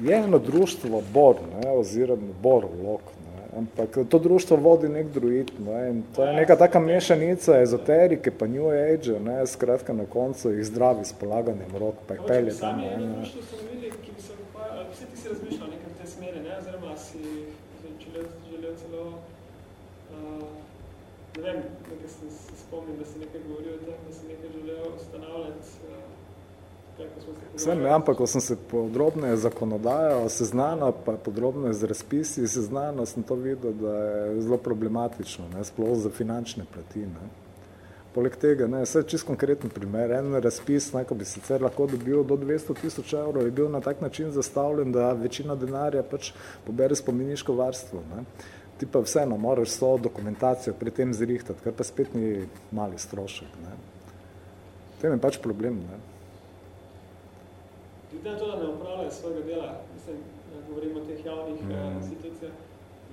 je eno društvo Bor, ne, oziroma Bor Lok, ne, ampak to društvo vodi nek druid, ne, in to je neka taka mešanica ezoterike, pa New Age, ne, skratka na koncu jih zdravi s polaganjem rok, pa jih pelje tam. Bi se, vse ti si razmišljal nekaj te smere, ne, oziroma si želel, želel celo, uh, ne vem, nekaj sem se spomnil, da si nekaj govoril o tem, da si nekaj želel ustanavljati, uh, Vsem, ne, ampak ko sem se podrobno zakonodajal, seznano pa podrobno z razpisi, seznano sem to videl, da je zelo problematično, ne, sploh za finančne plati. Ne. Poleg tega, ne, vse čist konkreten primer, en razpis, ne, ko bi sicer lahko dobil do 200 tisoč evrov, je bil na tak način zastavljen, da večina denarja pač pobere spomeniško varstvo. Ne. Ti pa vseeno moraš so dokumentacijo pri tem zrihtati, kar pa spet ni mali strošek. Ne. Tem je pač problem. Ne. Glede na to, da ne upravljajo svojega dela, mislim, govorimo o teh javnih mm. uh, institucijah,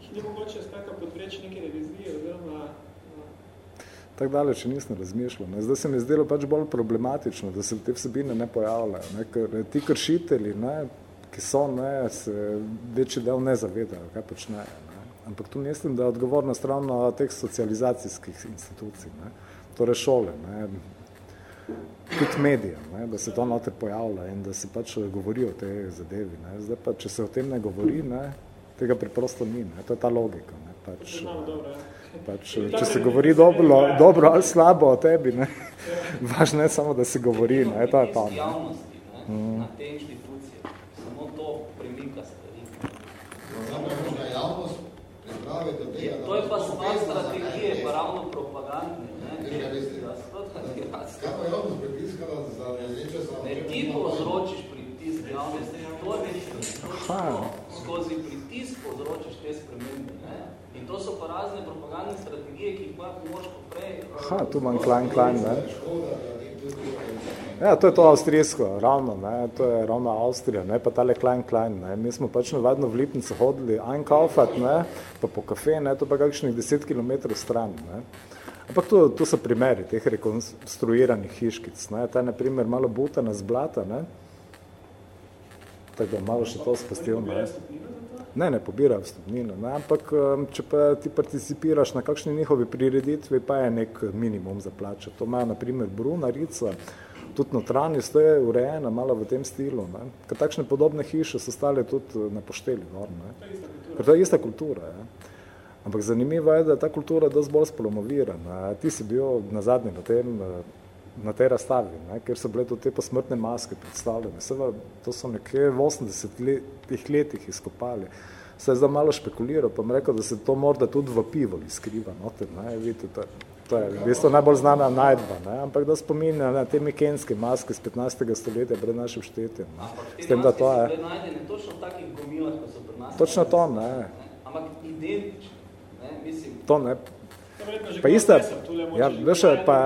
jih ni mogoče skakaj podvreči neke revizije oziroma tako daleč nisem razmišljal. Ne. Zdaj se mi je zdelo pač bolj problematično, da se te vsebine ne pojavljajo. Ne. Ker ti kršitelji, ne, ki so, ne, se večji del ne zavedajo, kaj počnejo. Ne. Ampak tu mislim, da je odgovornost ravno teh socializacijskih institucij, ne. torej šole, ne. Tudi medije, ne, da se to noter pojavlja in da se pač govori o tej zadevi. Ne. Zdaj pa, če se o tem ne govori, ne, tega preprosto ni. Ne. To je ta logika. Ne. Pač, dobro, Pač, če se govori dobro, dobro ali slabo o tebi, ne? važno je samo, da se govori. Ne? To je to. Ne? Javnosti, ne? Mm. na te inštitucije. Samo to premika stvari. Javnost priprave do tega, to je pa stvar strategije, pa ravno propagandne. Ne? Ja, Kaj pa javnost pritiskala za nečesa? Ne, ti povzročiš pritisk javnosti. To je skozi pritisk povzročiš te spremembe. Ne? In to so pa razne propagandne strategije, ki jih pa moraš poprej... Ha, tu imam klein, klein, ne? Ja, to je to avstrijsko, ravno, ne, to je ravno Avstrija, ne, pa tale klein, klein, ne, mi smo pač navadno v Lipnico hodili einkaufat, ne, pa po kafe, ne, to pa kakšnih 10 km stran, ne. Ampak to, to so primeri teh rekonstruiranih hiškic, ne, ta je na primer malo butana z blata, ne, tako da malo še to spustil, ne. Ne, ne pobira vstupnino, ne, ampak če pa ti participiraš na kakšni njihovi prireditvi, pa je nek minimum za plačo. To ima na primer Bruna, Rica, tudi notranjost je urejena malo v tem stilu. Ne. Ker takšne podobne hiše so stale tudi na pošteli. Nor, ne. Ker to je ista kultura. Je. Ampak zanimivo je, da je ta kultura dosti bolj spolomovirana. Ti si bil na zadnjem tem na tej razstavi, ne, ker so bile tudi te posmrtne maske predstavljene. Seva, to so nekje v 80 letih letih izkopali. Se je zdaj malo špekuliral, pa mi rekel, da se to morda tudi v pivoli skriva. Noter, ne, vidite, to, to je v bistvu najbolj znana najdba, ne, ampak da spominja na te mikenske maske z 15. stoletja pred našim štetjem. Ne. S tem, da to je... točno takih gomilah, ko so pri nas. Točno to, ne. Ampak identično, ne, mislim... To ne, Pa ista, ja, veš, pa,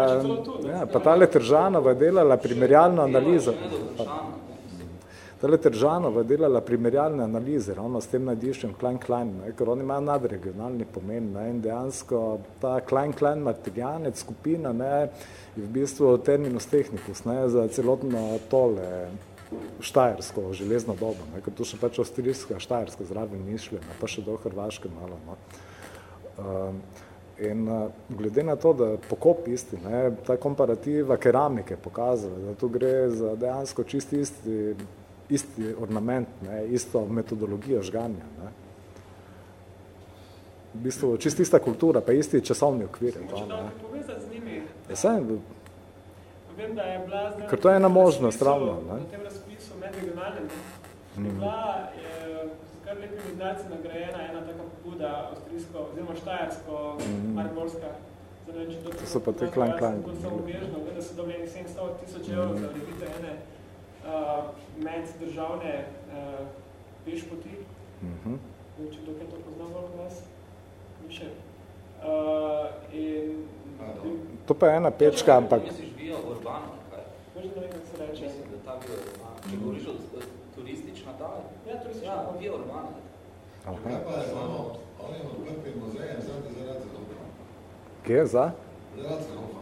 ja, pa tale Tržanova je delala primerjalno analizo. Tale Tržanova je delala primerjalne analize, ravno s tem najdiščem Klein Klein, ne, ker oni imajo nadregionalni pomen ne, in dejansko ta Klein Klein martirjanec skupina ne, je v bistvu terminus technicus ne, za celotno tole štajersko železno dobo, ne, ker tu še pač avstrijska štajerska zraven mišljena, pa še do Hrvaške malo. No. Um, In uh, glede na to, da pokop isti, ne, ta komparativa keramike pokazala, da tu gre za dejansko čist isti, isti ornament, ne, isto metodologijo žganja. Ne. V bistvu čist ista kultura, pa isti časovni okvir. Če da povezati z njimi. Ja, sem, Vem, da je bila. Ker to je ena možnost, ravno. Na tem razpisu medregionalnem, mm. bila je kar lepimi znaci nagrajena ena taka pobuda avstrijsko, oziroma štajarsko, mm mariborska. Zdaj, to, to so pa te klan klan. Kot so obježno, da so dobljeni 700 tisoč evrov mm za ureditev ene uh, med državne uh, pešpoti. Mm -hmm. Če dokaj to poznam bolj od vas, više. Uh, in, to pa je ena pečka, ampak... Misliš, bio urbano, kaj? Možda ne vem, kako se reče. Mislim, da ta bio urbano. Če govoriš o turistična ta? Ja, turistična. Ja, vi urbana. Aha. Kaj pa je samo, on je odprti muzejem, zadnji zaradi Zehofa. Kje je za? Zaradi Zehofa.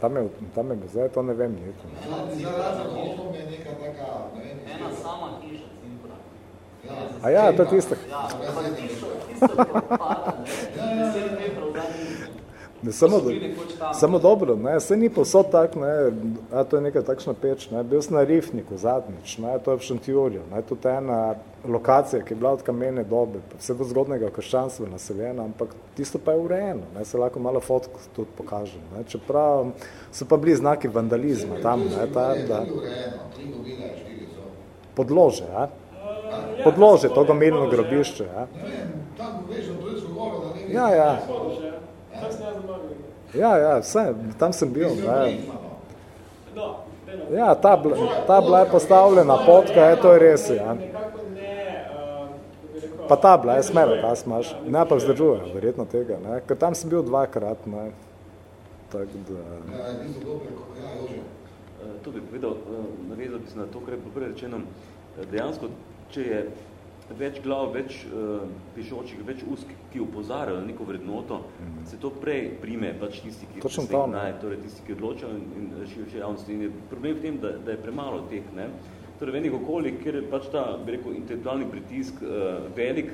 Tam je, tam je muzej, to ne vem, niti. Zadnji zaradi Zehofa je neka taka, ne vem, Ena sama hiša, cimbra. Ja. A ja, to je tisto. Ja, pa tisto, tisto propada, ne? Deset metrov zadnji Ne, samo, do, samo dobro, ne, se ni posod tak, ne, a to je neka takšna peč, ne, bil sem na Rifniku zadnjič, ne, to je v Šantjurju, ne, to je ena lokacija, ki je bila od kamene dobe, vse do zgodnega krščanstva naseljena, ampak tisto pa je urejeno, ne, se lahko malo fotko tudi pokaže, ne, čeprav so pa bili znaki vandalizma tam, ne, ta, da, podlože, ja, podlože, to gomilno grobišče, ja. Tam veš, to zgoro, da ne Ja, ja. Ja, ja, vse, tam sem bil. Ne. No, eno, Ja, ta, bla, ta bila je postavljena potka, je, to je res. Ja. Pa ta bila je smela, ta smaš. Ne pa vzdržuje, verjetno tega. Ne. Ker tam sem bil dvakrat. Ne. Tak, da, Ja, kot ja, Jože. To bi povedal, eh, navezal bi se na to, kar je bilo prej rečeno. Eh, Dejansko, če je več glav, več uh, pišočih, več ust, ki upozarjajo na neko vrednoto, mm. se to prej prime pač tisti, ki Točno se ne. naj, torej tisti, ki odločajo in, in širše javnosti. In je problem v tem, da, da je premalo teh. Ne? Torej, v enih okoljih, kjer je pač ta, bi rekel, intelektualni pritisk uh, velik,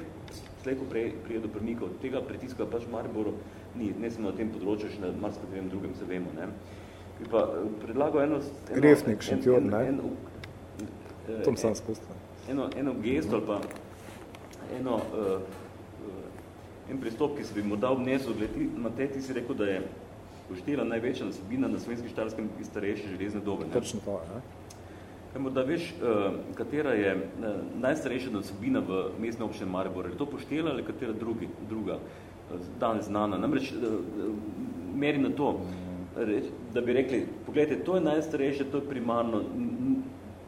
slejko prej prije do premikov. Tega pritiska pač v Mariboru ni, ne samo na tem področju, še na marsikaterem drugem se vemo. Ne? Bi pa eh, predlagal eno... eno Revnik, Šentjur, en, ne? en, en, eh, Tom sem spustil. eno, eno gesto ali pa eno, uh, uh, en pristop, ki se bi morda obnesel, glede, Matej, ti si rekel, da je poštela največja nasebina na slovenski štarskem iz starejše železne dobe. Ne? Točno to, ja. Kaj morda veš, uh, katera je uh, najstarejša nasebina v mestne občine Maribor? Je to poštela ali katera drugi, druga, uh, danes znana? Namreč uh, meri na to, reč, da bi rekli, pogledajte, to je najstarejše, to je primarno,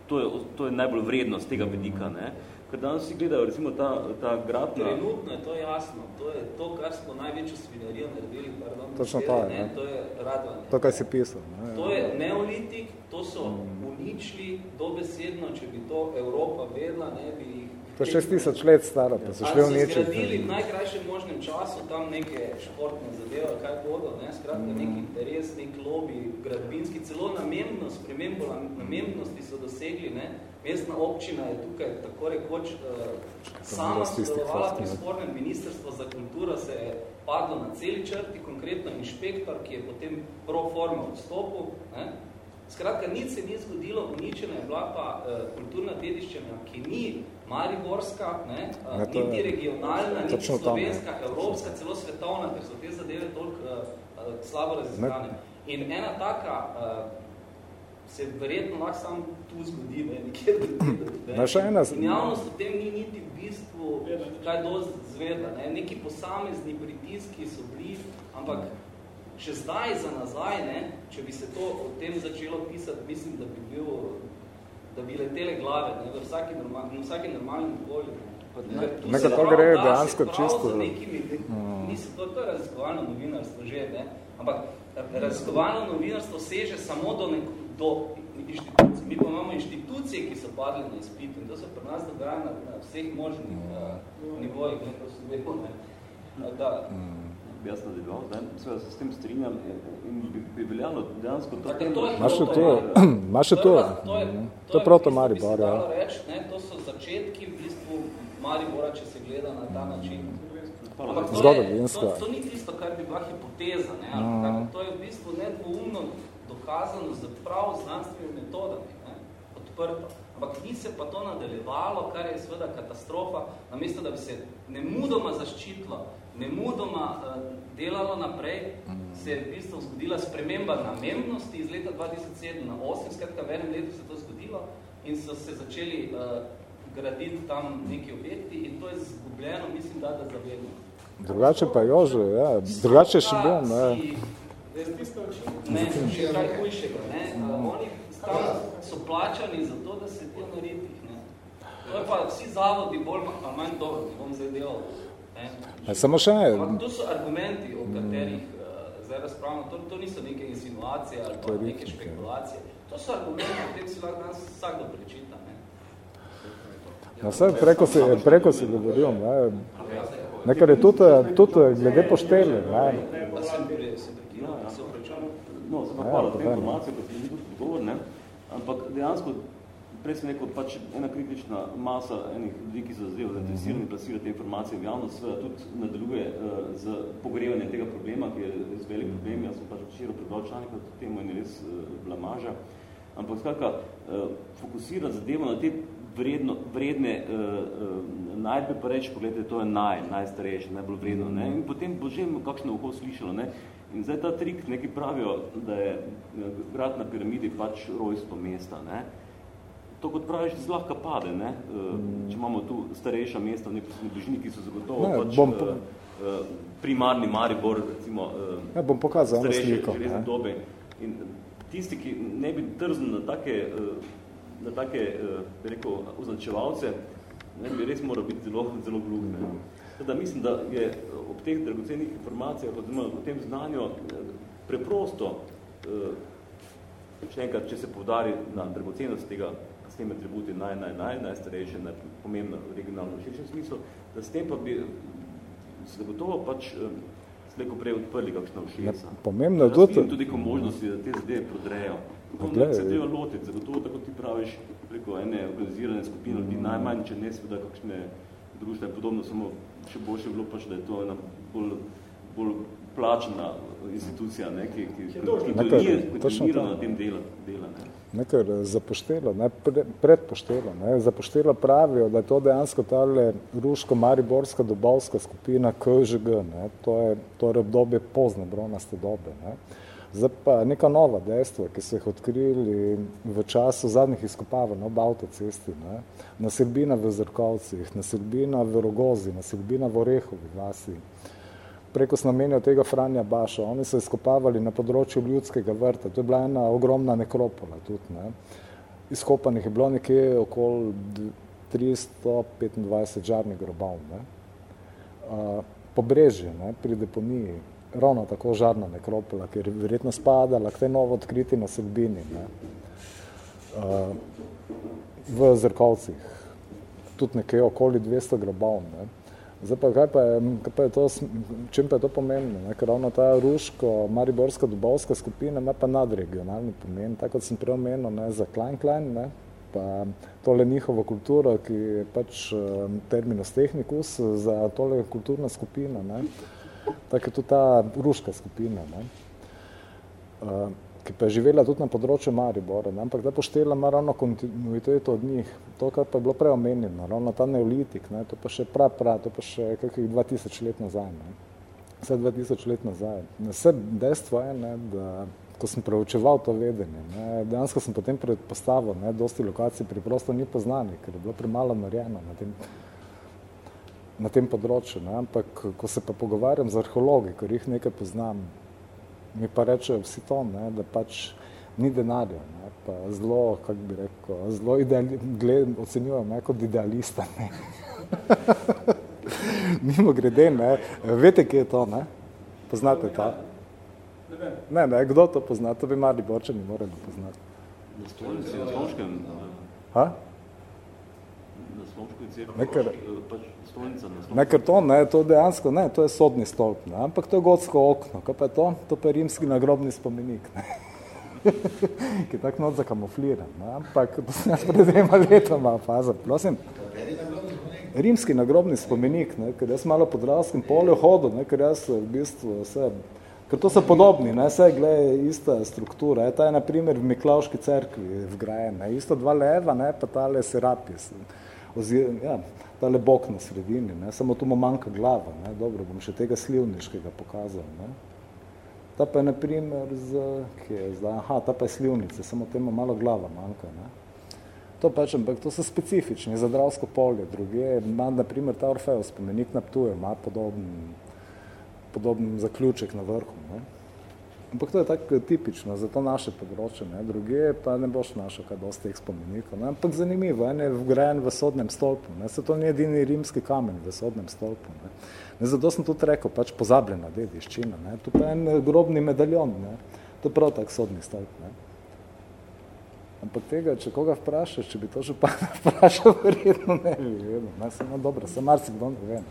to je, to je najbolj vrednost tega vidika. Ne? Ker danes vsi gledajo, recimo, ta, ta grad na... Trenutno je to jasno. To je to, kar smo največjo svinarijo naredili, pardon, Točno to je, ne, ne. to je radovanje. To, kaj si pisal. Ne. To je neolitik, to so uničili dobesedno, če bi to Evropa vedla, ne bi jih... To je šest tisoč let staro, pa so šli Ali so uničiti. zgradili v najkrajšem možnem času tam neke športne zadeve, kaj bodo, ne? skratka Mhm. nek interes, nek lobby, gradbinski, celo namembnost, namembnosti so dosegli, ne? Mestna občina je tukaj tako rekoč uh, sama sodelovala pri ne. spornem ministrstvo za kulturo se je padlo na celi črti, konkretno inšpektor, ki je potem pro forma odstopil, ne? Skratka, nič se ni zgodilo, uničena je bila pa uh, kulturna dediščina, ki ni mariborska, ne, uh, Ne, to niti regionalna, niti točno tam, slovenska, evropska, celo svetovna, ker so te zadeve toliko uh, uh, slabo raziskane. In ena taka uh, se verjetno lahko samo tu zgodi, ne, drugje. ne. Ma še ena- In javnost o tem ni niti v bistvu kaj dosti zvedla. Ne. Neki posamezni pritiski so bili, ampak še zdaj za nazaj, ne, če bi se to o tem začelo pisati, mislim, da bi bil da bi letele glave ne, v vsaki, normal, v vsaki normalnem okolju. Ne. Nekaj to gre dejansko čisto nekimi, niso, to, to je raziskovalno novinarstvo že, ne? ampak raziskovalno novinarstvo seže samo do, nek, do inštitucij. Mi pa imamo inštitucije, ki so padli na izpitu in to se pri nas dogaja na, na vseh možnih uh, nivojih, ne, to se vemo, ne. Da, bi jaz nadaljeval, zdaj, seveda se s tem strinjam in bi, bi veljalo dejansko to... Tako, to je proto to? Maribor. Imaš še to? Prva- to je, To je proto Maribor, ja. ja. Reči, ne, to so začetki v bistvu Maribora, če se gleda na ta način. Hvala. Ampak to je-. To, to ni tisto, kar bi bila hipoteza. Ne, ali Mhm. kako, to je v bistvu nedvoumno dokazano z prav znanstvenimi metodami. Ne, odprto. Ampak ni se pa to nadaljevalo, kar je seveda katastrofa, namesto da bi se nemudoma zaščitilo, nemudoma uh, delalo naprej, se je v bistvu zgodila sprememba namembnosti iz leta 2007 na 8, skratka v enem letu se to zgodilo in so se začeli uh, graditi tam neki objekti in to je zgubljeno, mislim, da da zavedno. Drugače pa Jože, ja. Drugače še bil, ne. Ne, še kaj hujšega, ne. Oni tam so plačani za to, da se to naredi, ne. To je pa vsi zavodi bolj ali manj dobro, ne bom zdaj delal. Ne. Samo še ne. Ampak to so argumenti, o katerih uh, zdaj razpravljamo. To, to niso neke insinuacije ali pa neke špekulacije. To so argumenti, o tem si lahko danes vsakdo prečita. Ne. Na vse preko si, preko si govoril, ne. Nekaj je tudi, tudi glede pošteli, ne. Pa sem sem prekinal, Ja, ja. se opravičujem. No, se pa Ja, hvala za povej, te no. informacije, ste mi tudi odgovor, ne? Ampak dejansko, prej sem rekel, pač ena kritična masa enih ljudi, ki so zadevo zainteresirani plasirati te informacije v javnost, seveda tudi nadaljuje uh, z pogrevanjem tega problema, ki je res velik problem. Jaz sem pač včeraj prebral članek na to temo in je res uh, blamaža. Ampak skratka, uh, fokusirati zadevo na te vredno, vredne uh, uh, najdbe, pa reči, pogledajte, to je naj, najstarejše, najbolj vredno. Ne? In potem bo že kakšno uho slišalo. Ne? In zdaj ta trik, neki pravijo, da je eh, grad na piramidi pač rojstvo mesta. Ne? To, kot praviš, zlahka pade. Ne? Eh, Če imamo tu starejša mesta v neki bližini, ki so zagotovo Ne, pač, bom eh, po- primarni Maribor, recimo, ja, bom pokazal starejše sliko, železne dobe. In tisti, ki ne bi trznil na take, na take rekel, označevalce, ne bi res moral biti zelo, zelo glug. Ne. Teda mislim, da je ob teh dragocenih informacijah, oziroma o tem znanju, preprosto, še enkrat, če se povdari na dragocenost tega s tem atributi naj, naj, naj, najstarejše, najpomembno regionalno v širšem smislu, da s tem pa bi se gotovo pač sleko prej odprli kakšna všesa. Pomembno je tudi... tudi ko možnosti, da te zadeve prodrejo. Kako se treba lotiti, zagotovo tako ti praviš preko ene organizirane skupine ljudi, mm. najmanj, če ne seveda kakšne in podobno, samo še boljše bilo pač, da je to ena bolj, bolj plačena institucija, ne, ki, ki, ki, ki, ki je kontinuirana na tem dela. dela ne. Nekaj zapoštelo, ne, predpoštelo. Ne. Zapoštelo pravijo, da je to dejansko tale ruško-mariborska dobovska skupina KŽG. Ne. To je torej obdobje pozne bronaste dobe. Ne. Zdaj pa neka nova dejstva, ki so jih odkrili v času zadnjih izkopavanj ob avtocesti. Ne. Naselbina v Zrkovcih, naselbina v Rogozi, naselbina v Orehovi vasi. Preko snamenja tega Franja Baša. Oni so izkopavali na področju ljudskega vrta. To je bila ena ogromna nekropola tudi. Ne. Izkopanih je bilo nekje okoli 325 žarnih grobov. Ne. Pobrežje ne, pri deponiji ravno tako žarna nekropola, ker je verjetno spadala k tej novo odkriti naselbini ne. Uh, v Zrkovcih, tudi nekaj okoli 200 grobov. Ne. Zdaj pa, kaj pa je, kaj pa je to, čim pa je to pomembno, ne? ker ravno ta ruško-mariborska dobovska skupina ima pa nadregionalni pomen, tako kot sem prej omenil, ne, za Klein Klein, ne, pa tole njihovo kulturo, ki je pač terminus technicus za tole kulturna skupina, ne, tako je tudi ta ruška skupina, ne, uh, ki pa je živela tudi na področju Maribora, ne, ampak da poštela ima ravno kontinuiteto od njih, to, kar pa je bilo preomenjeno, ravno ta neolitik, ne, to pa še prav, prav, to pa še kakih 2000 let nazaj, ne, vse 2000 let nazaj. Vse dejstvo je, ne, da ko sem preučeval to vedenje, ne, dejansko sem potem predpostavil, ne, dosti lokacij preprosto ni poznani, ker je bilo premalo narejeno na tem na tem področju. Ne? Ampak, ko se pa pogovarjam z arheologi, ker jih nekaj poznam, mi pa rečejo vsi to, ne? da pač ni denarja. Ne? Pa zelo, kako bi rekel, zelo ideali, ocenjujem ne? kot idealista. Ne? Mimo grede, ne? veste, kje je to, ne? Poznate to? Ne, ne, kdo to pozna? To bi mali borčani morali poznati. Na stolnici, na Slomškem. Ha? Na Slomškem cerkvi. Nekaj, pač Ne, ker to, ne, to dejansko, ne, to je sodni stolp, ne, ampak to je gotsko okno, kaj pa je to? To pa je rimski nagrobni spomenik, ne. ki je tako not zakamufliran, ne, ampak to sem jaz pred dvema letoma faza, prosim. Rimski nagrobni spomenik, ne, ker jaz malo po Dravskem polju hodu, ne, ker jaz v bistvu vse, ker to so podobni, ne, vse gleda ista struktura, je, ta je na primer v Miklavški cerkvi vgrajen, ne, isto dva leva, ne, pa tale serapis, oziroma, ja, tale bok na sredini, ne? samo tu mu manjka glava, ne? dobro, bom še tega slivniškega pokazal. Ne? Ta pa je na primer z, kje je zdaj, aha, ta pa je slivnica, samo temu malo glava manjka. Ne? To pač, ampak to so specifični, za Dravsko polje, druge, ima na primer ta Orfeo spomenik na Ptuju, ima podoben, podoben zaključek na vrhu. Ne? Ampak to je tako tipično za to naše področje, ne? druge pa ne boš našel kaj dosti teh spomenikov. Ne? Ampak zanimivo, en je vgrajen v sodnem stolpu, ne? se to ni edini rimski kamen v sodnem stolpu. Ne? Ne, zato sem tudi rekel, pač pozabljena dediščina. Ne? Tu pa en grobni medaljon, ne? to je prav tak sodni stolp. Ne? Ampak tega, če koga vprašaš, če bi to že pa vprašal, verjetno ne bi vedel. Ne? Samo dobro, sem marci kdo ne ve.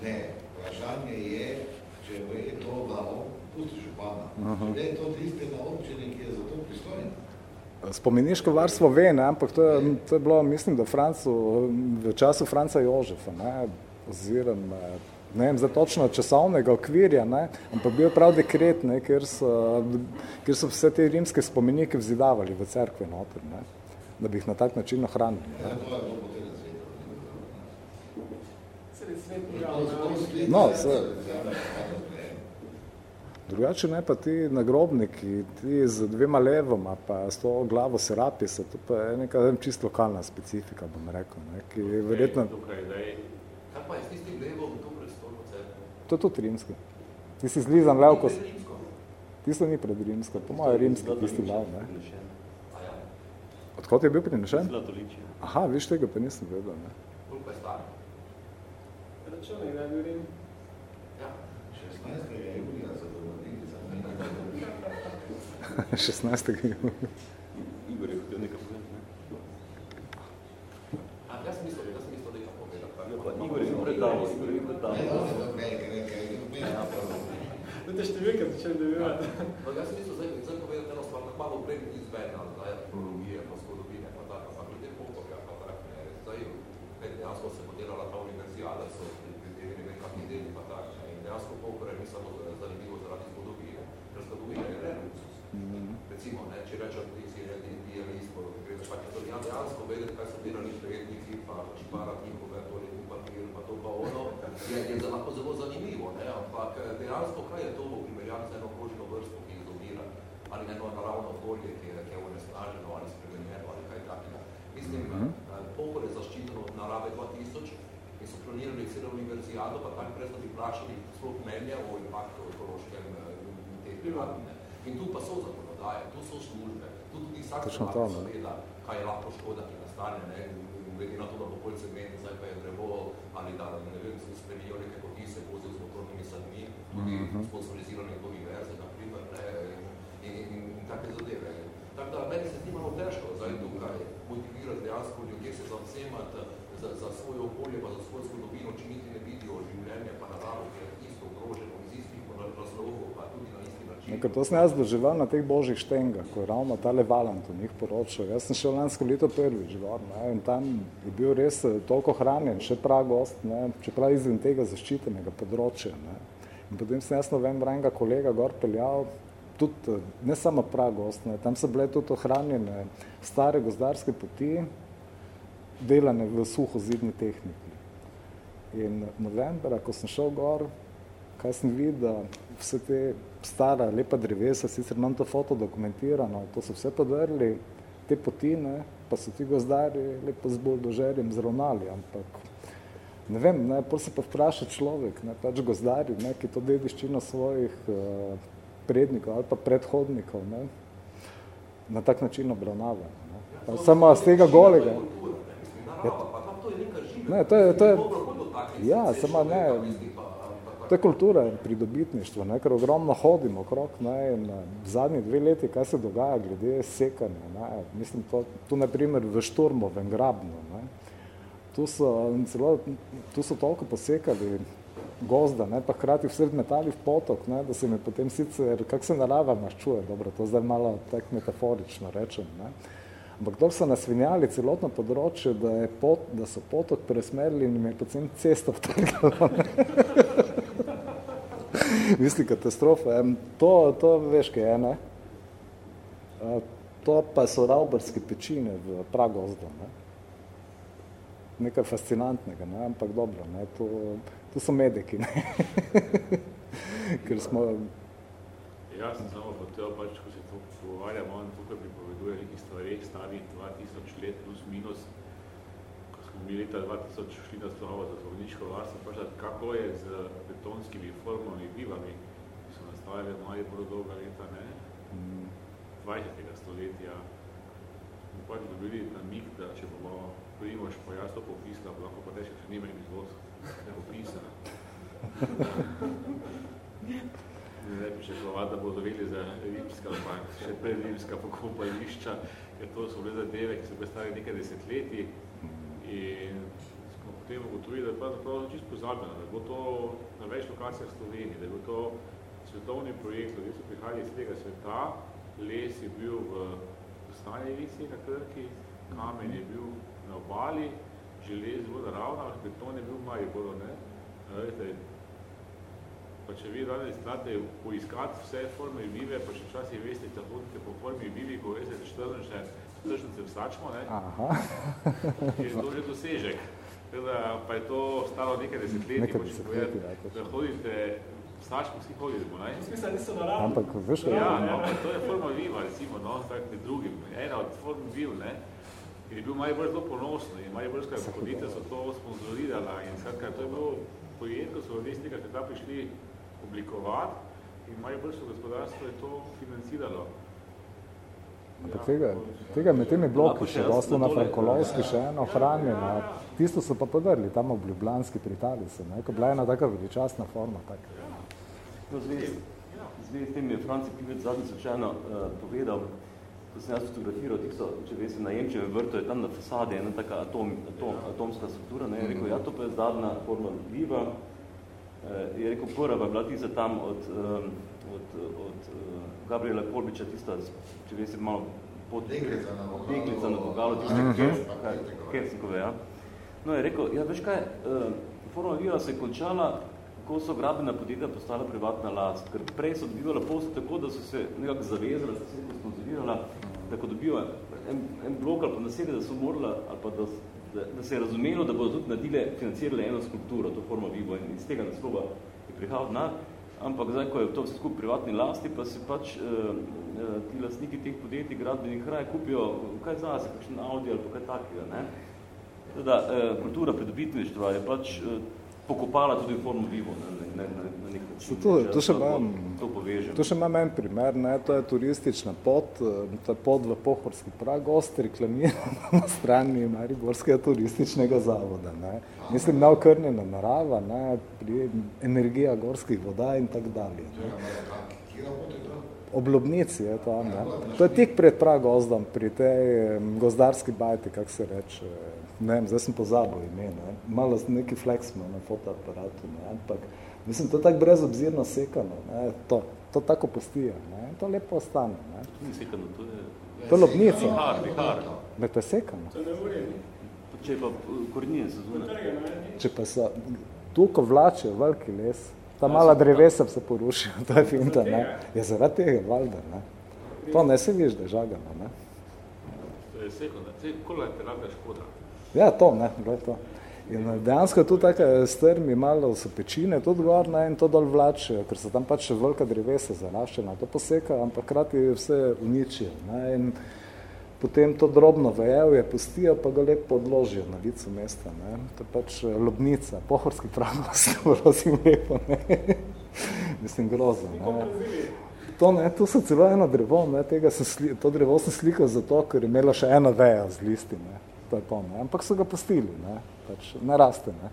Ne vprašanje je, če je to glavo pusti župana. Uh-huh. Je to tiste na občini, ki je za to pristojen? Spomeniško varstvo ve, ne, ampak to je, to je bilo, mislim, da Francu, v času Franca Jožefa, ne, oziroma, ne vem, za točno časovnega okvirja, ne, ampak bil prav dekret, ne, ker so, ker so vse te rimske spomenike vzidavali v cerkve noter, ne, da bi jih na tak način ohranili. Ja, je na svetu. No, se, Drugače ne pa ti nagrobniki, ti z dvema levoma, pa s to glavo serapisa, to pa je neka čisto lokalna specifika, bom rekel, ne, ki je verjetno... Tukaj, daj. Kaj pa je s tistim levom tu pred stolko to je tudi rimski. Ti si zlizan levko. Tisto ni pred rimsko, po moje rimski, tisti lav, ne? Odkot je bil prinešen? Aha, viš tega pa nisem vedel, ne? Koliko je star? Računaj, da je bil Rim. Ja. 16. julija za dovolili za mene. 16. julija. Igor je hotel nekaj povedati, ne? A, jaz sem mislil, jaz sem mislil, da je povedal. Ja, pa Igor je predal, Igor je nekaj, To te številke začeli dobivati. No, jaz sem mislil, zdaj, zdaj povedati eno stvar, tako malo prej ni izvedena, zdaj je prologije, pa zgodovine, pa tako, ampak glede potoka, pa tako, ne, zdaj, dejansko se bo delala ta univerzijada, so predvideli ne vem kakšni deli, pa tako, ne, in dejansko pokore ni samo zanimivo zaradi zgodovine, ker zgodovina je ne luksus. Recimo, ne, če rečem, ti si ne, ti je isto, gre za pač ja, dejansko vedeti, kaj so delali predniki, pa čipara njihove, torej tu papir, pa to pa ono, je, je za, lahko zelo zanimivo, ne, ampak eh, dejansko, kaj je to v primerjavi z eno kožno vrsto, ki izobira, ali eno naravno okolje, ki je, ki je onesnaženo ali spremenjeno ali kaj takega. Mislim, mm -hmm. Pohor je zaščiteno od narave 2000 in so planirali celo univerzijado, pa tako prej bi plačali sploh mnenja o impaktu ekološkem eh, teh privatne. In tu pa so zakonodaje, tu so službe, tu tudi vsak lahko zaveda, kaj je lahko škoda, ki nastane, ne, glede na to, da bo bolj cement, zdaj pa je drevo, ali da, ne vem, se spremenijo neke poti, se vozijo z motornimi sadmi, tudi mm -hmm. sponsorizirane univerze, na primer, ne, in, in, in, in take zadeve. Tako da, meni se zdi malo težko zdaj tukaj motivirati dejansko ljudje se zavzemati za, za svoje okolje, pa za svojo zgodovino, če niti ne vidijo življenje, pa naravo, ki je isto ogroženo iz istih razlogov, pa Nekaj, to sem jaz doživel na teh božjih štengah, ko je ravno tale Valant o njih poročal. Jaz sem šel lansko leto prvič gor ne, in tam je bil res eh, toliko hranjen, še prav gost, ne, čeprav izven tega zaščitenega področja. Ne. In potem sem jaz novembra enega kolega gor peljal, tudi, eh, ne samo prav gost, ne, tam so bile tudi ohranjene stare gozdarske poti, delane v suhozidni tehniki. In novembra, ko sem šel gor, kaj sem videl, vse te stara, lepa drevesa, sicer imam to foto dokumentirano, to so vse podrli, te potine, pa so ti gozdari lepo z buldožerjem zravnali, ampak ne vem, ne, pol se pa vpraša človek, ne, pač gozdari, ne, ki to dediščino svojih uh, prednikov ali pa predhodnikov, ne, na tak način obravnava. Ne. Pa samo z tega golega. Ja, ne, to je, to je, ja, samo ne, to je kultura in pridobitništvo, ne, ker ogromno hodimo okrog, ne, in zadnji dve leti, kaj se dogaja glede sekanja, ne, mislim, to, tu na primer v Šturmovem grabnu, ne, tu so, celo, tu so toliko posekali gozda, ne, pa hkrati vse metali v potok, ne, da se mi potem sicer, kak se narava maščuje, dobro, to zdaj malo tak metaforično rečem, ne, ampak to so nasvinjali celotno področje, da, je pot, da so potok presmerili in jim je potem cesto vtrgalo. Misli, katastrofa. To, to veš, kaj je, ne? To pa so raubarske pečine v pragozdu, ne? Nekaj fascinantnega, ne? ampak dobro, ne? To, to so mediki, ne? Ker smo... Jaz sem samo hotel, pač, ko se to pogovarjam, on tukaj pripoveduje nekih stvarih starih 2000 let plus minus, ko smo mi leta 2000 šli na Slovo za Slovničko vas, vprašati, kako je z betonskimi formami vivami, ki so nastavili v Mariboru dolga leta, ne? 20. stoletja. In pač dobili namik, da če bomo Primož pa jaz to popisala, lahko pa težko še nima in izvoz, ne popisala. Ne bi še slovat, da bo zaveli za rimska, pa še pred rimska pokopališča, ker to so bile zadeve, ki so stari nekaj desetletji in smo potem ugotovili, da je pravzaprav čisto pozabljeno, da je bilo to na več lokacijah Sloveniji, da je bil to svetovni projekt, ljudje so prihajali iz tega sveta, les je bil v Stanjevici na Krki, kamen je bil na obali, želez voda ravna, beton je bil v Mariboru, ne? Vete, pa če vi danes znate poiskati vse forme vive, pa še včasih veste, da hodite po formi vivi, ko veste, da četrnče, četrnce vsačmo, ne? Aha. Je to že dosežek. Teda, pa je to stalo nekaj desetletij, Nekaj desetletij, ja, da hodite, vsačmo vsi hodimo, ne? Smisla, niso naravni. Ampak, veš, Ja, no, pa to je forma viva, recimo, no, tak med drugim. Ena od form viv, ne, ker je bil Maribor zelo ponosno in Mariborska podjetja so to sponzorirala in skratka, to je bilo, projekt, ko so ljudje iz tega prišli oblikovati in Mariborsko gospodarstvo je to financiralo. Ampak tega, tega med temi bloki še dosto na Frankolovski še eno hranjeno. Tisto so pa podrli tam v Ljubljanski pritalici, ne, ko bila ena taka veličastna forma. Tak. No, zvezi, zvezi s tem je Franci Pivec zadnji slučajno uh, povedal, ko sem jaz fotografiral tisto, če veste, na Jemčevem vrtu je tam na fasadi ena taka atom, atom, atomska struktura, ne, je rekel, ja, to pa je zadnja forma viva, uh, je rekel, prva bila tista tam od, um, od, od uh, Gabriela Kolbiča, tista, če veste, malo pod... Deklica na vogalu. Deklica na vogalu, tista Mhm. uh Kercenkove, ja. No, je rekel, ja, veš kaj, uh, forma viva se je končala, ko so gradbena podjetja postala privatna last, ker prej so dobivala posle tako, da so se nekako zavezala, so se sponzorirala, da ko dobijo en, en blok ali pa naselje, da so morala, ali pa da, da, da se je razumelo, da bodo tudi nadile financirale eno skulpturo, to forma vivo in iz tega naslova je prihajal denar, ampak zdaj, ko je to vse skupaj privatni lasti, pa se pač uh, uh, ti lastniki teh podjetij, gradbenih kraj kupijo kaj zase, kakšen Audi ali pa kaj takega, ne? Teda, eh, kultura pridobitništva je pač eh, pokopala tudi formo vivo na, na, na, na nek način. To, to, še imam, to povežem. to še imam en primer, ne, to je turistična pot, to je pot v Pohorski pragost, reklamirana na strani Mariborskega turističnega zavoda. Ne. Mislim, neokrnjena narava, ne, pri, energija gorskih voda in tak dalje. Ne. Pot je to? Ne. To je tik pred pragozdom, pri tej gozdarski bajti, kak se reče, ne vem, zdaj sem pozabil ime, ne. malo neki flex ima na fotoaparatu, ne. ampak mislim, to je tako brezobzirno sekano, ne. To, to tako postijo, ne. to lepo ostane. Ne. To ni sekano, to je... To je Lobnica, Vihar, vihar. ne to je sekano. To ne uredi. Če pa eh, korenine se zune. Potrgano, ne? Če pa so, tu ko vlačijo veliki les, ta mala drevesa se porušijo, to je finta, ne. Je zaradi tega, valjda, ne. To ne se viš, da je žagano, ne. To je sekunda, to je kolateralna škoda. Ja, to, ne, gled to. In dejansko tu take strmi malo so pečine, tudi gor, ne, in to dol vlačijo, ker so tam pač še velika drevesa zaraščena, to poseka, ampak krati vse uničijo, ne, in potem to drobno vejevje pustijo, pa ga lepo odložijo na licu mesta, ne, to je pač eh, lobnica, pohorski pragost, prosim lepo, ne, mislim grozno, ne. To, ne, tu so celo eno drevo, ne, tega sem sli, to drevo sem slikal zato, ker je imelo še eno vejo z listi, ne, to je to, ne, ampak so ga pustili, ne, pač ne raste, ne,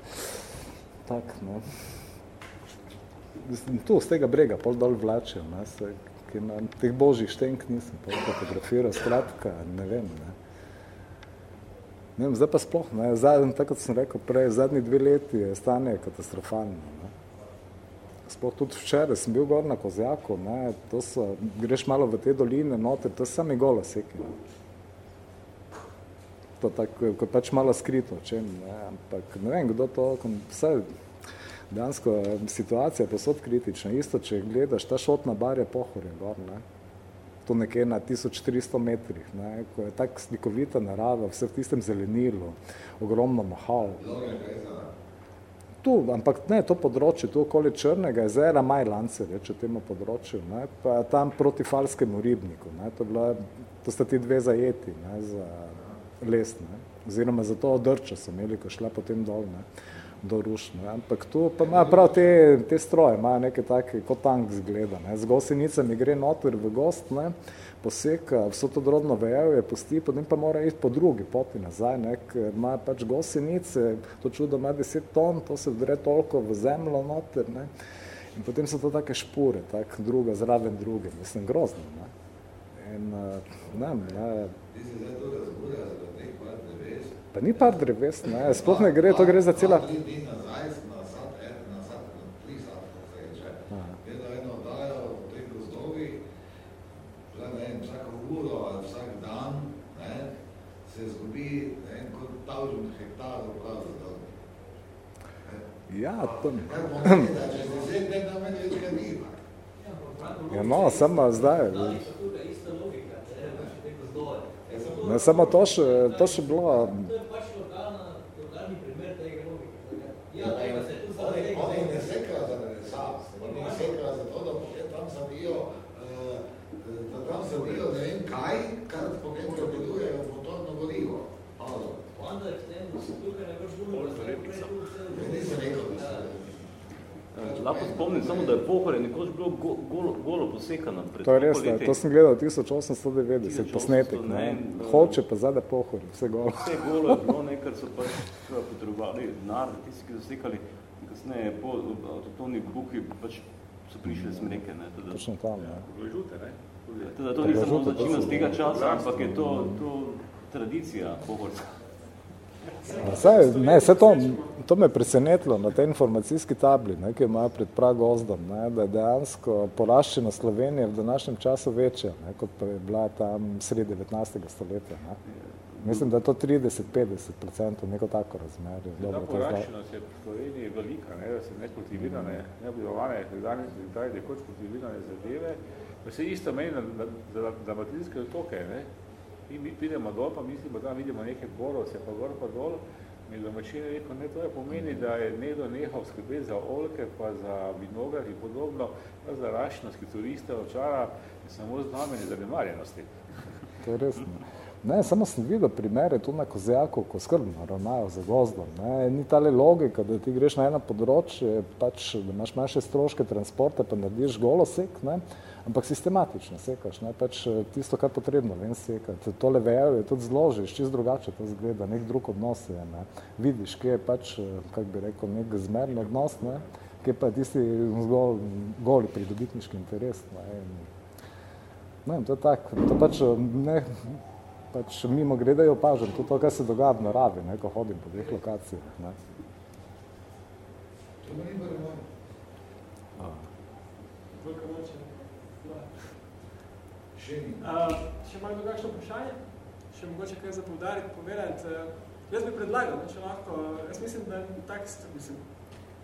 tak, ne. Tu z tega brega pol dol vlačijo, ne, se, ki na teh božjih štenk nisem pol fotografiral, skratka, ne vem, ne. Ne vem, zdaj pa sploh, ne, zadnji, tako kot sem rekel prej, zadnji dve leti je stanje katastrofalno, ne. Sploh tudi včeraj sem bil gor na Kozjaku, ne, to so, greš malo v te doline noter, to sami gola seki, ne. To tako, ko pač malo skrito, čem, ne, ampak ne vem, kdo to, vse, dejansko eh, situacija je posod kritična, isto, če gledaš, ta šotna bar je pohorje gor, ne, to nekje na 1300 metrih, ne, ko je tak slikovita narava, vse v tistem zelenilu, ogromno mahal? Tu, ampak ne, to področje, tu okoli Črnega jezera, Majlance, reče temu področju, ne, pa tam proti Falskemu ribniku, ne, to, bila, to sta ti dve zajeti, ne, za les, ne, oziroma za to odrčo so imeli, ko šla potem dol, ne, do Ruš, ne, ampak tu pa ima prav te, te stroje, imajo neke take, kot tank zgleda, ne, z gosenicami gre noter v gost, ne, poseka, vso to drobno vejevje pusti, potem pa mora iti po drugi poti nazaj, ne, ker ima pač gosenice, to čudo ima 10 ton, to se vdre toliko v zemljo noter, ne, in potem so to take špure, tak druga zraven druge, mislim, grozno, ne. In, uh, ne, ne, Ti si zdaj to razburja za teh par dreves. Pa ni par dreves, ne, sploh ne gre, to gre za cela, ne ne, ne ja, to, ne nima. ja, no, samo zdaj, To je ista logika, če je pač te gozdove. Ne, samo to še, to še bilo, To je pač lokalna, lokalni primer tega logike. Ja, tega se tu Oni, zdaj oni ne sekajo za renesanс, oni sekajo za to, da potem tam sadijo, eh, da tam sadijo ne vem kaj, kar potem prebudujejo motorno gorivo. Hvala. Poanta je v tem, da se tukaj ne vrš drugo, da se prej tu vse Ja, nisem rekel, da se- Eh, lahko spomnim samo, da je Pohorje nekoč bilo go, golo, golo posekano. Pred To je res, ne, leti. to sem gledal 1890 posnetek, 1800, ne. ne. Hoče pa zade pohor, vse golo. Vse golo je bilo, ne, ker so pač seveda potrebovali denar, tisti, ki so sekali, in kasneje po avtohtoni buki pač so prišli smreke. Ne, teda, Točno tam. Bilo žute, ne? teda to ni samo značilnost so- tega časa, ampak je to, to tradicija pohorska. Saj, ne, vse to, to me je presenetilo na tej informacijski tabli, ne, ki jo imajo pred pragozdom, ne, da je dejansko poraščena Slovenija v današnjem času večja, ne, kot pa je bila tam sredi 19. stoletja. Ne. Mislim, da je to 30-50%, neko tako razmerje. Ta Dobro, zdaj. poraščenost je v Sloveniji velika, ne, da se nekultivirane, neobdelovane, kdaj nekoč kultivirane zadeve, pa se isto meni na, na, za dalmatinske otoke, ne. Mi, mi pridemo dol, pa mislimo, da vidimo neke borovce, pa gor pa dol, mi domačin je rekel, ne, to je pomeni, da je nekdo nehal skrbeti za olke, pa za vinograd in podobno, pa za raščnost, ki turiste očara, je samo znamenje zanemarjenosti. To je res. Ne. Samo sem videl primere tu na Kozjaku, ko skrbno ravnajo za gozdom. Ne. Ni tale logika, da ti greš na eno področje, pač, da imaš manjše stroške transporta, pa narediš golosek, ne. Ampak sistematično sekaš, ne. pač tisto, kar potrebno ven sekati. Tole vejo je tudi zložiš, čist drugače to zgleda, nek drug odnos je. Ne. Vidiš, kje je pač, kak bi rekel, nek zmeren odnos, ne. kje pa je tisti zgolj, goli pridobitniški interes. Ne. In, ne, to je tako, to pač ne, pač mimo gredajo opažam tudi to, kar se dogaja v naravi, ne, ko hodim po dveh lokacijah. Ne. To ni. Velika noč. Ja. Še. Uh, malo drugačno vprašanje? Še mogoče kaj za poudariti, povedati? Uh, jaz bi predlagal, no, če lahko, jaz mislim, da tak, mislim,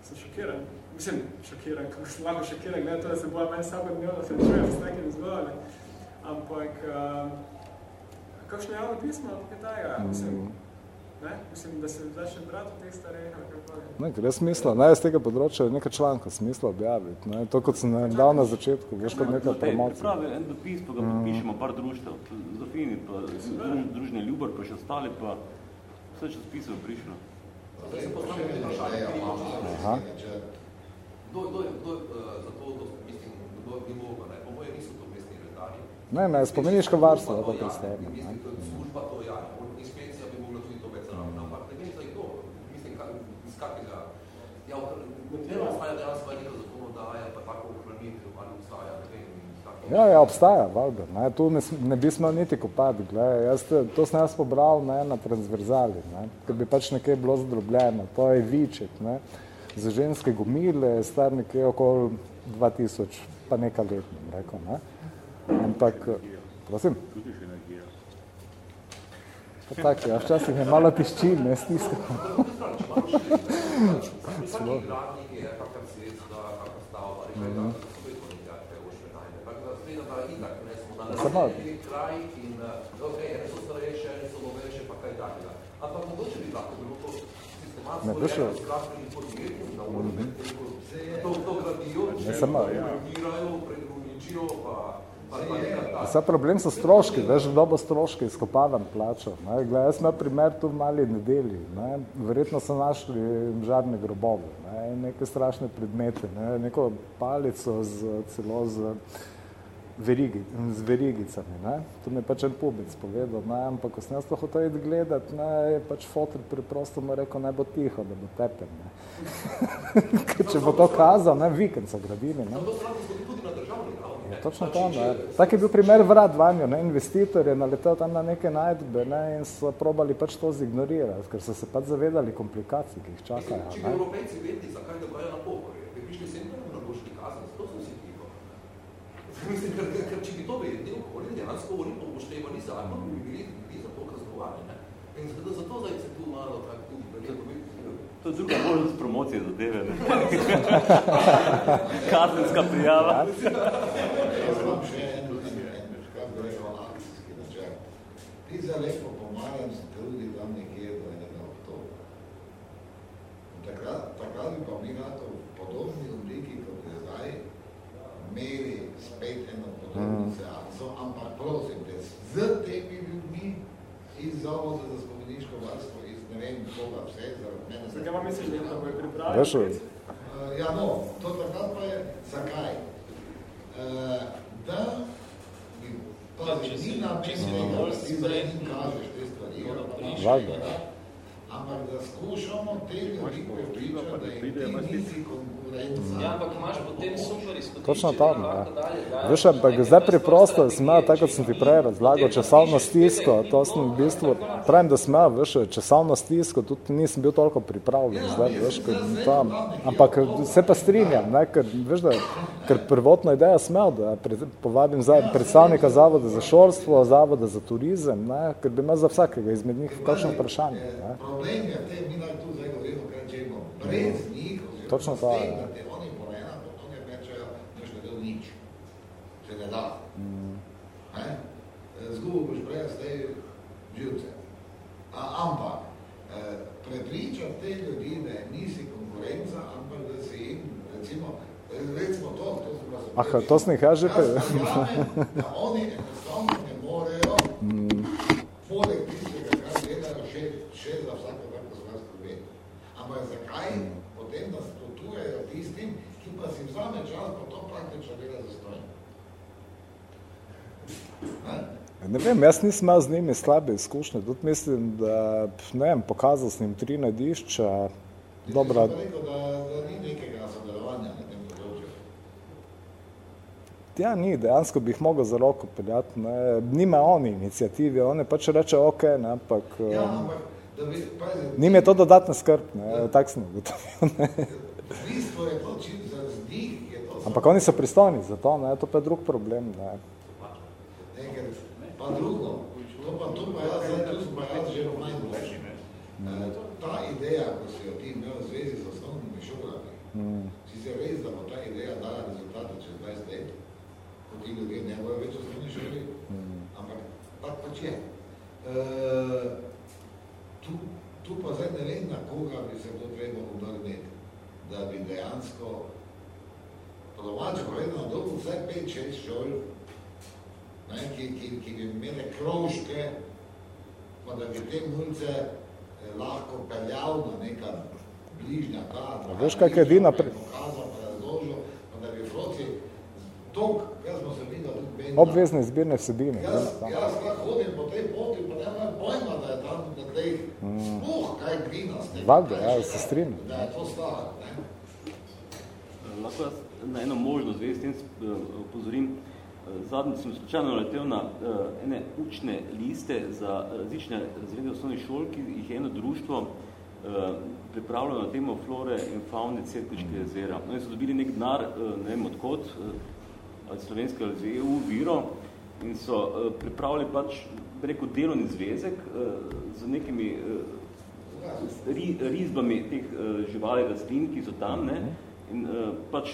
sem šokiran, mislim, šokiran, kako sem lahko šokiran, gleda to, da se boja meni sabo dnevno srečujem s takimi zgodami, ampak uh, kakšno javno pismo, kaj tajega, mislim, ne, mislim, da se začne brati v teh starih, ali je. Ne, iz tega področja nekaj članka smisla objaviti. Ne. To, kot sem ne, dal na začetku, veš, kot neka promocija. Pravi, en dopis, pa ga podpišemo par društev, Zofini, pa druž, družne Ljubor, pa še ostali, pa vse časpisov prišlo. Zdaj pa še ena ideja imamo, Aha. če Kdo, kdo, kdo, uh, za to, to, mislim, kdo bi mogel, ne? Po moje niso to mestni redarji. Ne, ne, spomeniško varstvo, to predstavljam. ne. Mislim, da služba to ja, inspekcija bi mogla tudi to več zraven, ampak ne vem, zdaj kdo, mislim, kak, iz kakega, ja, ne obstaja dejansko neka zakonodaja, pa tako ohranitev, ali obstaja, ne vem. Ja, ja, obstaja, valjda. Ne. Tu ne, ne bi smel niti kopati. Glej, jaz, te- to sem jaz pobral ne, na transverzali, ne, ker bi pač nekaj bilo zdrobljeno. To je viček, ne, za ženske gomile, star nekje okoli 2000, pa nekaj let, bom rekel. Ne. Ampak, prosim, Tudi tako, ja, včasih je malo tiščil, ne, stiskam. Svaki gradnik je kakar sredstva, kakar stavba, ali kaj tako, da so to nekaj kaj ošve najde. Tako da zgleda, da itak ne smo na Samo- različnih krajih in, uh, ok, ene so starejše, ene so novejše, pa kaj takega. Ampak mogoče bi lahko bilo to sistematsko Ne, to še- urejeno z gradbenim podjetjem, da oni to, to gradijo, Ne, samo- Vsa problem so stroški, veš, kdo bo stroške izkopavan plačal. Ne? Glej, jaz imam primer tu v mali nedelji. Ne? Verjetno so našli žarne grobove, ne? neke strašne predmete, ne? neko palico z, celo z, verigi, z verigicami. Ne? To mi je pač en pubec povedal, ne? ampak ko sem jaz to hotel iti gledat, ne? je pač fotelj preprosto mu rekel, naj bo tiho, da bo tepen. Ne? Če bo to kazal, ne? vikend so gradili. Ne? To točno to, ne. Tak je bil primer vrat vanjo, ne. Investitor je naletel tam na neke najdbe, ne, in so probali pač to zignorirati, ker so se pač zavedali komplikacij, ki jih čakajo, Če bi ne. Evropejci vedeli, zakaj dogaja na pohorje, bi prišli sem tam na boški kazen, to so vsi tiho. Mislim, ker, ker, ker če bi to vedeli, oni dejansko oni upoštevali zakon, bi bili, bili za to kaznovani. Ne? In zato, zato zdaj se tu malo tako bi To je druga možnost promocije zadeve, ne? Kazenska prijava. Ti za lepo pomagam se trudi tam nekje do enega oktobra. In takrat, takrat bi pa mi lahko v podobni obliki, kot je zdaj, imeli spet eno podobno seanso, ampak prosim te, z temi ljudmi iz Zavoda za spomeniško varstvo, vem koga vse, zaradi mene. Zakaj pa misliš, da bo je pripravljen? Veš, Uh, ja, no, to takrat pa je, zakaj? Uh, da bi pazi, ni na tega, da ti zdaj ni kažeš te stvari, Valjda. ampak da skušamo te ljudi prepričati, da jim ti nisi konkurenca. Ja, ampak imaš potem super izhodišče. Točno tam, ja. Veš, ampak zdaj preprosto sem imel, tako kot sem ti prej razlagal, časovno stisko, to sem v bistvu, pravim, da sem imel, veš, časovno stisko, tudi nisem bil toliko pripravljen, zdaj, veš, ker tam, ampak se pa strinjam, ne, ker, veš, da, ker prvotno ideja sem imel, da pred, povabim za, predstavnika Zavoda za šolstvo, Zavoda za turizem, ne, ker bi imel za vsakega izmed njih kakšno vprašanje. Ne. Problem je v tem, mi naj tu zdaj govorimo, kaj čemo, brez njih, Točno tem, ja. oni pomena, potem ne rečejo, da še del nič. Se ne da. Ne? Zgubo boš prej zdaj živce. A, ampak, eh, prepričati te ljudi, da nisi konkurenca, ampak da si jim, recimo, eh, recimo to, to sem pa Aha, to sem jih jaz že pre- Jaz verjamem, da oni enostavno ne morejo, poleg tistega, kar gledajo, še, še za vsako tako svoje skrbe. Ampak zakaj potem nasprotujejo tistim, ki pa si vzame čas, pa to praktično dela zastojno? Ne? Ne vem, jaz nisem imel z njimi slabe izkušnje, tudi mislim, da, ne vem, pokazal sem jim tri najdišča, dobra, Jaz sem pa rekel, da, da ni nekega sodelovanja na tem področju. ja, ni, dejansko bi jih mogel za roko peljati, ne, nima oni inicijative, oni pač reče, ok, ne, ampak, Ja, um, ampak, da bi, pazi, njim je to dodatna skrb, ne, tak sem ugotovil, ne. v bistvu je to čim za zdih, je to Ampak oni so pristojni za to, ne, to pa je drug problem, ne. Nekaj, pa drugo, to pa, to pa jaz, zdaj, tu pa jaz že najbolj. Eh, Ta ideja, ko si jo ti imel v zvezi z osnovnimi šolami, Mm. si se res, da bo ta ideja dala rezultate čez 20 let, ko ti ljudje ne bojo več osnovni šoli, ampak tak pač je. Eh, tu, tu pa zdaj ne vem, na koga bi se to treba obrniti, da bi dejansko, po domače povedano, dolgo vsaj 5-6 šol, ne, ki, ki, ki bi imele krožke, pa da bi te mulce eh, lahko peljal na neka bližnja ta, A veš, kak je edina pre- pokazal, pa razložil, pa da bi otroci dolg, jaz smo se videli tudi. Obvezne izbirne vsebine. Jaz, ne, tam. jaz lahko hodim po tej poti, pa nemam pojma, da je tam na tej sploh kaj glinaste. Valjda, ja, se strinjam. Da je to stvar, ne? Lahko jaz na eno možnost zvezi s tem eh, opozorim. Eh, Zadnjič sem slučajno naletel na uh, ene učne liste za različne razrede osnovnih šol, ki jih je eno društvo uh, pripravljeno na temo flore in faune Cerkviške jezera. Oni so dobili nek denar, uh, ne vem odkot, uh, ali slovenske ali EU viro in so uh, pripravili pač preko delovni zvezek uh, z nekimi uh, ri, risbami teh živali rastlin, ki so tam, ne, in pač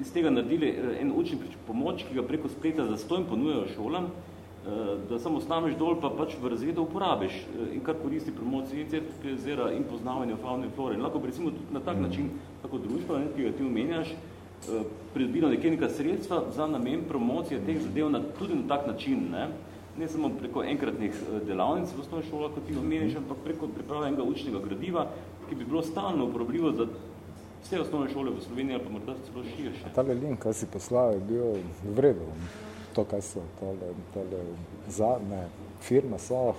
iz tega naredili eh, en učni pomoč, ki ga preko spleta zastojn ponujajo šolam, eh, da samo snameš dol, pa pač v razredu uporabiš eh, in kar koristi promociji in certifike jezera in poznavanje faune in flore. In lahko bi recimo tudi na tak način, tako družba, ne, ki ga ti omenjaš, eh, pridobilo nekje neka sredstva za namen promocije teh zadev na, tudi na tak način, ne, ne samo preko enkratnih eh, delavnic v osnovni šolah, kot ti omeniš, ampak preko pripravljenega učnega gradiva, ki bi bilo stalno uporabljivo za vse osnovne šole v Sloveniji ali pa morda celo širše. Tale link, kaj si poslal, je bil v redu. To, kaj so tole, tole za, ne, firma so,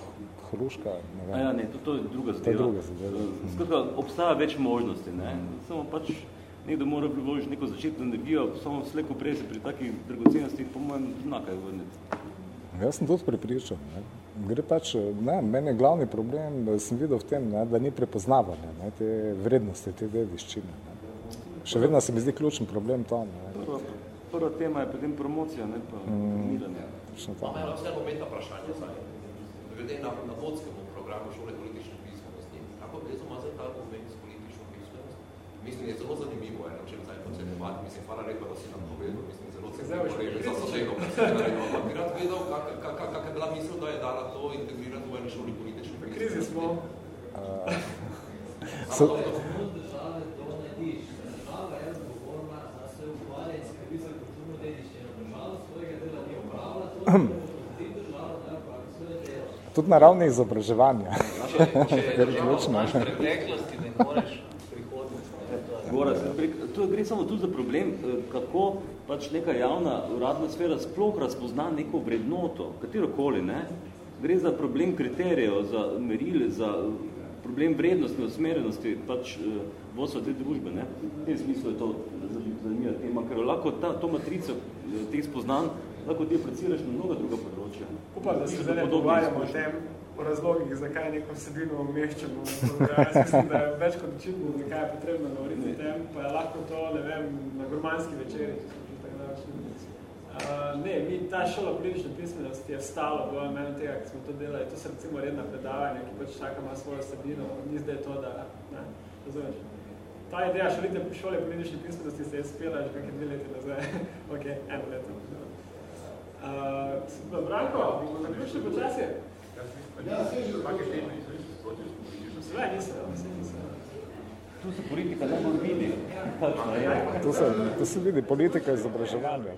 hruška, ne vem. A ja, ne, to, to je druga To je zadeva. druga zadeva. Eh, Skratka, obstaja več možnosti, ne? Samo pač nekdo mora vložiti neko začetno energijo, samo sleko prej se pri takih dragocennostih, po mojem, zna kaj vrniti. Jaz sem tudi prepričan. Ne. Gre pač, ne, meni je glavni problem, da sem videl v tem, ne, da ni prepoznavanja ne, te vrednosti, te dediščine. Ne. Še vedno se mi zdi ključen problem to. Ne. Prva, prva tema je potem promocija, ne pa miranje. Točno to. Imamo eno vse momentna vprašanje, zdaj. Glede na, na vodskemu programu šole politične pismenosti, kako vezo ima zdaj ta moment s politično pismenost? Mislim, je zelo zanimivo, eno, če zdaj podcenjevati, mislim, hvala lepa, da si nam povedal, mislim, zelo se Zdaj boš reči za sosedov, ampak bi rad vedel, kak, kak, kak, kak je bila misel, da je dala to integrirati v eni šoli politične V pismenosti. krizi smo. So, države to narediš. Država je odgovorna, da se ukvarja in skrbi za kulturno dediščino. Država svojega dela ni opravila, to je poziti država, da pravi svoje delo. tudi na ravni izobraževanja. Če Ker je ključno. preteklosti, ne moreš prihodnosti. Gora to gre samo tudi za problem, eh, kako pač neka javna uradna sfera sploh razpozna neko vrednoto, katerokoli, ne? Gre za problem kriterijev, za merile, za problem vrednosti, usmerjenosti pač uh, vodstva te družbe. Ne? V tem smislu je to zanimiva tema, ker lahko ta, to matrico teh spoznanj lahko ti apliciraš na mnoga druga področja. Upam, da se zdaj ne pogovarjamo o tem, o razlogih, zakaj neko vsebino umeščamo. Jaz mislim, da je več kot očitno, zakaj je potrebno govoriti o tem, pa je lahko to, ne vem, na gurmanski večeri, Uh, ne, mi, ta šola politične pismenosti je vstala v meni tega, ki smo to delali. To so recimo redna predavanja, ki pač čaka ima svojo sabino. Ni zdaj to, da, ne, razumeš? Ta ideja šolite, šole politične pismenosti se je spela že kakaj dve leti nazaj. ok, eno leto. Uh, Branko, bomo zaključili počasi? Ja, se že. Tu se politika najbolj vidi. To se, to se vidi politika izobraževanja.